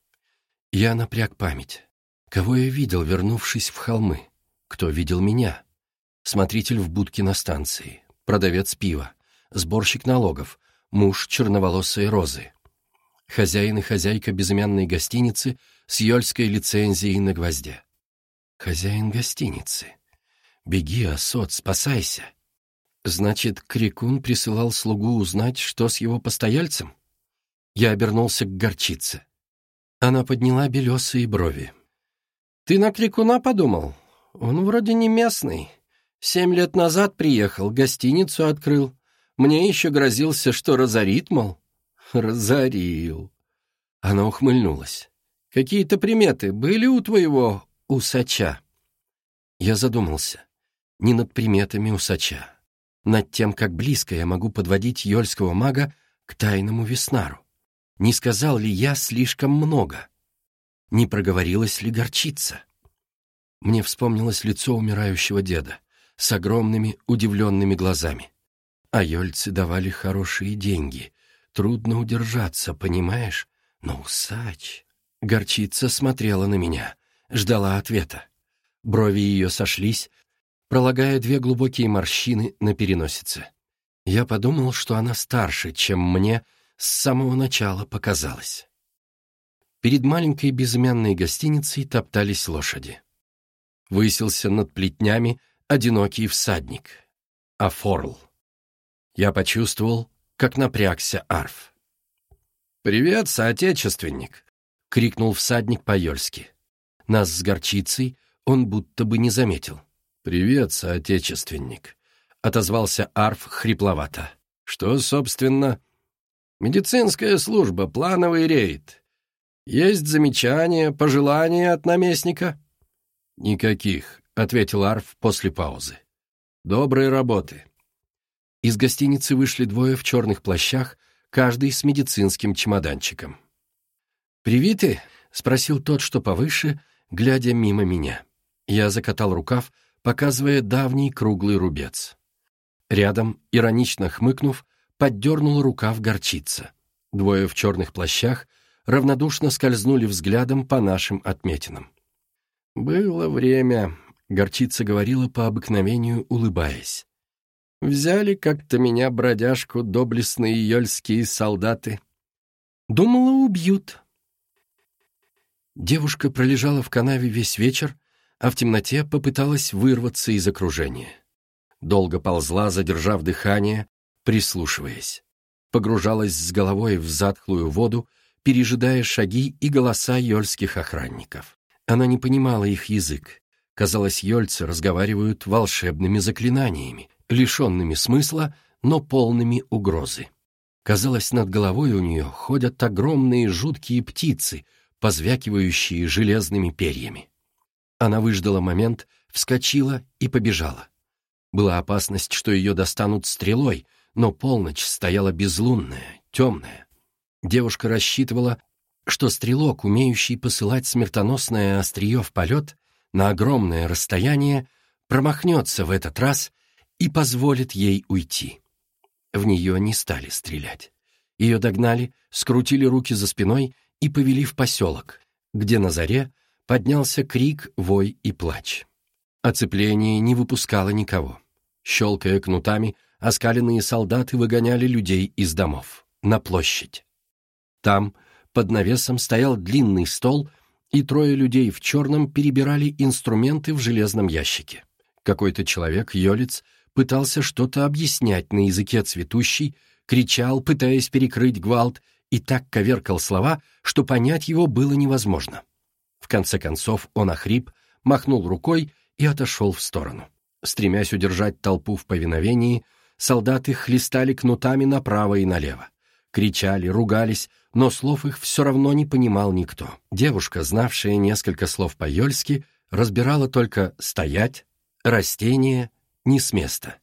Я напряг память. Кого я видел, вернувшись в холмы? Кто видел меня? Смотритель в будке на станции, продавец пива, сборщик налогов, муж черноволосой розы. Хозяин и хозяйка безымянной гостиницы с ёльской лицензией на гвозде. Хозяин гостиницы. Беги, Асот, спасайся. Значит, Крикун присылал слугу узнать, что с его постояльцем? Я обернулся к горчице. Она подняла белесые брови. «Ты на Крикуна подумал? Он вроде не местный. Семь лет назад приехал, гостиницу открыл. Мне еще грозился, что разорит, мол. Разорил. Она ухмыльнулась. Какие-то приметы были у твоего усача?» Я задумался. Не над приметами усача, над тем, как близко я могу подводить ёльского мага к тайному Веснару. Не сказал ли я слишком много? Не проговорилась ли горчица? Мне вспомнилось лицо умирающего деда с огромными удивленными глазами. А ёльцы давали хорошие деньги. Трудно удержаться, понимаешь? Но усач... Горчица смотрела на меня, ждала ответа. Брови ее сошлись, пролагая две глубокие морщины на переносице. Я подумал, что она старше, чем мне с самого начала показалось. Перед маленькой безымянной гостиницей топтались лошади. Высился над плетнями одинокий всадник, Афорл. Я почувствовал, как напрягся арф. «Привет, соотечественник!» — крикнул всадник по-ёльски. Нас с горчицей он будто бы не заметил. «Привет, соотечественник», — отозвался Арф хрипловато. «Что, собственно?» «Медицинская служба, плановый рейд. Есть замечания, пожелания от наместника?» «Никаких», — ответил Арф после паузы. «Доброй работы». Из гостиницы вышли двое в черных плащах, каждый с медицинским чемоданчиком. «Привиты?» — спросил тот, что повыше, глядя мимо меня. Я закатал рукав, показывая давний круглый рубец. Рядом, иронично хмыкнув, поддернул рукав горчица. Двое в черных плащах равнодушно скользнули взглядом по нашим отметинам. «Было время», — горчица говорила по обыкновению, улыбаясь. «Взяли как-то меня, бродяжку, доблестные ёльские солдаты. Думала, убьют, Девушка пролежала в канаве весь вечер, а в темноте попыталась вырваться из окружения. Долго ползла, задержав дыхание, прислушиваясь. Погружалась с головой в затхлую воду, пережидая шаги и голоса ёльских охранников. Она не понимала их язык. Казалось, ёльцы разговаривают волшебными заклинаниями, лишенными смысла, но полными угрозы. Казалось, над головой у нее ходят огромные жуткие птицы — позвякивающие железными перьями. Она выждала момент, вскочила и побежала. Была опасность, что ее достанут стрелой, но полночь стояла безлунная, темная. Девушка рассчитывала, что стрелок, умеющий посылать смертоносное острие в полет на огромное расстояние, промахнется в этот раз и позволит ей уйти. В нее не стали стрелять. Ее догнали, скрутили руки за спиной и повели в поселок, где на заре поднялся крик, вой и плач. Оцепление не выпускало никого. Щелкая кнутами, оскаленные солдаты выгоняли людей из домов, на площадь. Там, под навесом, стоял длинный стол, и трое людей в черном перебирали инструменты в железном ящике. Какой-то человек, Йолец, пытался что-то объяснять на языке цветущий, кричал, пытаясь перекрыть гвалт, и так коверкал слова, что понять его было невозможно. В конце концов он охрип, махнул рукой и отошел в сторону. Стремясь удержать толпу в повиновении, солдаты хлестали кнутами направо и налево. Кричали, ругались, но слов их все равно не понимал никто. Девушка, знавшая несколько слов по-ёльски, разбирала только «стоять», «растение», «не с места».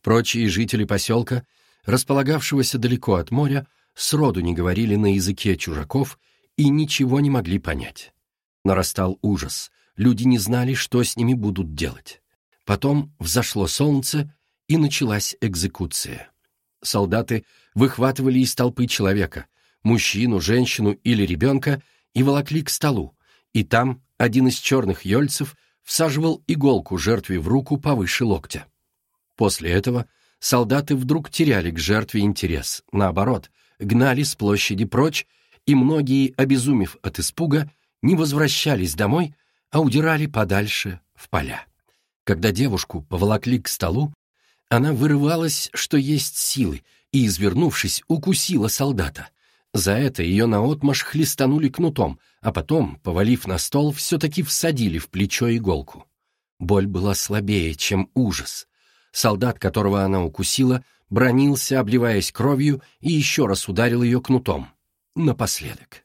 Прочие жители поселка, располагавшегося далеко от моря, сроду не говорили на языке чужаков и ничего не могли понять. Нарастал ужас, люди не знали, что с ними будут делать. Потом взошло солнце, и началась экзекуция. Солдаты выхватывали из толпы человека, мужчину, женщину или ребенка, и волокли к столу, и там один из черных ёльцев всаживал иголку жертве в руку повыше локтя. После этого солдаты вдруг теряли к жертве интерес, наоборот, гнали с площади прочь, и многие, обезумев от испуга, не возвращались домой, а удирали подальше в поля. Когда девушку поволокли к столу, она вырывалась, что есть силы, и, извернувшись, укусила солдата. За это ее наотмашь хлестанули кнутом, а потом, повалив на стол, все-таки всадили в плечо иголку. Боль была слабее, чем ужас. Солдат, которого она укусила, бронился, обливаясь кровью, и еще раз ударил ее кнутом. Напоследок.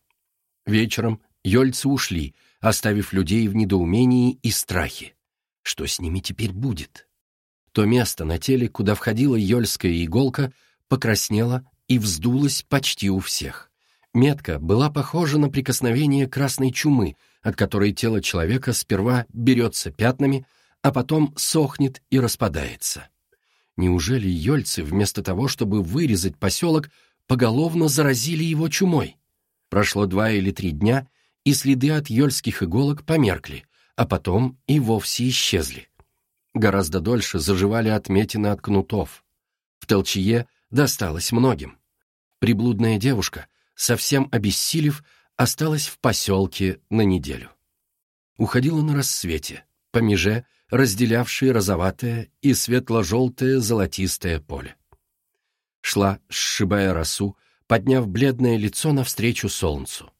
Вечером Ёльцы ушли, оставив людей в недоумении и страхе. Что с ними теперь будет? То место на теле, куда входила ёльская иголка, покраснело и вздулось почти у всех. Метка была похожа на прикосновение красной чумы, от которой тело человека сперва берется пятнами, а потом сохнет и распадается. Неужели ёльцы, вместо того, чтобы вырезать поселок, поголовно заразили его чумой? Прошло два или три дня, и следы от ёльских иголок померкли, а потом и вовсе исчезли. Гораздо дольше заживали отметины от кнутов. В Толчье досталось многим. Приблудная девушка, совсем обессилев, осталась в поселке на неделю. Уходила на рассвете, по меже, разделявшей розоватое и светло-желтое золотистое поле. Шла, сшибая росу, подняв бледное лицо навстречу солнцу.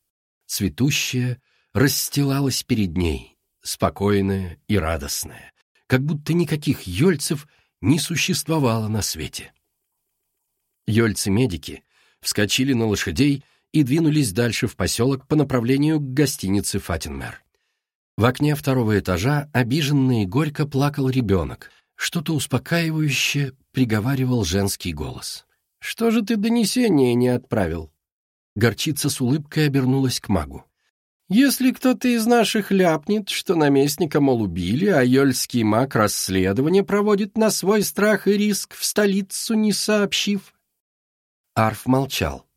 Цветущее расстилалось перед ней, спокойное и радостное, как будто никаких ёльцев не существовало на свете. Ёльцы-медики вскочили на лошадей и двинулись дальше в поселок по направлению к гостинице «Фатинмер». В окне второго этажа обиженно и горько плакал ребенок. Что-то успокаивающее приговаривал женский голос. «Что же ты донесение не отправил?» Горчица с улыбкой обернулась к магу. «Если кто-то из наших ляпнет, что наместника, мол, убили, а Йольский маг расследование проводит на свой страх и риск, в столицу не сообщив, Арф молчал.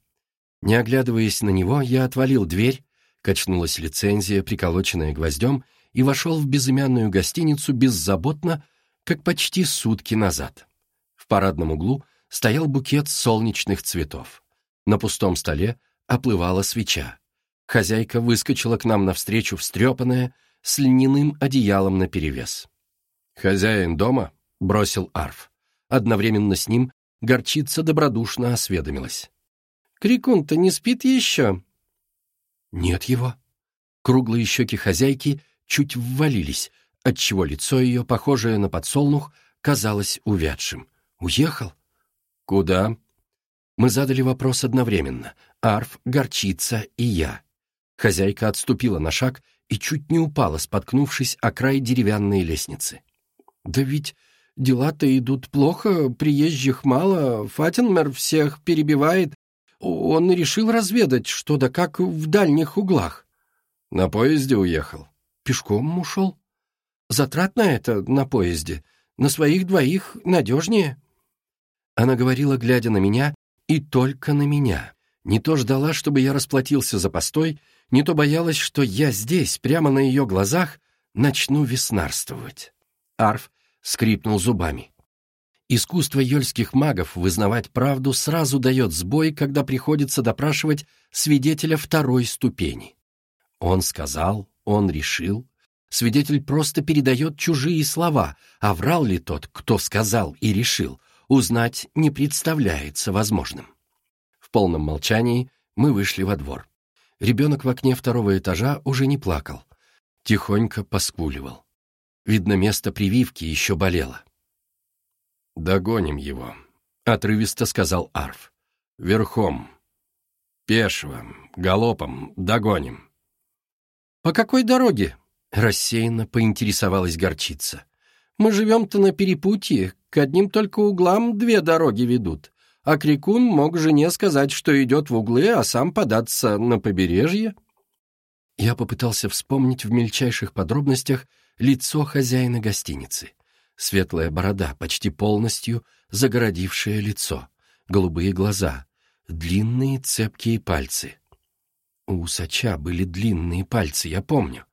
Не оглядываясь на него, я отвалил дверь, качнулась лицензия, приколоченная гвоздем, и вошел в безымянную гостиницу беззаботно, как почти сутки назад. В парадном углу стоял букет солнечных цветов. На пустом столе оплывала свеча. Хозяйка выскочила к нам навстречу встрепанная, с льняным одеялом наперевес. «Хозяин дома?» — бросил Арф. Одновременно с ним Горчица добродушно осведомилась. «Крикун-то не спит еще?» «Нет его». Круглые щеки хозяйки чуть ввалились, отчего лицо ее, похожее на подсолнух, казалось увядшим. «Уехал?» «Куда?» Мы задали вопрос одновременно. Арф, Горчица и я. Хозяйка отступила на шаг и чуть не упала, споткнувшись о край деревянной лестницы. «Да ведь Дела-то идут плохо, приезжих мало, Фатинмер всех перебивает. Он решил разведать, что да как в дальних углах. На поезде уехал. Пешком ушел. Затратно это на поезде. На своих двоих надежнее. Она говорила, глядя на меня, и только на меня. Не то ждала, чтобы я расплатился за постой, не то боялась, что я здесь, прямо на ее глазах, начну веснарствовать. Арф скрипнул зубами. Искусство ёльских магов вызнавать правду сразу дает сбой, когда приходится допрашивать свидетеля второй ступени. Он сказал, он решил. Свидетель просто передает чужие слова, а врал ли тот, кто сказал и решил, узнать не представляется возможным. В полном молчании мы вышли во двор. Ребенок в окне второго этажа уже не плакал, тихонько поскуливал. Видно, место прививки еще болело. «Догоним его», — отрывисто сказал Арф. «Верхом. Пешего. Галопом. Догоним». «По какой дороге?» — рассеянно поинтересовалась горчица. «Мы живем-то на перепутье, к одним только углам две дороги ведут, а Крикун мог жене сказать, что идет в углы, а сам податься на побережье». Я попытался вспомнить в мельчайших подробностях, лицо хозяина гостиницы. Светлая борода, почти полностью загородившая лицо, голубые глаза, длинные цепкие пальцы. У усача были длинные пальцы, я помню.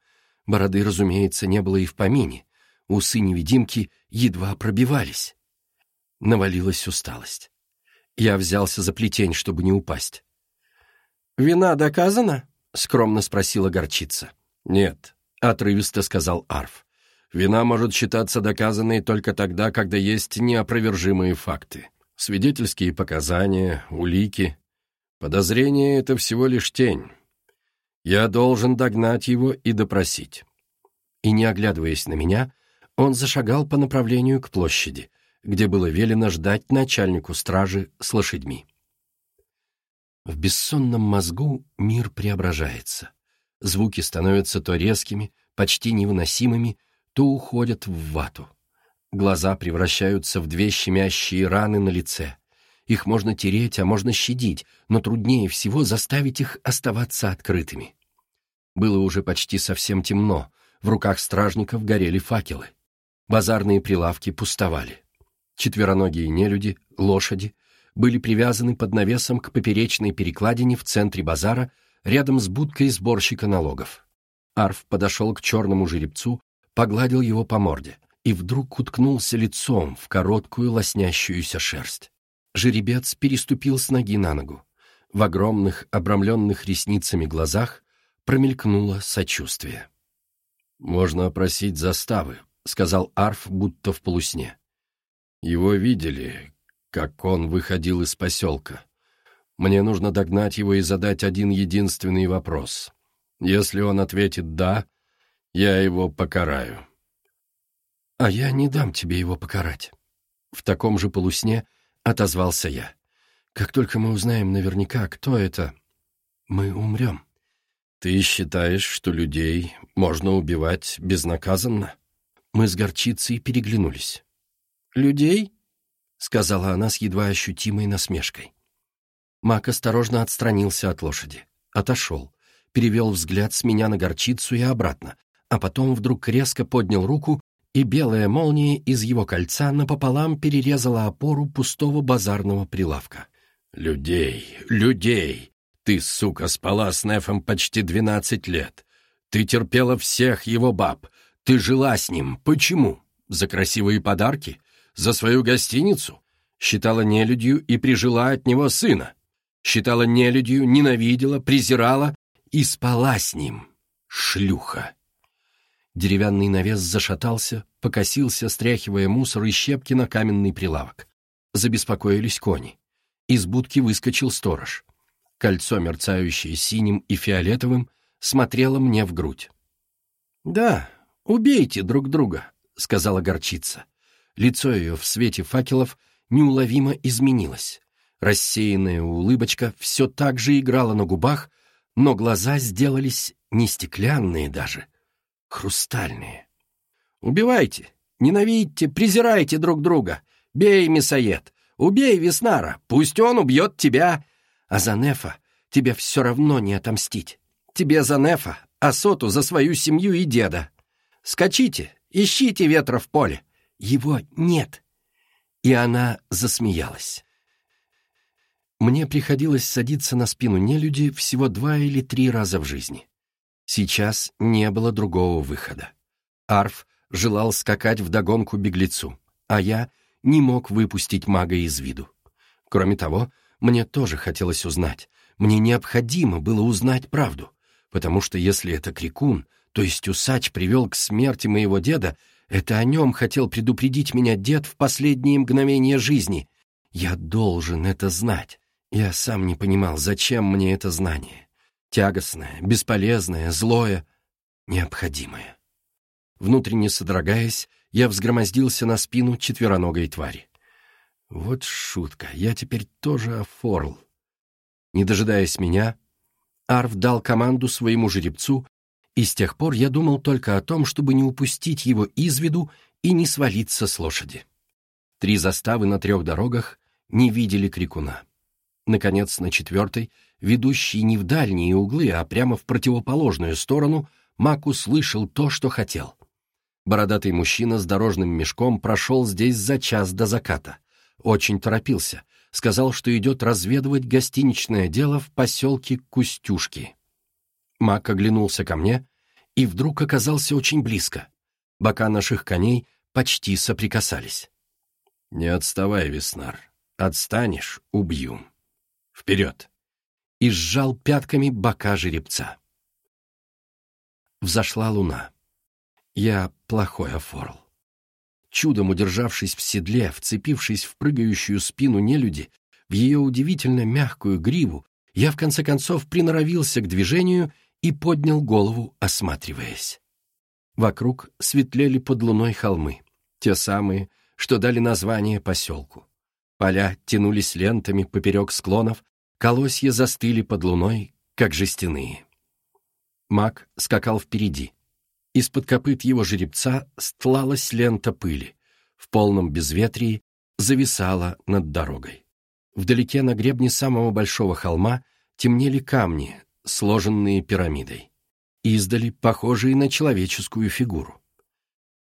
Бороды, разумеется, не было и в помине. Усы-невидимки едва пробивались. Навалилась усталость. Я взялся за плетень, чтобы не упасть. «Вина доказана?» — скромно спросила горчица. «Нет», отрывисто сказал Арф. Вина может считаться доказанной только тогда, когда есть неопровержимые факты. Свидетельские показания, улики. Подозрение — это всего лишь тень. Я должен догнать его и допросить. И не оглядываясь на меня, он зашагал по направлению к площади, где было велено ждать начальнику стражи с лошадьми. В бессонном мозгу мир преображается. Звуки становятся то резкими, почти невыносимыми, то уходят в вату. Глаза превращаются в две щемящие раны на лице. Их можно тереть, а можно щадить, но труднее всего заставить их оставаться открытыми. Было уже почти совсем темно, в руках стражников горели факелы. Базарные прилавки пустовали. Четвероногие нелюди, лошади, были привязаны под навесом к поперечной перекладине в центре базара рядом с будкой сборщика налогов. Арф подошел к черному жеребцу, погладил его по морде и вдруг уткнулся лицом в короткую лоснящуюся шерсть. Жеребец переступил с ноги на ногу. В огромных, обрамленных ресницами глазах промелькнуло сочувствие. «Можно опросить заставы», — сказал Арф, будто в полусне. «Его видели, как он выходил из поселка. Мне нужно догнать его и задать один единственный вопрос. Если он ответит «да», я его покараю». «А я не дам тебе его покарать». В таком же полусне отозвался я. «Как только мы узнаем наверняка, кто это, мы умрем». «Ты считаешь, что людей можно убивать безнаказанно?» Мы с горчицей переглянулись. «Людей?» — сказала она с едва ощутимой насмешкой. Мак осторожно отстранился от лошади, отошел, перевел взгляд с меня на горчицу и обратно, а потом вдруг резко поднял руку, и белая молния из его кольца напополам перерезала опору пустого базарного прилавка. «Людей, людей! Ты, сука, спала с Нефом почти двенадцать лет. Ты терпела всех его баб. Ты жила с ним. Почему? За красивые подарки? За свою гостиницу? Считала нелюдью и прижила от него сына считала нелюдью, ненавидела, презирала и спала с ним. Шлюха. Деревянный навес зашатался, покосился, стряхивая мусор и щепки на каменный прилавок. Забеспокоились кони. Из будки выскочил сторож. Кольцо, мерцающее синим и фиолетовым, смотрело мне в грудь. «Да, убейте друг друга», — сказала горчица. Лицо ее в свете факелов неуловимо изменилось. Рассеянная улыбочка все так же играла на губах, но глаза сделались не стеклянные даже, хрустальные. «Убивайте, ненавидьте, презирайте друг друга. Бей, мясоед, убей Веснара, пусть он убьет тебя. А за Нефа тебе все равно не отомстить. Тебе за Нефа, а Соту за свою семью и деда. Скачите, ищите ветра в поле. Его нет». И она засмеялась. Мне приходилось садиться на спину нелюди всего два или три раза в жизни. Сейчас не было другого выхода. Арф желал скакать вдогонку беглецу, а я не мог выпустить мага из виду. Кроме того, мне тоже хотелось узнать, мне необходимо было узнать правду, потому что если это крикун, то есть усач привел к смерти моего деда, это о нем хотел предупредить меня дед в последние мгновения жизни. Я должен это знать. Я сам не понимал, зачем мне это знание. Тягостное, бесполезное, злое, необходимое. Внутренне содрогаясь, я взгромоздился на спину четвероногой твари. Вот шутка, я теперь тоже офорл. Не дожидаясь меня, Арв дал команду своему жеребцу, и с тех пор я думал только о том, чтобы не упустить его из виду и не свалиться с лошади. Три заставы на трех дорогах не видели крикуна. Наконец, на четвертой, ведущей не в дальние углы, а прямо в противоположную сторону, Мак услышал то, что хотел. Бородатый мужчина с дорожным мешком прошел здесь за час до заката. Очень торопился. Сказал, что идет разведывать гостиничное дело в поселке Кустюшки. Мак оглянулся ко мне и вдруг оказался очень близко. Бока наших коней почти соприкасались. «Не отставай, Веснар. Отстанешь — убью». Вперед!» И сжал пятками бока жеребца. Взошла луна. Я плохой офорл. Чудом удержавшись в седле, вцепившись в прыгающую спину нелюди, в ее удивительно мягкую гриву, я в конце концов приноровился к движению и поднял голову, осматриваясь. Вокруг светлели под луной холмы, те самые, что дали название поселку. Поля тянулись лентами поперек склонов, колосья застыли под луной, как жестяные. Маг скакал впереди. Из-под копыт его жеребца стлалась лента пыли. В полном безветрии зависала над дорогой. Вдалеке на гребне самого большого холма темнели камни, сложенные пирамидой. Издали похожие на человеческую фигуру.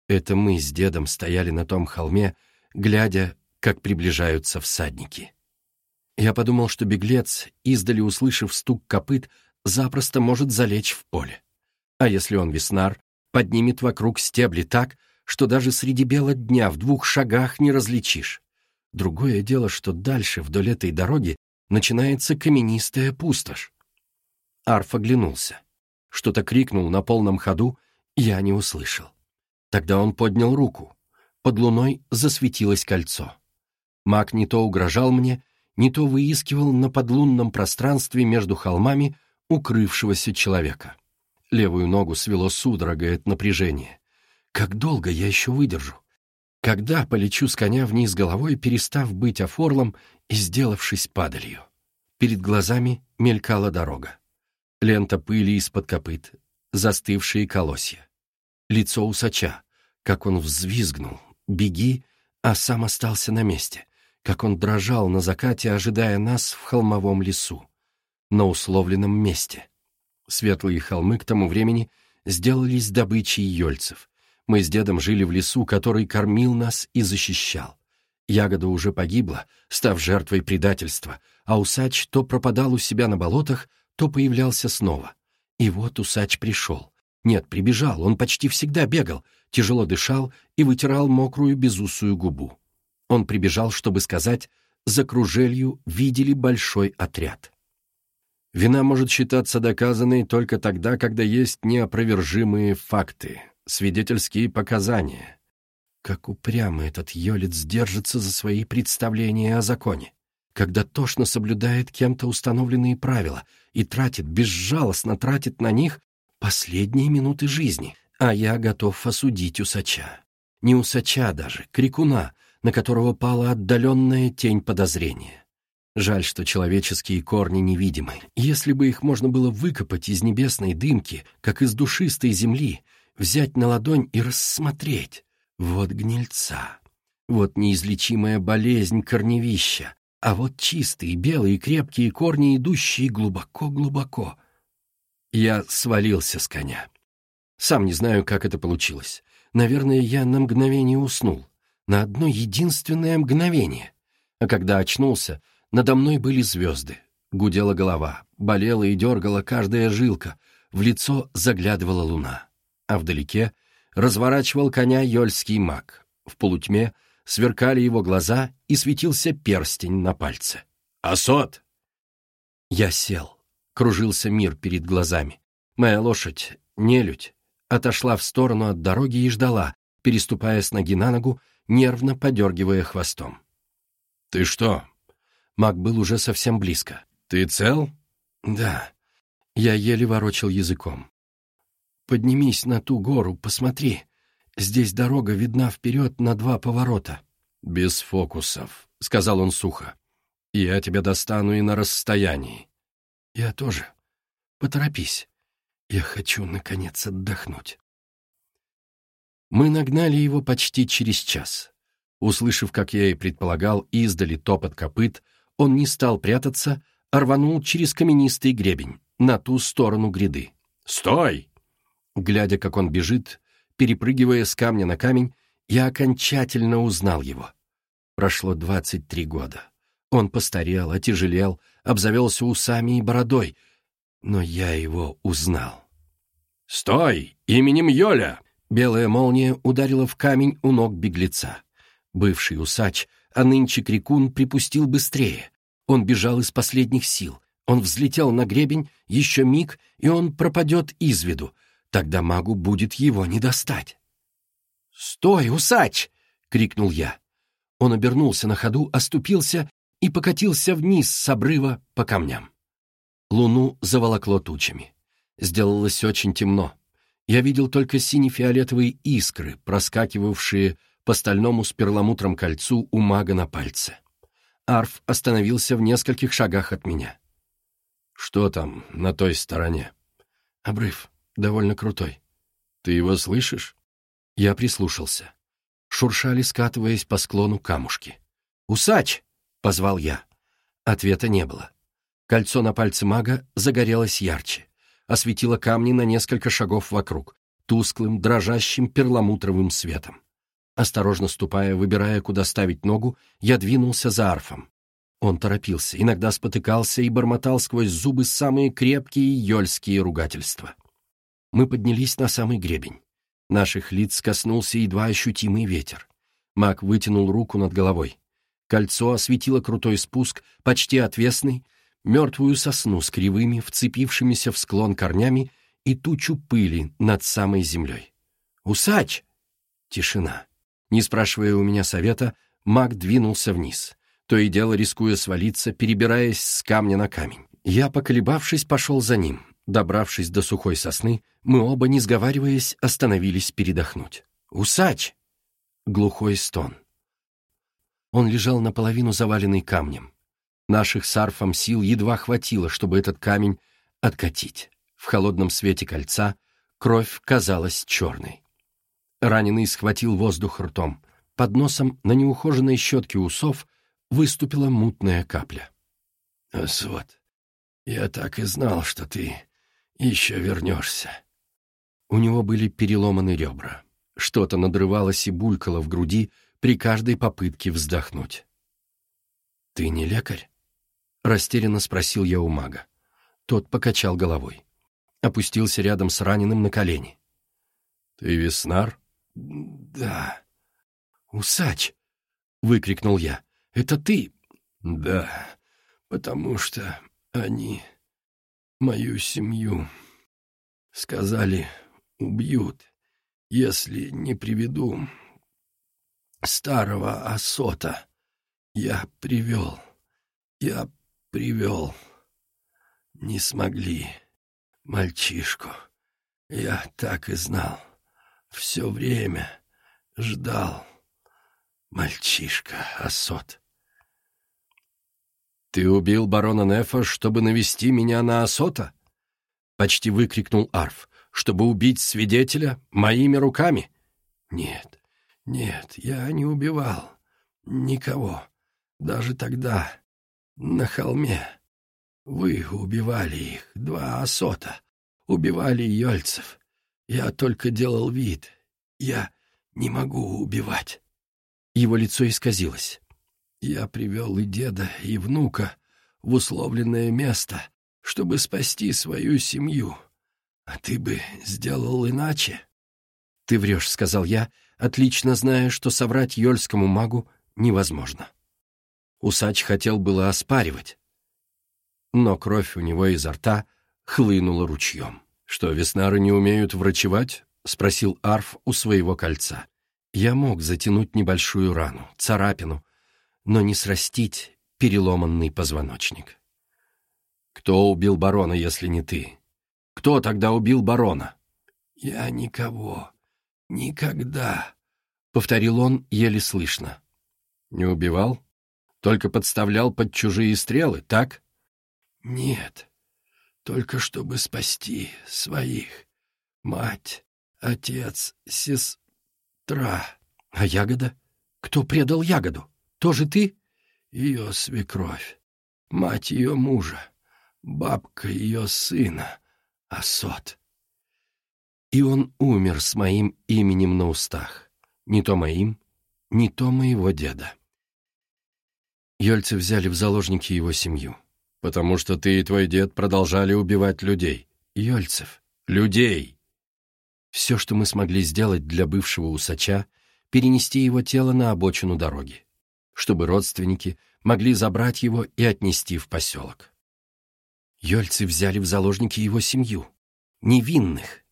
Это мы с дедом стояли на том холме, глядя, как приближаются всадники. Я подумал, что беглец, издали услышав стук копыт, запросто может залечь в поле. А если он веснар, поднимет вокруг стебли так, что даже среди бела дня в двух шагах не различишь. Другое дело, что дальше вдоль этой дороги начинается каменистая пустошь. Арф оглянулся. Что-то крикнул на полном ходу, я не услышал. Тогда он поднял руку. Под луной засветилось кольцо. Маг не то угрожал мне, не то выискивал на подлунном пространстве между холмами укрывшегося человека. Левую ногу свело судорогой от напряжения. Как долго я еще выдержу? Когда полечу с коня вниз головой, перестав быть офорлом и сделавшись падалью? Перед глазами мелькала дорога. Лента пыли из-под копыт, застывшие колосья. Лицо усача, как он взвизгнул. «Беги!» а сам остался на месте, как он дрожал на закате, ожидая нас в холмовом лесу, на условленном месте. Светлые холмы к тому времени сделались добычей ёльцев. Мы с дедом жили в лесу, который кормил нас и защищал. Ягода уже погибла, став жертвой предательства, а усач то пропадал у себя на болотах, то появлялся снова. И вот усач пришел. Нет, прибежал, он почти всегда бегал, тяжело дышал и вытирал мокрую безусую губу. Он прибежал, чтобы сказать, за кружелью видели большой отряд. Вина может считаться доказанной только тогда, когда есть неопровержимые факты, свидетельские показания. Как упрямо этот Йолец держится за свои представления о законе, когда тошно соблюдает кем-то установленные правила и тратит, безжалостно тратит на них последние минуты жизни, а я готов осудить усача. Не усача даже, крикуна, на которого пала отдаленная тень подозрения. Жаль, что человеческие корни невидимы. Если бы их можно было выкопать из небесной дымки, как из душистой земли, взять на ладонь и рассмотреть. Вот гнильца, вот неизлечимая болезнь корневища, а вот чистые, белые, крепкие корни, идущие глубоко-глубоко. Я свалился с коня. Сам не знаю, как это получилось. Наверное, я на мгновение уснул. На одно единственное мгновение. А когда очнулся, надо мной были звезды. Гудела голова, болела и дергала каждая жилка, в лицо заглядывала луна. А вдалеке разворачивал коня ёльский маг. В полутьме сверкали его глаза и светился перстень на пальце. «Асот!» Я сел. Кружился мир перед глазами. Моя лошадь, нелюдь, отошла в сторону от дороги и ждала, переступая с ноги на ногу, нервно подергивая хвостом. «Ты что, Маг был уже совсем близко. «Ты цел?» «Да». Я еле ворочал языком. «Поднимись на ту гору, посмотри. Здесь дорога видна вперед на два поворота». «Без фокусов», — сказал он сухо. «Я тебя достану и на расстоянии». «Я тоже. Поторопись. Я хочу, наконец, отдохнуть». Мы нагнали его почти через час. Услышав, как я и предполагал, издали топот копыт, он не стал прятаться, а рванул через каменистый гребень, на ту сторону гряды. «Стой!» Глядя, как он бежит, перепрыгивая с камня на камень, я окончательно узнал его. Прошло двадцать три года. Он постарел, отяжелел, обзавелся усами и бородой, но я его узнал. «Стой! Именем Йоля!» Белая молния ударила в камень у ног беглеца. Бывший усач а нынче крикун припустил быстрее. Он бежал из последних сил. Он взлетел на гребень, еще миг, и он пропадет из виду. Тогда магу будет его не достать. «Стой, усач!» — крикнул я. Он обернулся на ходу, оступился и покатился вниз с обрыва по камням. Луну заволокло тучами. Сделалось очень темно. Я видел только сине-фиолетовые искры, проскакивавшие по стальному с перламутром кольцу у мага на пальце. Арф остановился в нескольких шагах от меня. «Что там на той стороне?» «Обрыв. довольно крутой. Ты его слышишь?» Я прислушался. Шуршали, скатываясь по склону камушки. «Усач!» — позвал я. Ответа не было. Кольцо на пальце мага загорелось ярче, осветило камни на несколько шагов вокруг, тусклым, дрожащим перламутровым светом. Осторожно ступая, выбирая, куда ставить ногу, я двинулся за арфом. Он торопился, иногда спотыкался и бормотал сквозь зубы самые крепкие ёльские ругательства. Мы поднялись на самый гребень. Наших лиц коснулся едва ощутимый ветер. Маг вытянул руку над головой. Кольцо осветило крутой спуск, почти отвесный, мертвую сосну с кривыми, вцепившимися в склон корнями и тучу пыли над самой землей. «Усач!» Тишина. Не спрашивая у меня совета, маг двинулся вниз, то и дело рискуя свалиться, перебираясь с камня на камень. Я, поколебавшись, пошел за ним. Добравшись до сухой сосны, мы оба, не сговариваясь, остановились передохнуть. «Усач!» Глухой стон. Он лежал наполовину заваленный камнем. Наших с арфом сил едва хватило, чтобы этот камень откатить. В холодном свете кольца кровь казалась черной. Раненый схватил воздух ртом. Под носом на неухоженной щетке усов выступила мутная капля. «Асват, я так и знал, что ты еще вернешься». У него были переломаны ребра. Что-то надрывалось и булькало в груди при каждой попытке вздохнуть. «Ты не лекарь?» — растерянно спросил я у мага. Тот покачал головой опустился рядом с раненым на колени. «Ты веснар?» «Да». «Усач!» — выкрикнул я. «Это ты?» «Да, потому что они мою семью сказали убьют, если не приведу старого Асота. Я привел, я привел, не смогли» мальчишку. Я так и знал. Все время ждал. Мальчишка, Асот. «Ты убил барона Нефа, чтобы навести меня на Асота?» Почти выкрикнул Арф. «Чтобы убить свидетеля моими руками?» «Нет, нет, я не убивал. Никого. Даже тогда, на холме. Вы убивали их, два осота. Убивали Йольцев. Я только делал вид. Я не могу убивать. Его лицо исказилось. Я привел и деда, и внука в условленное место, чтобы спасти свою семью. А ты бы сделал иначе. «Ты врешь», — сказал я, отлично зная, что соврать Йольскому магу невозможно. Усач хотел было оспаривать, но кровь у него изо рта хлынула ручьем. «Что, веснары не умеют врачевать?» — спросил Арф у своего кольца. Я мог затянуть небольшую рану, царапину, но не срастить переломанный позвоночник. «Кто убил барона, если не ты? Кто тогда убил барона?» «Я никого. Никогда», — повторил он еле слышно. «Не убивал? Только подставлял под чужие стрелы, так?» Нет, только чтобы спасти своих. Мать, отец, сестра. А ягода? Кто предал ягоду? Тоже ты? Ее свекровь, мать ее мужа, бабка ее сына, Асот. И он умер с моим именем на устах. Не то моим, не то моего деда. Йольцы взяли в заложники его семью потому что ты и твой дед продолжали убивать людей. Йольцев. Людей. Все, что мы смогли сделать для бывшего усача, перенести его тело на обочину дороги, чтобы родственники могли забрать его и отнести в поселок. Йольцы взяли в заложники его семью. Невинных.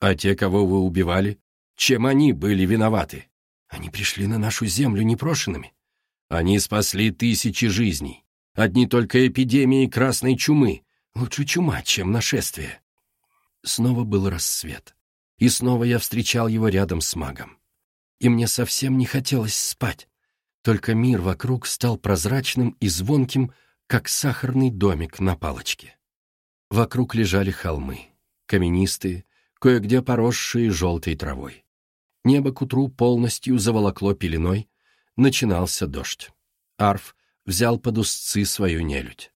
А те, кого вы убивали, чем они были виноваты? Они пришли на нашу землю непрошенными. Они спасли тысячи жизней. Одни только эпидемии красной чумы. Лучше чума, чем нашествие. Снова был рассвет. И снова я встречал его рядом с магом. И мне совсем не хотелось спать. Только мир вокруг стал прозрачным и звонким, как сахарный домик на палочке. Вокруг лежали холмы, каменистые, кое-где поросшие желтой травой. Небо к утру полностью заволокло пеленой, начинался дождь. Арф взял под узцы свою нелюдь.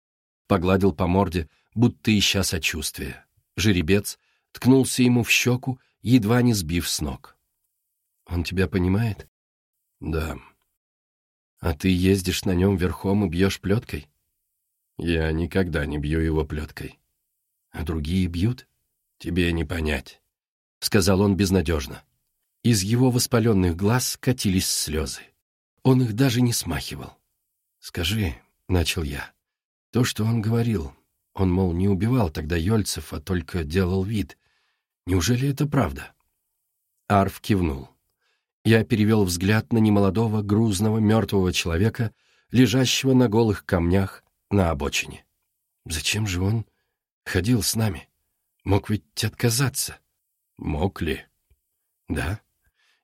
Погладил по морде, будто ища сочувствия. Жеребец ткнулся ему в щеку, едва не сбив с ног. «Он тебя понимает?» «Да». «А ты ездишь на нем верхом и бьешь плеткой?» «Я никогда не бью его плеткой». «А другие бьют?» «Тебе не понять», — сказал он безнадежно. Из его воспаленных глаз катились слезы. Он их даже не смахивал. «Скажи», — начал я, — «то, что он говорил, он, мол, не убивал тогда Йольцев, а только делал вид. Неужели это правда?» Арф кивнул. Я перевел взгляд на немолодого, грузного, мертвого человека, лежащего на голых камнях на обочине. «Зачем же он ходил с нами? Мог ведь отказаться?» «Мог ли?» «Да.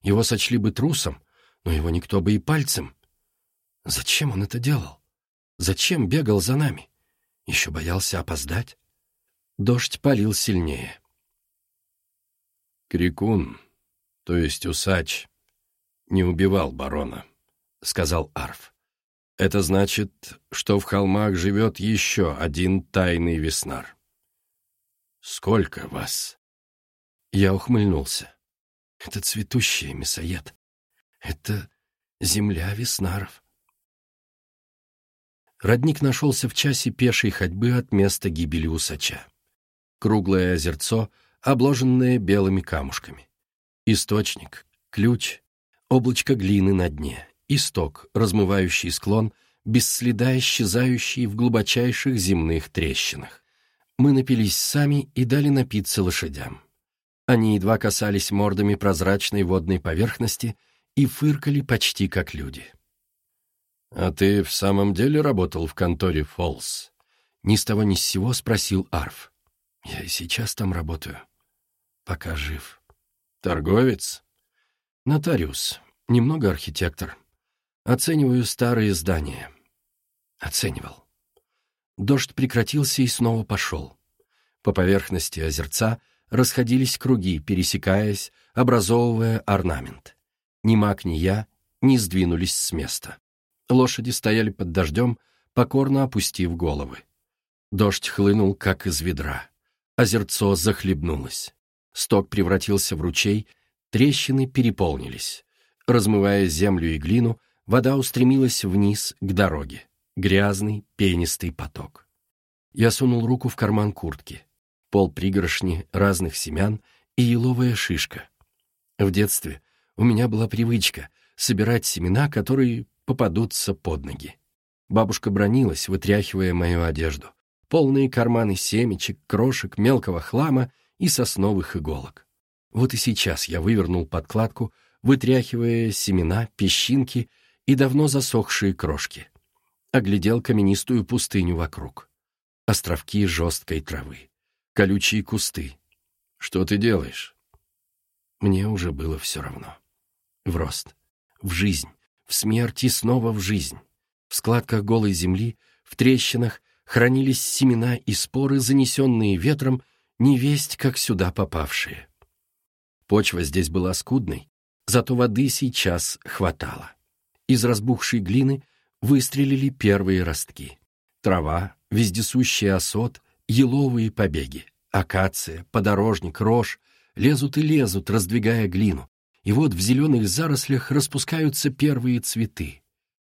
Его сочли бы трусом, но его никто бы и пальцем. Зачем он это делал? Зачем бегал за нами? Еще боялся опоздать?» Дождь палил сильнее. Крикун, то есть усач, не убивал барона, — сказал Арф. Это значит, что в холмах живет еще один тайный веснар. Сколько вас? Я ухмыльнулся. Это цветущий мясоед. Это земля веснаров. Родник нашелся в часе пешей ходьбы от места гибели усача. Круглое озерцо, обложенное белыми камушками. Источник, ключ, облачко глины на дне, исток, размывающий склон, без следа исчезающий в глубочайших земных трещинах. Мы напились сами и дали напиться лошадям. Они едва касались мордами прозрачной водной поверхности и фыркали почти как люди. «А ты в самом деле работал в конторе Фолс?» Ни с того ни с сего спросил Арф. «Я и сейчас там работаю. Пока жив». «Торговец?» «Нотариус. Немного архитектор. Оцениваю старые здания». Оценивал. Дождь прекратился и снова пошел. По поверхности озерца расходились круги, пересекаясь, образовывая орнамент. Ни маг, ни я не сдвинулись с места. Лошади стояли под дождем, покорно опустив головы. Дождь хлынул, как из ведра. Озерцо захлебнулось. Сток превратился в ручей, трещины переполнились. Размывая землю и глину, вода устремилась вниз к дороге. Грязный, пенистый поток. Я сунул руку в карман куртки. Пол пригоршни разных семян и еловая шишка. В детстве у меня была привычка собирать семена, которые попадутся под ноги. Бабушка бронилась, вытряхивая мою одежду. Полные карманы семечек, крошек, мелкого хлама и сосновых иголок. Вот и сейчас я вывернул подкладку, вытряхивая семена, песчинки и давно засохшие крошки. Оглядел каменистую пустыню вокруг. Островки жесткой травы, колючие кусты. Что ты делаешь? Мне уже было все равно. В рост, в жизнь, в смерти снова в жизнь. В складках голой земли, в трещинах хранились семена и споры, занесенные ветром, невесть, как сюда попавшие. Почва здесь была скудной, зато воды сейчас хватало. Из разбухшей глины выстрелили первые ростки. Трава, вездесущий осот, еловые побеги, акация, подорожник, рожь лезут и лезут, раздвигая глину, и вот в зеленых зарослях распускаются первые цветы.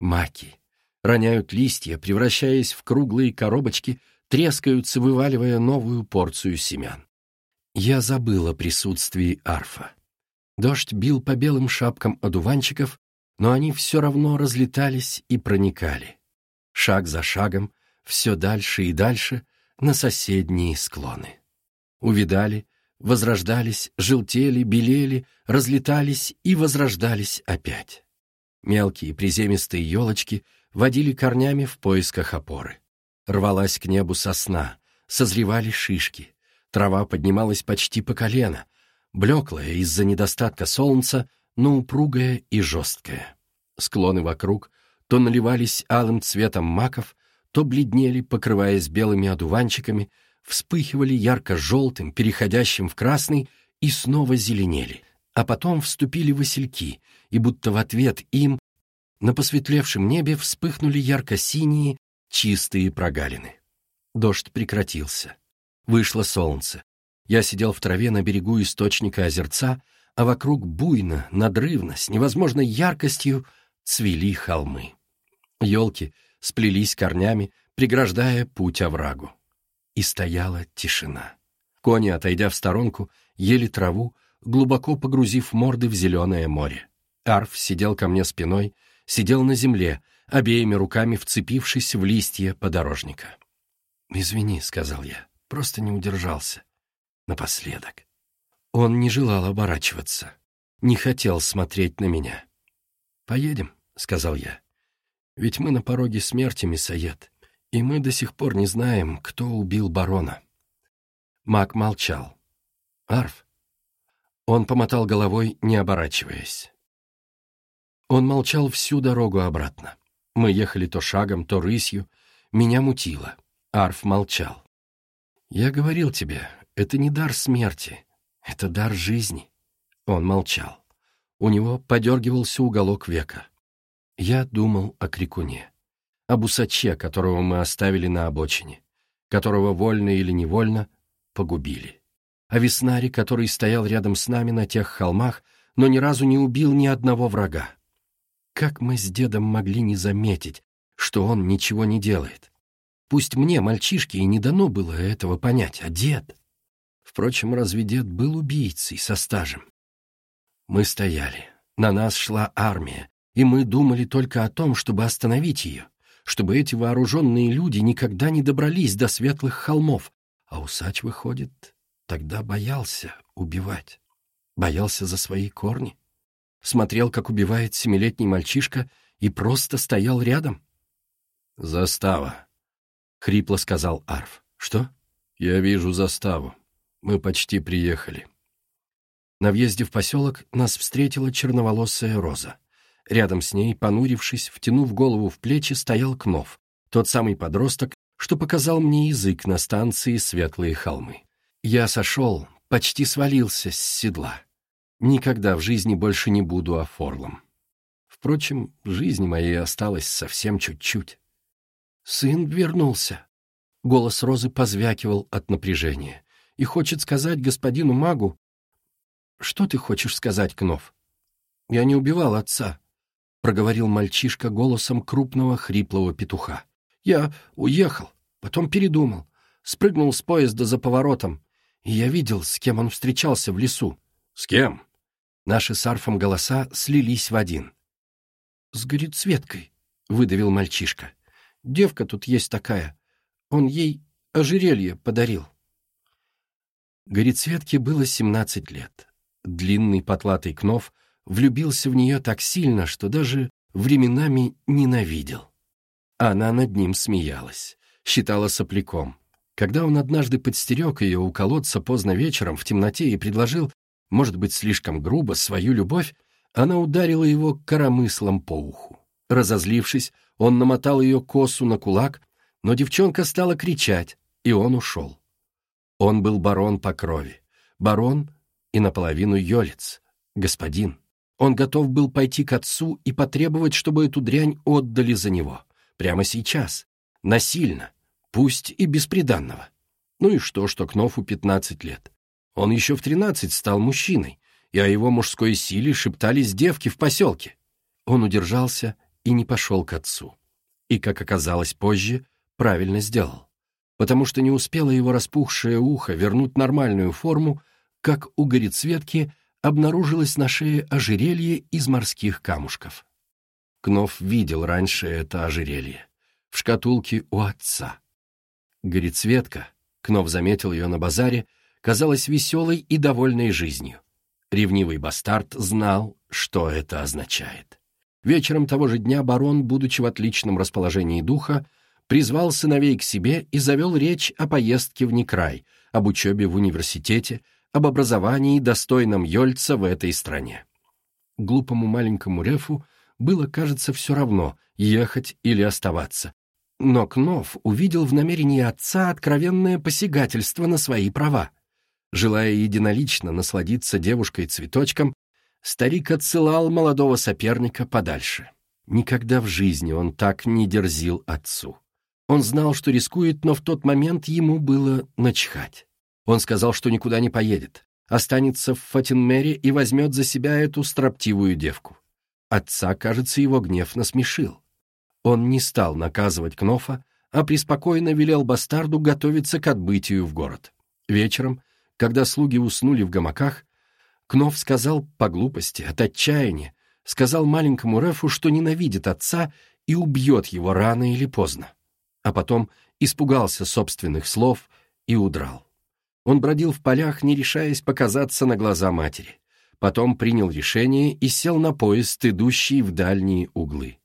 Маки. Роняют листья, превращаясь в круглые коробочки, трескаются, вываливая новую порцию семян. Я забыл о присутствии арфа. Дождь бил по белым шапкам одуванчиков, но они все равно разлетались и проникали. Шаг за шагом, все дальше и дальше, на соседние склоны. Увидали, возрождались, желтели, белели, разлетались и возрождались опять. Мелкие приземистые елочки водили корнями в поисках опоры. Рвалась к небу сосна, созревали шишки, трава поднималась почти по колено, блеклая из-за недостатка солнца, но упругая и жесткая. Склоны вокруг то наливались алым цветом маков, то бледнели, покрываясь белыми одуванчиками, вспыхивали ярко-желтым, переходящим в красный и снова зеленели, а потом вступили васильки, и будто в ответ им на посветлевшем небе вспыхнули ярко-синие, чистые прогалины. Дождь прекратился. Вышло солнце. Я сидел в траве на берегу источника озерца, а вокруг буйно, надрывно, с невозможной яркостью цвели холмы. Елки сплелись корнями, преграждая путь оврагу. И стояла тишина. Кони, отойдя в сторонку, ели траву, глубоко погрузив морды в зеленое море. Арф сидел ко мне спиной, сидел на земле, обеими руками вцепившись в листья подорожника. «Извини», — сказал я, — «просто не удержался. Напоследок». Он не желал оборачиваться, не хотел смотреть на меня. «Поедем», — сказал я. «Ведь мы на пороге смерти, мясоед, и мы до сих пор не знаем, кто убил барона». Мак молчал. «Арф?» Он помотал головой, не оборачиваясь. Он молчал всю дорогу обратно. Мы ехали то шагом, то рысью. Меня мутило. Арф молчал. «Я говорил тебе, это не дар смерти, это дар жизни». Он молчал. У него подергивался уголок века. Я думал о крикуне, об усаче, которого мы оставили на обочине, которого вольно или невольно погубили, о веснаре, который стоял рядом с нами на тех холмах, но ни разу не убил ни одного врага. Как мы с дедом могли не заметить, что он ничего не делает? Пусть мне, мальчишке, и не дано было этого понять, а дед... Впрочем, разве дед был убийцей со стажем? Мы стояли. На нас шла армия, и мы думали только о том, чтобы остановить ее, чтобы эти вооруженные люди никогда не добрались до светлых холмов. А усач, выходит, тогда боялся убивать. Боялся за свои корни смотрел, как убивает семилетний мальчишка, и просто стоял рядом. «Застава», — хрипло сказал Арф. «Что?» «Я вижу заставу. Мы почти приехали». На въезде в поселок нас встретила черноволосая Роза. Рядом с ней, понурившись, втянув голову в плечи, стоял Кнов, тот самый подросток, что показал мне язык на станции Светлые холмы. Я сошел, почти свалился с седла. Никогда в жизни больше не буду офорлом. Впрочем, жизни моей осталось совсем чуть-чуть. «Сын вернулся!» Голос Розы позвякивал от напряжения. «И хочет сказать господину магу...» «Что ты хочешь сказать, Кнов?» «Я не убивал отца», — проговорил мальчишка голосом крупного хриплого петуха. «Я уехал, потом передумал, спрыгнул с поезда за поворотом, и я видел, с кем он встречался в лесу». «С кем?» Наши с Арфом голоса слились в один. «С Горецветкой», — выдавил мальчишка. «Девка тут есть такая. Он ей ожерелье подарил». Горецветке было семнадцать лет. Длинный потлатый кнов влюбился в нее так сильно, что даже временами ненавидел. Она над ним смеялась, считала сопляком. Когда он однажды подстерег ее у колодца поздно вечером в темноте и предложил может быть, слишком грубо, свою любовь, она ударила его коромыслом по уху. Разозлившись, он намотал ее косу на кулак, но девчонка стала кричать, и он ушел. Он был барон по крови, барон и наполовину йолец, господин. Он готов был пойти к отцу и потребовать, чтобы эту дрянь отдали за него. Прямо сейчас. Насильно. Пусть и бесприданного. Ну и что, что Кнофу пятнадцать лет? Он еще в тринадцать стал мужчиной, и о его мужской силе шептались девки в поселке. Он удержался и не пошел к отцу. И, как оказалось позже, правильно сделал, потому что не успело его распухшее ухо вернуть нормальную форму, как у горецветки обнаружилось на шее ожерелье из морских камушков. Кнов видел раньше это ожерелье. В шкатулке у отца. Горецветка, Кнов заметил ее на базаре, казалась веселой и довольной жизнью. Ревнивый бастард знал, что это означает. Вечером того же дня барон, будучи в отличном расположении духа, призвал сыновей к себе и завел речь о поездке в Некрай, об учебе в университете, об образовании, достойном Йольца в этой стране. Глупому маленькому Рефу было, кажется, все равно, ехать или оставаться. Но Кнов увидел в намерении отца откровенное посягательство на свои права. Желая единолично насладиться девушкой-цветочком, старик отсылал молодого соперника подальше. Никогда в жизни он так не дерзил отцу. Он знал, что рискует, но в тот момент ему было начхать. Он сказал, что никуда не поедет, останется в Фатинмере и возьмет за себя эту строптивую девку. Отца, кажется, его гнев насмешил. Он не стал наказывать Кнофа, а преспокойно велел бастарду готовиться к отбытию в город. Вечером, когда слуги уснули в гамаках, Кноф сказал по глупости, от отчаяния, сказал маленькому Рефу, что ненавидит отца и убьет его рано или поздно. А потом испугался собственных слов и удрал. Он бродил в полях, не решаясь показаться на глаза матери. Потом принял решение и сел на поезд, идущий в дальние углы.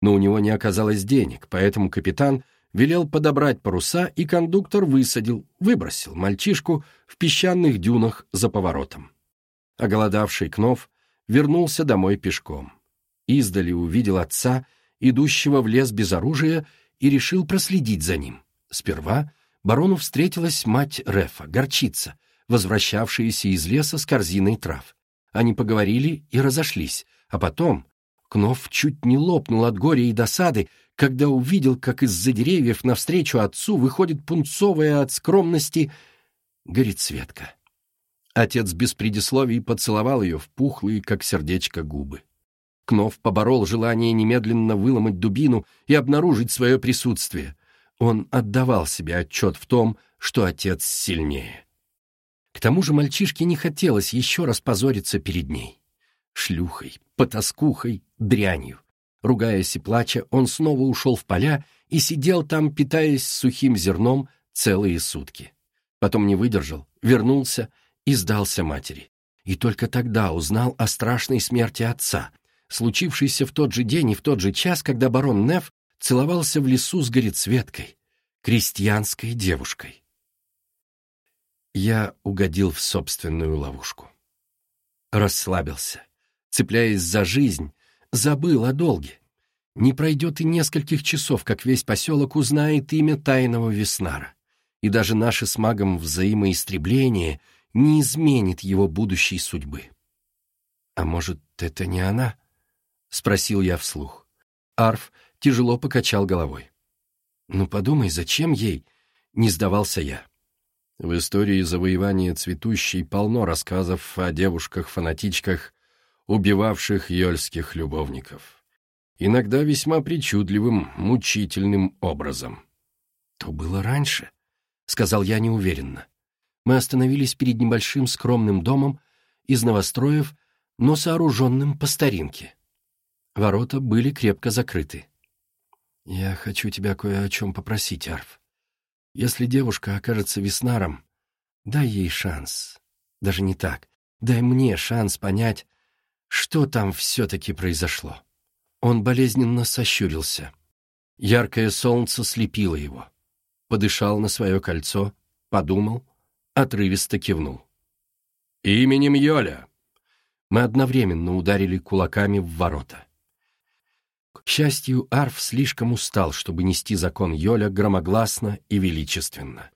Но у него не оказалось денег, поэтому капитан велел подобрать паруса, и кондуктор высадил, выбросил мальчишку в песчаных дюнах за поворотом. Оголодавший Кнов вернулся домой пешком. Издали увидел отца, идущего в лес без оружия, и решил проследить за ним. Сперва барону встретилась мать Рефа, горчица, возвращавшаяся из леса с корзиной трав. Они поговорили и разошлись, а потом Кнов чуть не лопнул от горя и досады, когда увидел, как из-за деревьев навстречу отцу выходит пунцовая от скромности горецветка. Отец без предисловий поцеловал ее в пухлые, как сердечко, губы. Кнов поборол желание немедленно выломать дубину и обнаружить свое присутствие. Он отдавал себе отчет в том, что отец сильнее. К тому же мальчишке не хотелось еще раз позориться перед ней. Шлюхой, потаскухой, дрянью. Ругаясь и плача, он снова ушел в поля и сидел там, питаясь сухим зерном целые сутки. Потом не выдержал, вернулся и сдался матери. И только тогда узнал о страшной смерти отца, случившейся в тот же день и в тот же час, когда барон Неф целовался в лесу с горецветкой, крестьянской девушкой я угодил в собственную ловушку. Расслабился, цепляясь за жизнь, забыл о долге. Не пройдет и нескольких часов, как весь поселок узнает имя тайного Веснара, и даже наше с магом взаимоистребление не изменит его будущей судьбы. «А может, это не она?» — спросил я вслух. Арф тяжело покачал головой. «Ну подумай, зачем ей?» — не сдавался я. В истории завоевания цветущей полно рассказов о девушках-фанатичках, убивавших йольских любовников. Иногда весьма причудливым, мучительным образом. «То было раньше», — сказал я неуверенно. Мы остановились перед небольшим скромным домом из новостроев, но сооруженным по старинке. Ворота были крепко закрыты. «Я хочу тебя кое о чем попросить, Арф», если девушка окажется веснаром, дай ей шанс. Даже не так. Дай мне шанс понять, что там все-таки произошло. Он болезненно сощурился. Яркое солнце слепило его. Подышал на свое кольцо, подумал, отрывисто кивнул. «Именем Йоля!» Мы одновременно ударили кулаками в ворота. Счастью, Арф слишком устал, чтобы нести закон Йоля громогласно и величественно.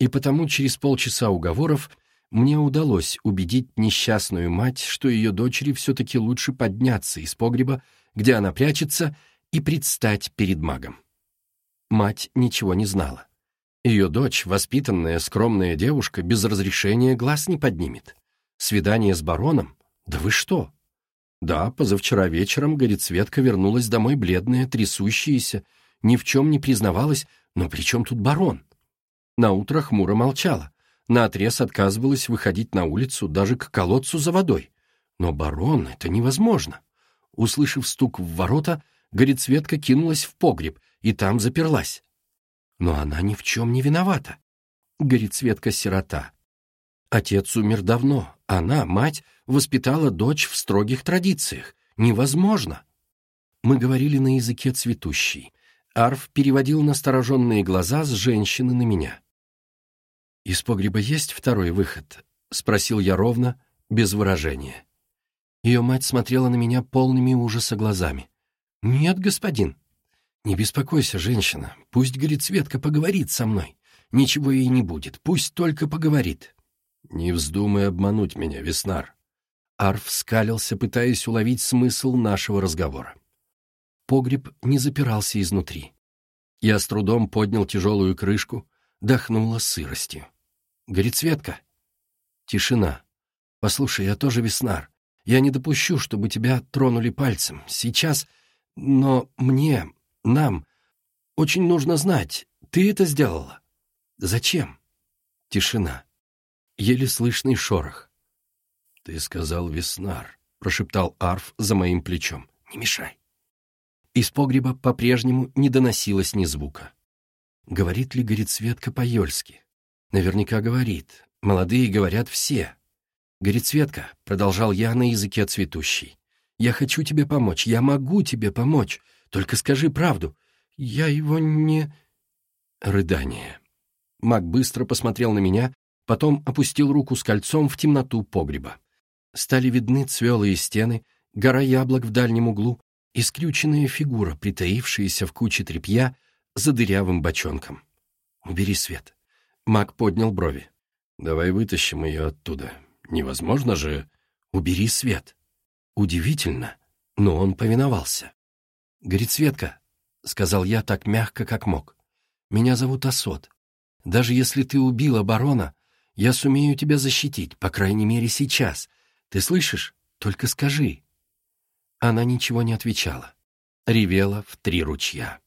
И потому через полчаса уговоров мне удалось убедить несчастную мать, что ее дочери все-таки лучше подняться из погреба, где она прячется, и предстать перед магом. Мать ничего не знала. Ее дочь, воспитанная, скромная девушка, без разрешения глаз не поднимет. Свидание с бароном? Да вы что? Да, позавчера вечером Горецветка вернулась домой бледная, трясущаяся, ни в чем не признавалась, но при чем тут барон? Наутро хмуро молчала, наотрез отказывалась выходить на улицу, даже к колодцу за водой. Но барон — это невозможно. Услышав стук в ворота, Горецветка кинулась в погреб и там заперлась. Но она ни в чем не виновата. Горецветка — сирота. Отец умер давно, она, мать, воспитала дочь в строгих традициях. Невозможно. Мы говорили на языке цветущий. Арф переводил настороженные глаза с женщины на меня. «Из погреба есть второй выход?» — спросил я ровно, без выражения. Ее мать смотрела на меня полными ужаса глазами. «Нет, господин». «Не беспокойся, женщина. Пусть, говорит, Светка поговорит со мной. Ничего ей не будет. Пусть только поговорит». «Не вздумай обмануть меня, Веснар». Арф скалился, пытаясь уловить смысл нашего разговора. Погреб не запирался изнутри. Я с трудом поднял тяжелую крышку, дохнула сыростью. «Горит Светка!» Тишина. «Послушай, я тоже Веснар. Я не допущу, чтобы тебя тронули пальцем. Сейчас... Но мне, нам, очень нужно знать, ты это сделала? Зачем?» Тишина. Еле слышный шорох. «Ты сказал Веснар», — прошептал Арф за моим плечом. «Не мешай». Из погреба по-прежнему не доносилось ни звука. Говорит ли Горецветка по-ёльски? Наверняка говорит. Молодые говорят все. Горецветка, продолжал я на языке цветущий. Я хочу тебе помочь, я могу тебе помочь. Только скажи правду. Я его не... Рыдание. Маг быстро посмотрел на меня, потом опустил руку с кольцом в темноту погреба. Стали видны цвелые стены, гора яблок в дальнем углу и скрюченная фигура, притаившаяся в куче тряпья, за дырявым бочонком. «Убери свет». Маг поднял брови. «Давай вытащим ее оттуда. Невозможно же...» «Убери свет». Удивительно, но он повиновался. «Говорит, Светка», — сказал я так мягко, как мог, — «меня зовут Асот. Даже если ты убила барона, я сумею тебя защитить, по крайней мере, сейчас. Ты слышишь? Только скажи». Она ничего не отвечала. Ревела в три ручья.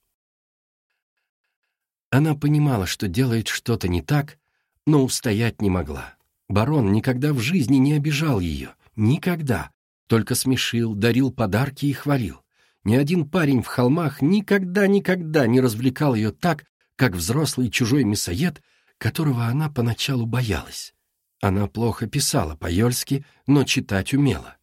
Она понимала, что делает что-то не так, но устоять не могла. Барон никогда в жизни не обижал ее. Никогда. Только смешил, дарил подарки и хвалил. Ни один парень в холмах никогда-никогда не развлекал ее так, как взрослый чужой мясоед, которого она поначалу боялась. Она плохо писала по-ёльски, но читать умела.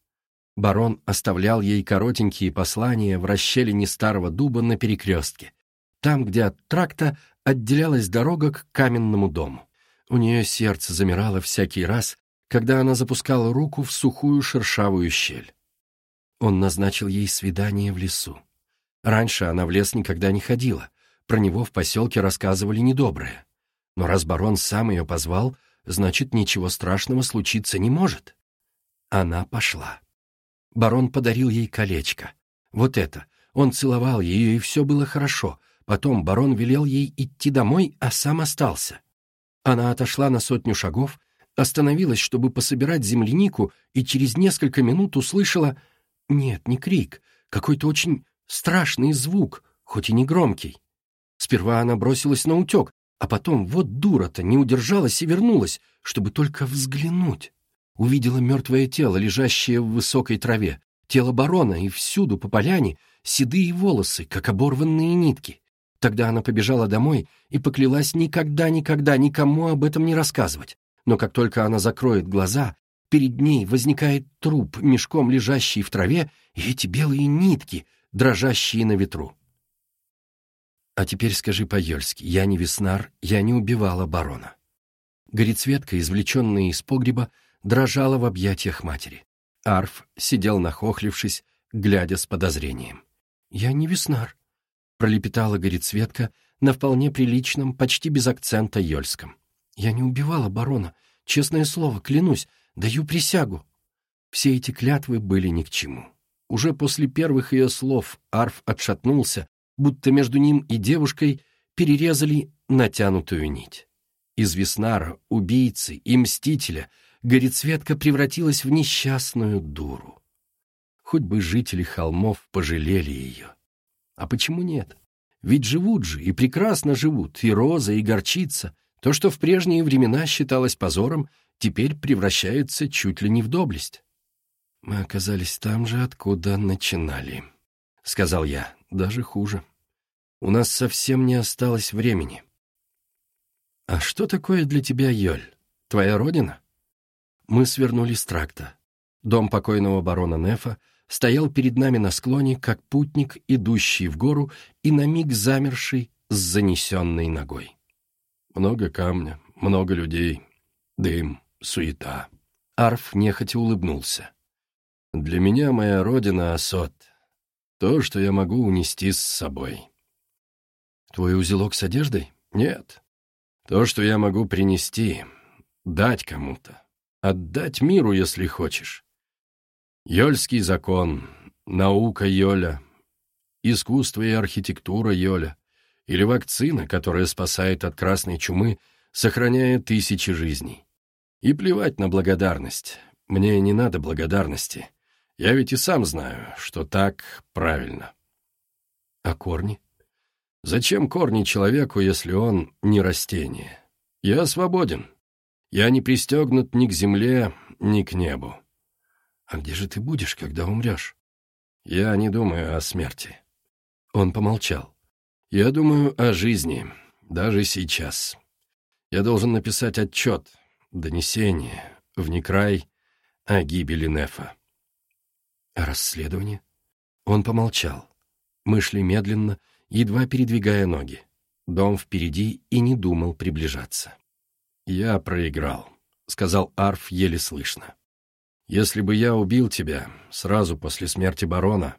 Барон оставлял ей коротенькие послания в расщелине старого дуба на перекрестке, там, где от тракта отделялась дорога к каменному дому. У нее сердце замирало всякий раз, когда она запускала руку в сухую шершавую щель. Он назначил ей свидание в лесу. Раньше она в лес никогда не ходила, про него в поселке рассказывали недоброе. Но раз барон сам ее позвал, значит, ничего страшного случиться не может. Она пошла. Барон подарил ей колечко. Вот это. Он целовал ее, и все было хорошо, Потом барон велел ей идти домой, а сам остался. Она отошла на сотню шагов, остановилась, чтобы пособирать землянику, и через несколько минут услышала... Нет, не крик, какой-то очень страшный звук, хоть и не громкий. Сперва она бросилась на утек, а потом, вот дура-то, не удержалась и вернулась, чтобы только взглянуть. Увидела мертвое тело, лежащее в высокой траве, тело барона, и всюду по поляне седые волосы, как оборванные нитки. Тогда она побежала домой и поклялась никогда-никогда никому об этом не рассказывать. Но как только она закроет глаза, перед ней возникает труп, мешком лежащий в траве, и эти белые нитки, дрожащие на ветру. А теперь скажи по-ёльски, я не веснар, я не убивала барона. Горецветка, извлеченная из погреба, дрожала в объятиях матери. Арф сидел нахохлившись, глядя с подозрением. «Я не веснар», пролепетала Горецветка на вполне приличном, почти без акцента ёльском. «Я не убивала барона. Честное слово, клянусь, даю присягу». Все эти клятвы были ни к чему. Уже после первых ее слов Арф отшатнулся, будто между ним и девушкой перерезали натянутую нить. Из Веснара, убийцы и мстителя Горецветка превратилась в несчастную дуру. Хоть бы жители холмов пожалели ее. А почему нет? Ведь живут же, и прекрасно живут, и роза, и горчица. То, что в прежние времена считалось позором, теперь превращается чуть ли не в доблесть. «Мы оказались там же, откуда начинали», — сказал я, — «даже хуже. У нас совсем не осталось времени». «А что такое для тебя Йоль? Твоя родина?» Мы свернули с тракта. Дом покойного барона Нефа стоял перед нами на склоне, как путник, идущий в гору и на миг замерший с занесенной ногой. Много камня, много людей, дым, суета. Арф нехотя улыбнулся. «Для меня моя родина — Асот. То, что я могу унести с собой». «Твой узелок с одеждой?» «Нет. То, что я могу принести, дать кому-то, Отдать миру, если хочешь. Йольский закон, наука Йоля, искусство и архитектура Йоля, или вакцина, которая спасает от красной чумы, сохраняя тысячи жизней. И плевать на благодарность. Мне не надо благодарности. Я ведь и сам знаю, что так правильно. А корни? Зачем корни человеку, если он не растение? Я свободен. Я не пристегнут ни к земле, ни к небу. А где же ты будешь, когда умрешь? Я не думаю о смерти. Он помолчал. Я думаю о жизни, даже сейчас. Я должен написать отчет, донесение, в Некрай о гибели Нефа. А расследование? Он помолчал. Мы шли медленно, едва передвигая ноги. Дом впереди и не думал приближаться. «Я проиграл», — сказал Арф еле слышно. «Если бы я убил тебя сразу после смерти барона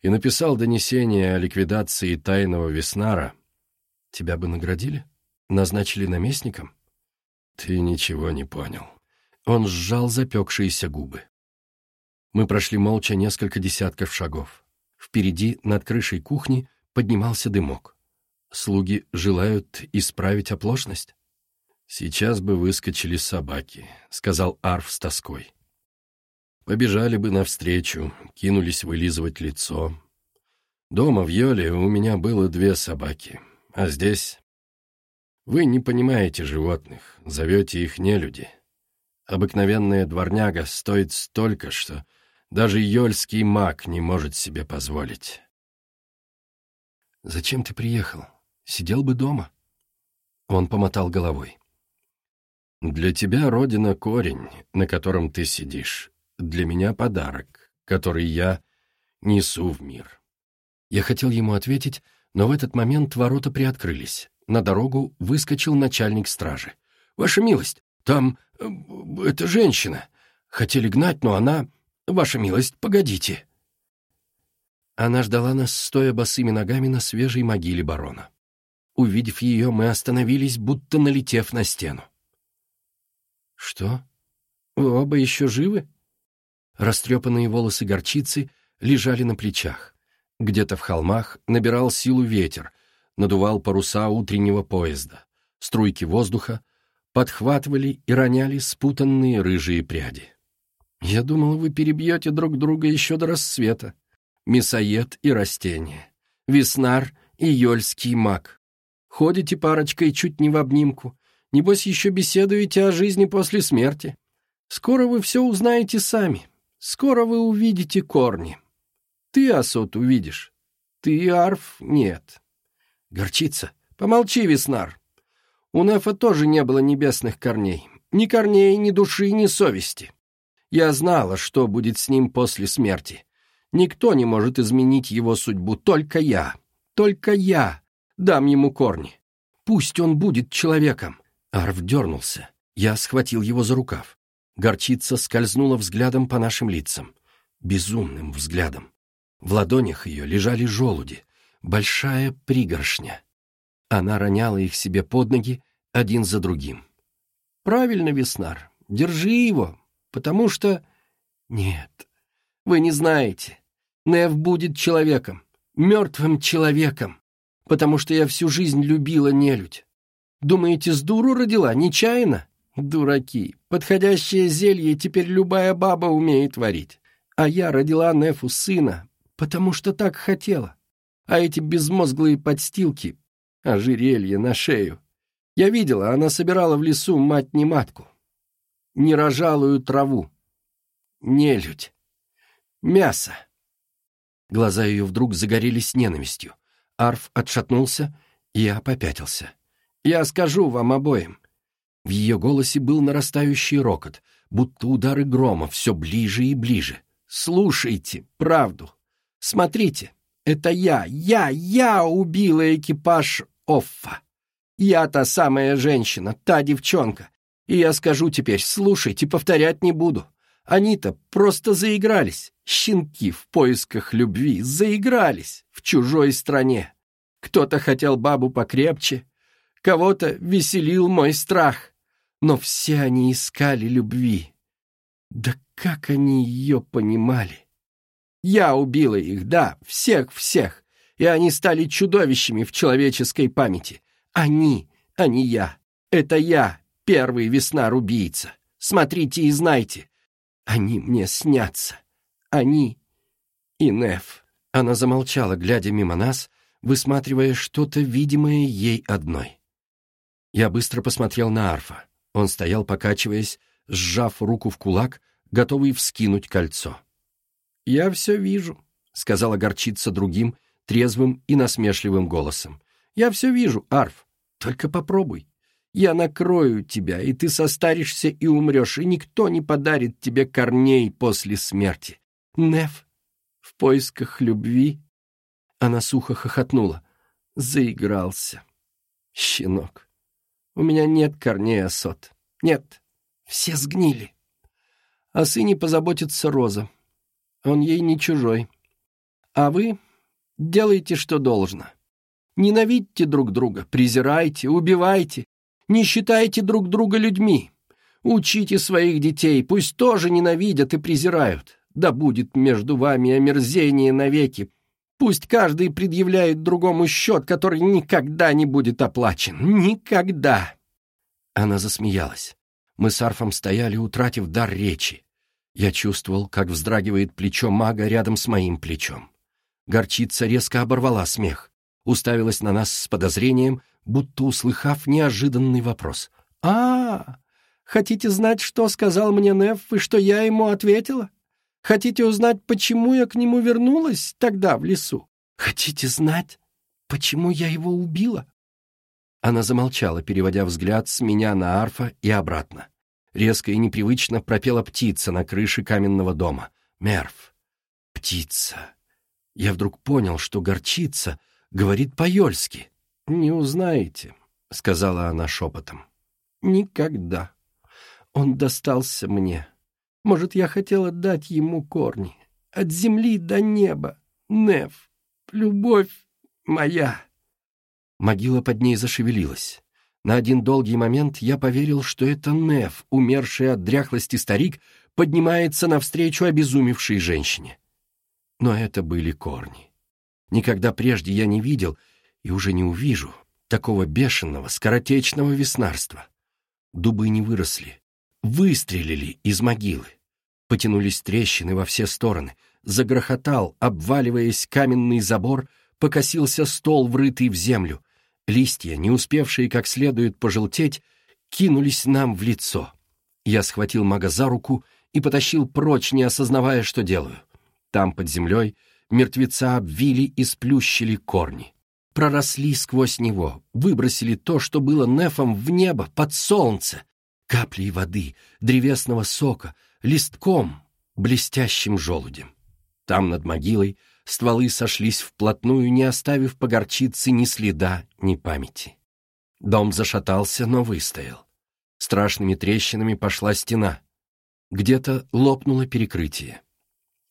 и написал донесение о ликвидации тайного Веснара, тебя бы наградили? Назначили наместником?» «Ты ничего не понял». Он сжал запекшиеся губы. Мы прошли молча несколько десятков шагов. Впереди, над крышей кухни, поднимался дымок. Слуги желают исправить оплошность? «Сейчас бы выскочили собаки», — сказал Арф с тоской. Побежали бы навстречу, кинулись вылизывать лицо. Дома в Йоле у меня было две собаки, а здесь... Вы не понимаете животных, зовете их нелюди. Обыкновенная дворняга стоит столько, что даже йольский маг не может себе позволить. «Зачем ты приехал? Сидел бы дома». Он помотал головой. «Для тебя родина — корень, на котором ты сидишь. Для меня подарок, который я несу в мир». Я хотел ему ответить, но в этот момент ворота приоткрылись. На дорогу выскочил начальник стражи. «Ваша милость, там... Э, это женщина. Хотели гнать, но она... Ваша милость, погодите». Она ждала нас, стоя босыми ногами на свежей могиле барона. Увидев ее, мы остановились, будто налетев на стену. «Что? Вы оба еще живы?» Растрепанные волосы горчицы лежали на плечах. Где-то в холмах набирал силу ветер, надувал паруса утреннего поезда. Струйки воздуха подхватывали и роняли спутанные рыжие пряди. «Я думал, вы перебьете друг друга еще до рассвета», мясоед и растение, веснар и ёльский маг. Ходите парочкой чуть не в обнимку, небось еще беседуете о жизни после смерти. Скоро вы все узнаете сами, скоро вы увидите корни. Ты, Асот, увидишь, ты, Арф, нет. Горчица, помолчи, веснар. У Нефа тоже не было небесных корней, ни корней, ни души, ни совести. Я знала, что будет с ним после смерти. Никто не может изменить его судьбу, только я. Только я дам ему корни. Пусть он будет человеком. Арв дернулся. Я схватил его за рукав. Горчица скользнула взглядом по нашим лицам. Безумным взглядом. В ладонях ее лежали желуди. Большая пригоршня. Она роняла их себе под ноги один за другим. «Правильно, Веснар, держи его, потому что...» «Нет, вы не знаете. Нев будет человеком, мертвым человеком, потому что я всю жизнь любила нелюдь. Думаете, с дуру родила, нечаянно? Дураки, подходящее зелье теперь любая баба умеет варить. А я родила Нефу сына, потому что так хотела. А эти безмозглые подстилки, ожерелье на шею. Я видела, она собирала в лесу мать-не-матку. Нерожалую траву. Нелюдь. Мясо. Глаза ее вдруг загорелись ненавистью. Арф отшатнулся, я попятился. «Я скажу вам обоим». В ее голосе был нарастающий рокот, будто удары грома все ближе и ближе. «Слушайте правду. Смотрите, это я, я, я убила экипаж Оффа. Я та самая женщина, та девчонка. И я скажу теперь, слушайте, повторять не буду. Они-то просто заигрались. Щенки в поисках любви заигрались в чужой стране. Кто-то хотел бабу покрепче, кого-то веселил мой страх. Но все они искали любви. Да как они ее понимали? Я убила их, да, всех-всех, и они стали чудовищами в человеческой памяти. Они, а не я. Это я, первый весна-рубийца. Смотрите и знайте. Они мне снятся. Они и Неф. Она замолчала, глядя мимо нас, высматривая что-то видимое ей одной. Я быстро посмотрел на Арфа. Он стоял, покачиваясь, сжав руку в кулак, готовый вскинуть кольцо. «Я все вижу», — сказала горчица другим, трезвым и насмешливым голосом. «Я все вижу, Арф, только попробуй. Я накрою тебя, и ты состаришься и умрешь, и никто не подарит тебе корней после смерти. Неф, в поисках любви...» Она сухо хохотнула. Заигрался. Щенок. У меня нет корней осот. Нет, все сгнили. О сыне позаботится Роза. Он ей не чужой. А вы делайте, что должно. Ненавидьте друг друга, презирайте, убивайте. Не считайте друг друга людьми. Учите своих детей, пусть тоже ненавидят и презирают. Да будет между вами омерзение навеки. Пусть каждый предъявляет другому счет, который никогда не будет оплачен. Никогда!» Она засмеялась. Мы с Арфом стояли, утратив дар речи. Я чувствовал, как вздрагивает плечо мага рядом с моим плечом. Горчица резко оборвала смех, уставилась на нас с подозрением, будто услыхав неожиданный вопрос. «А, хотите знать, что сказал мне Неф и что я ему ответила? Хотите узнать, почему я к нему вернулась тогда в лесу? Хотите знать, почему я его убила?» Она замолчала, переводя взгляд с меня на арфа и обратно. Резко и непривычно пропела птица на крыше каменного дома. Мерв. Птица. Я вдруг понял, что горчица говорит по-ёльски. «Не узнаете», — сказала она шепотом. «Никогда. Он достался мне. Может, я хотела дать ему корни. От земли до неба. Неф. Любовь моя». Могила под ней зашевелилась. На один долгий момент я поверил, что это Неф, умерший от дряхлости старик, поднимается навстречу обезумевшей женщине. Но это были корни. Никогда прежде я не видел и уже не увижу такого бешеного, скоротечного веснарства. Дубы не выросли, выстрелили из могилы. Потянулись трещины во все стороны, загрохотал, обваливаясь каменный забор, покосился стол, врытый в землю — Листья, не успевшие как следует пожелтеть, кинулись нам в лицо. Я схватил мага за руку и потащил прочь, не осознавая, что делаю. Там, под землей, мертвеца обвили и сплющили корни. Проросли сквозь него, выбросили то, что было нефом в небо, под солнце, каплей воды, древесного сока, листком, блестящим желудем. Там, над могилой, стволы сошлись вплотную, не оставив по горчице ни следа, ни памяти. Дом зашатался, но выстоял. Страшными трещинами пошла стена. Где-то лопнуло перекрытие.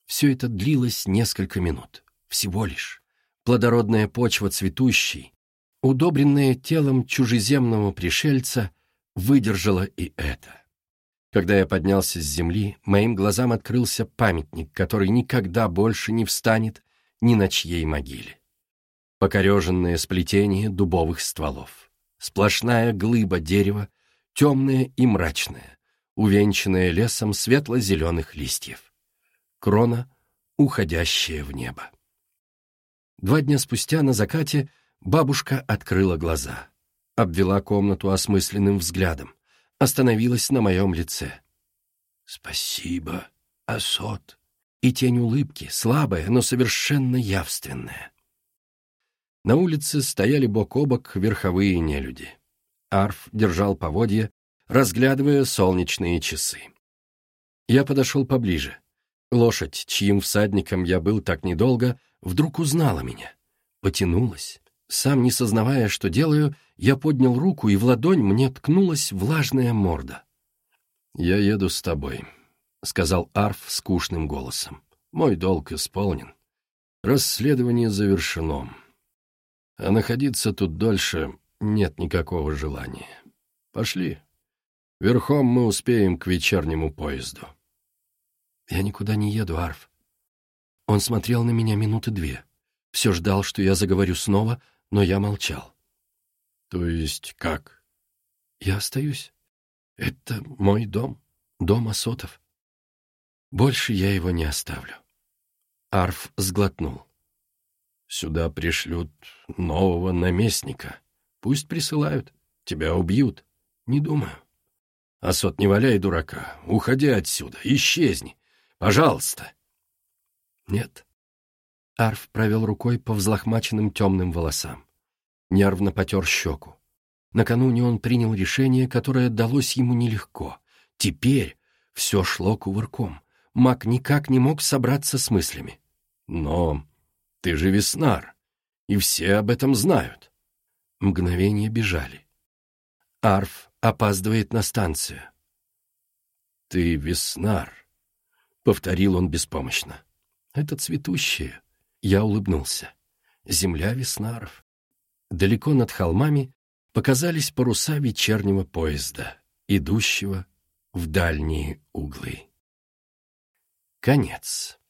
Все это длилось несколько минут. Всего лишь. Плодородная почва цветущей, удобренная телом чужеземного пришельца, выдержала и это. Когда я поднялся с земли, моим глазам открылся памятник, который никогда больше не встанет ни на чьей могиле. Покореженное сплетение дубовых стволов. Сплошная глыба дерева, темная и мрачная, увенчанная лесом светло-зеленых листьев. Крона, уходящая в небо. Два дня спустя на закате бабушка открыла глаза, обвела комнату осмысленным взглядом, остановилась на моем лице. «Спасибо, Асот». И тень улыбки, слабая, но совершенно явственная. На улице стояли бок о бок верховые нелюди. Арф держал поводья, разглядывая солнечные часы. Я подошел поближе. Лошадь, чьим всадником я был так недолго, вдруг узнала меня. Потянулась, сам не сознавая, что делаю, я поднял руку, и в ладонь мне ткнулась влажная морда. «Я еду с тобой», — сказал Арф скучным голосом. «Мой долг исполнен. Расследование завершено. А находиться тут дольше нет никакого желания. Пошли. Верхом мы успеем к вечернему поезду. Я никуда не еду, Арф. Он смотрел на меня минуты две. Все ждал, что я заговорю снова, но я молчал. То есть как? Я остаюсь. Это мой дом, дом Асотов. Больше я его не оставлю. Арф сглотнул. Сюда пришлют нового наместника. Пусть присылают. Тебя убьют. Не думаю. Асот, не валяй дурака. Уходи отсюда. Исчезни. Пожалуйста. Нет. Арф провел рукой по взлохмаченным темным волосам. Нервно потер щеку. Накануне он принял решение, которое далось ему нелегко. Теперь все шло кувырком. Мак никак не мог собраться с мыслями. Но ты же веснар, и все об этом знают. Мгновения бежали. Арф опаздывает на станцию. Ты веснар, — повторил он беспомощно. Это цветущее. Я улыбнулся. Земля веснаров. Далеко над холмами показались паруса вечернего поезда, идущего в дальние углы. Конец.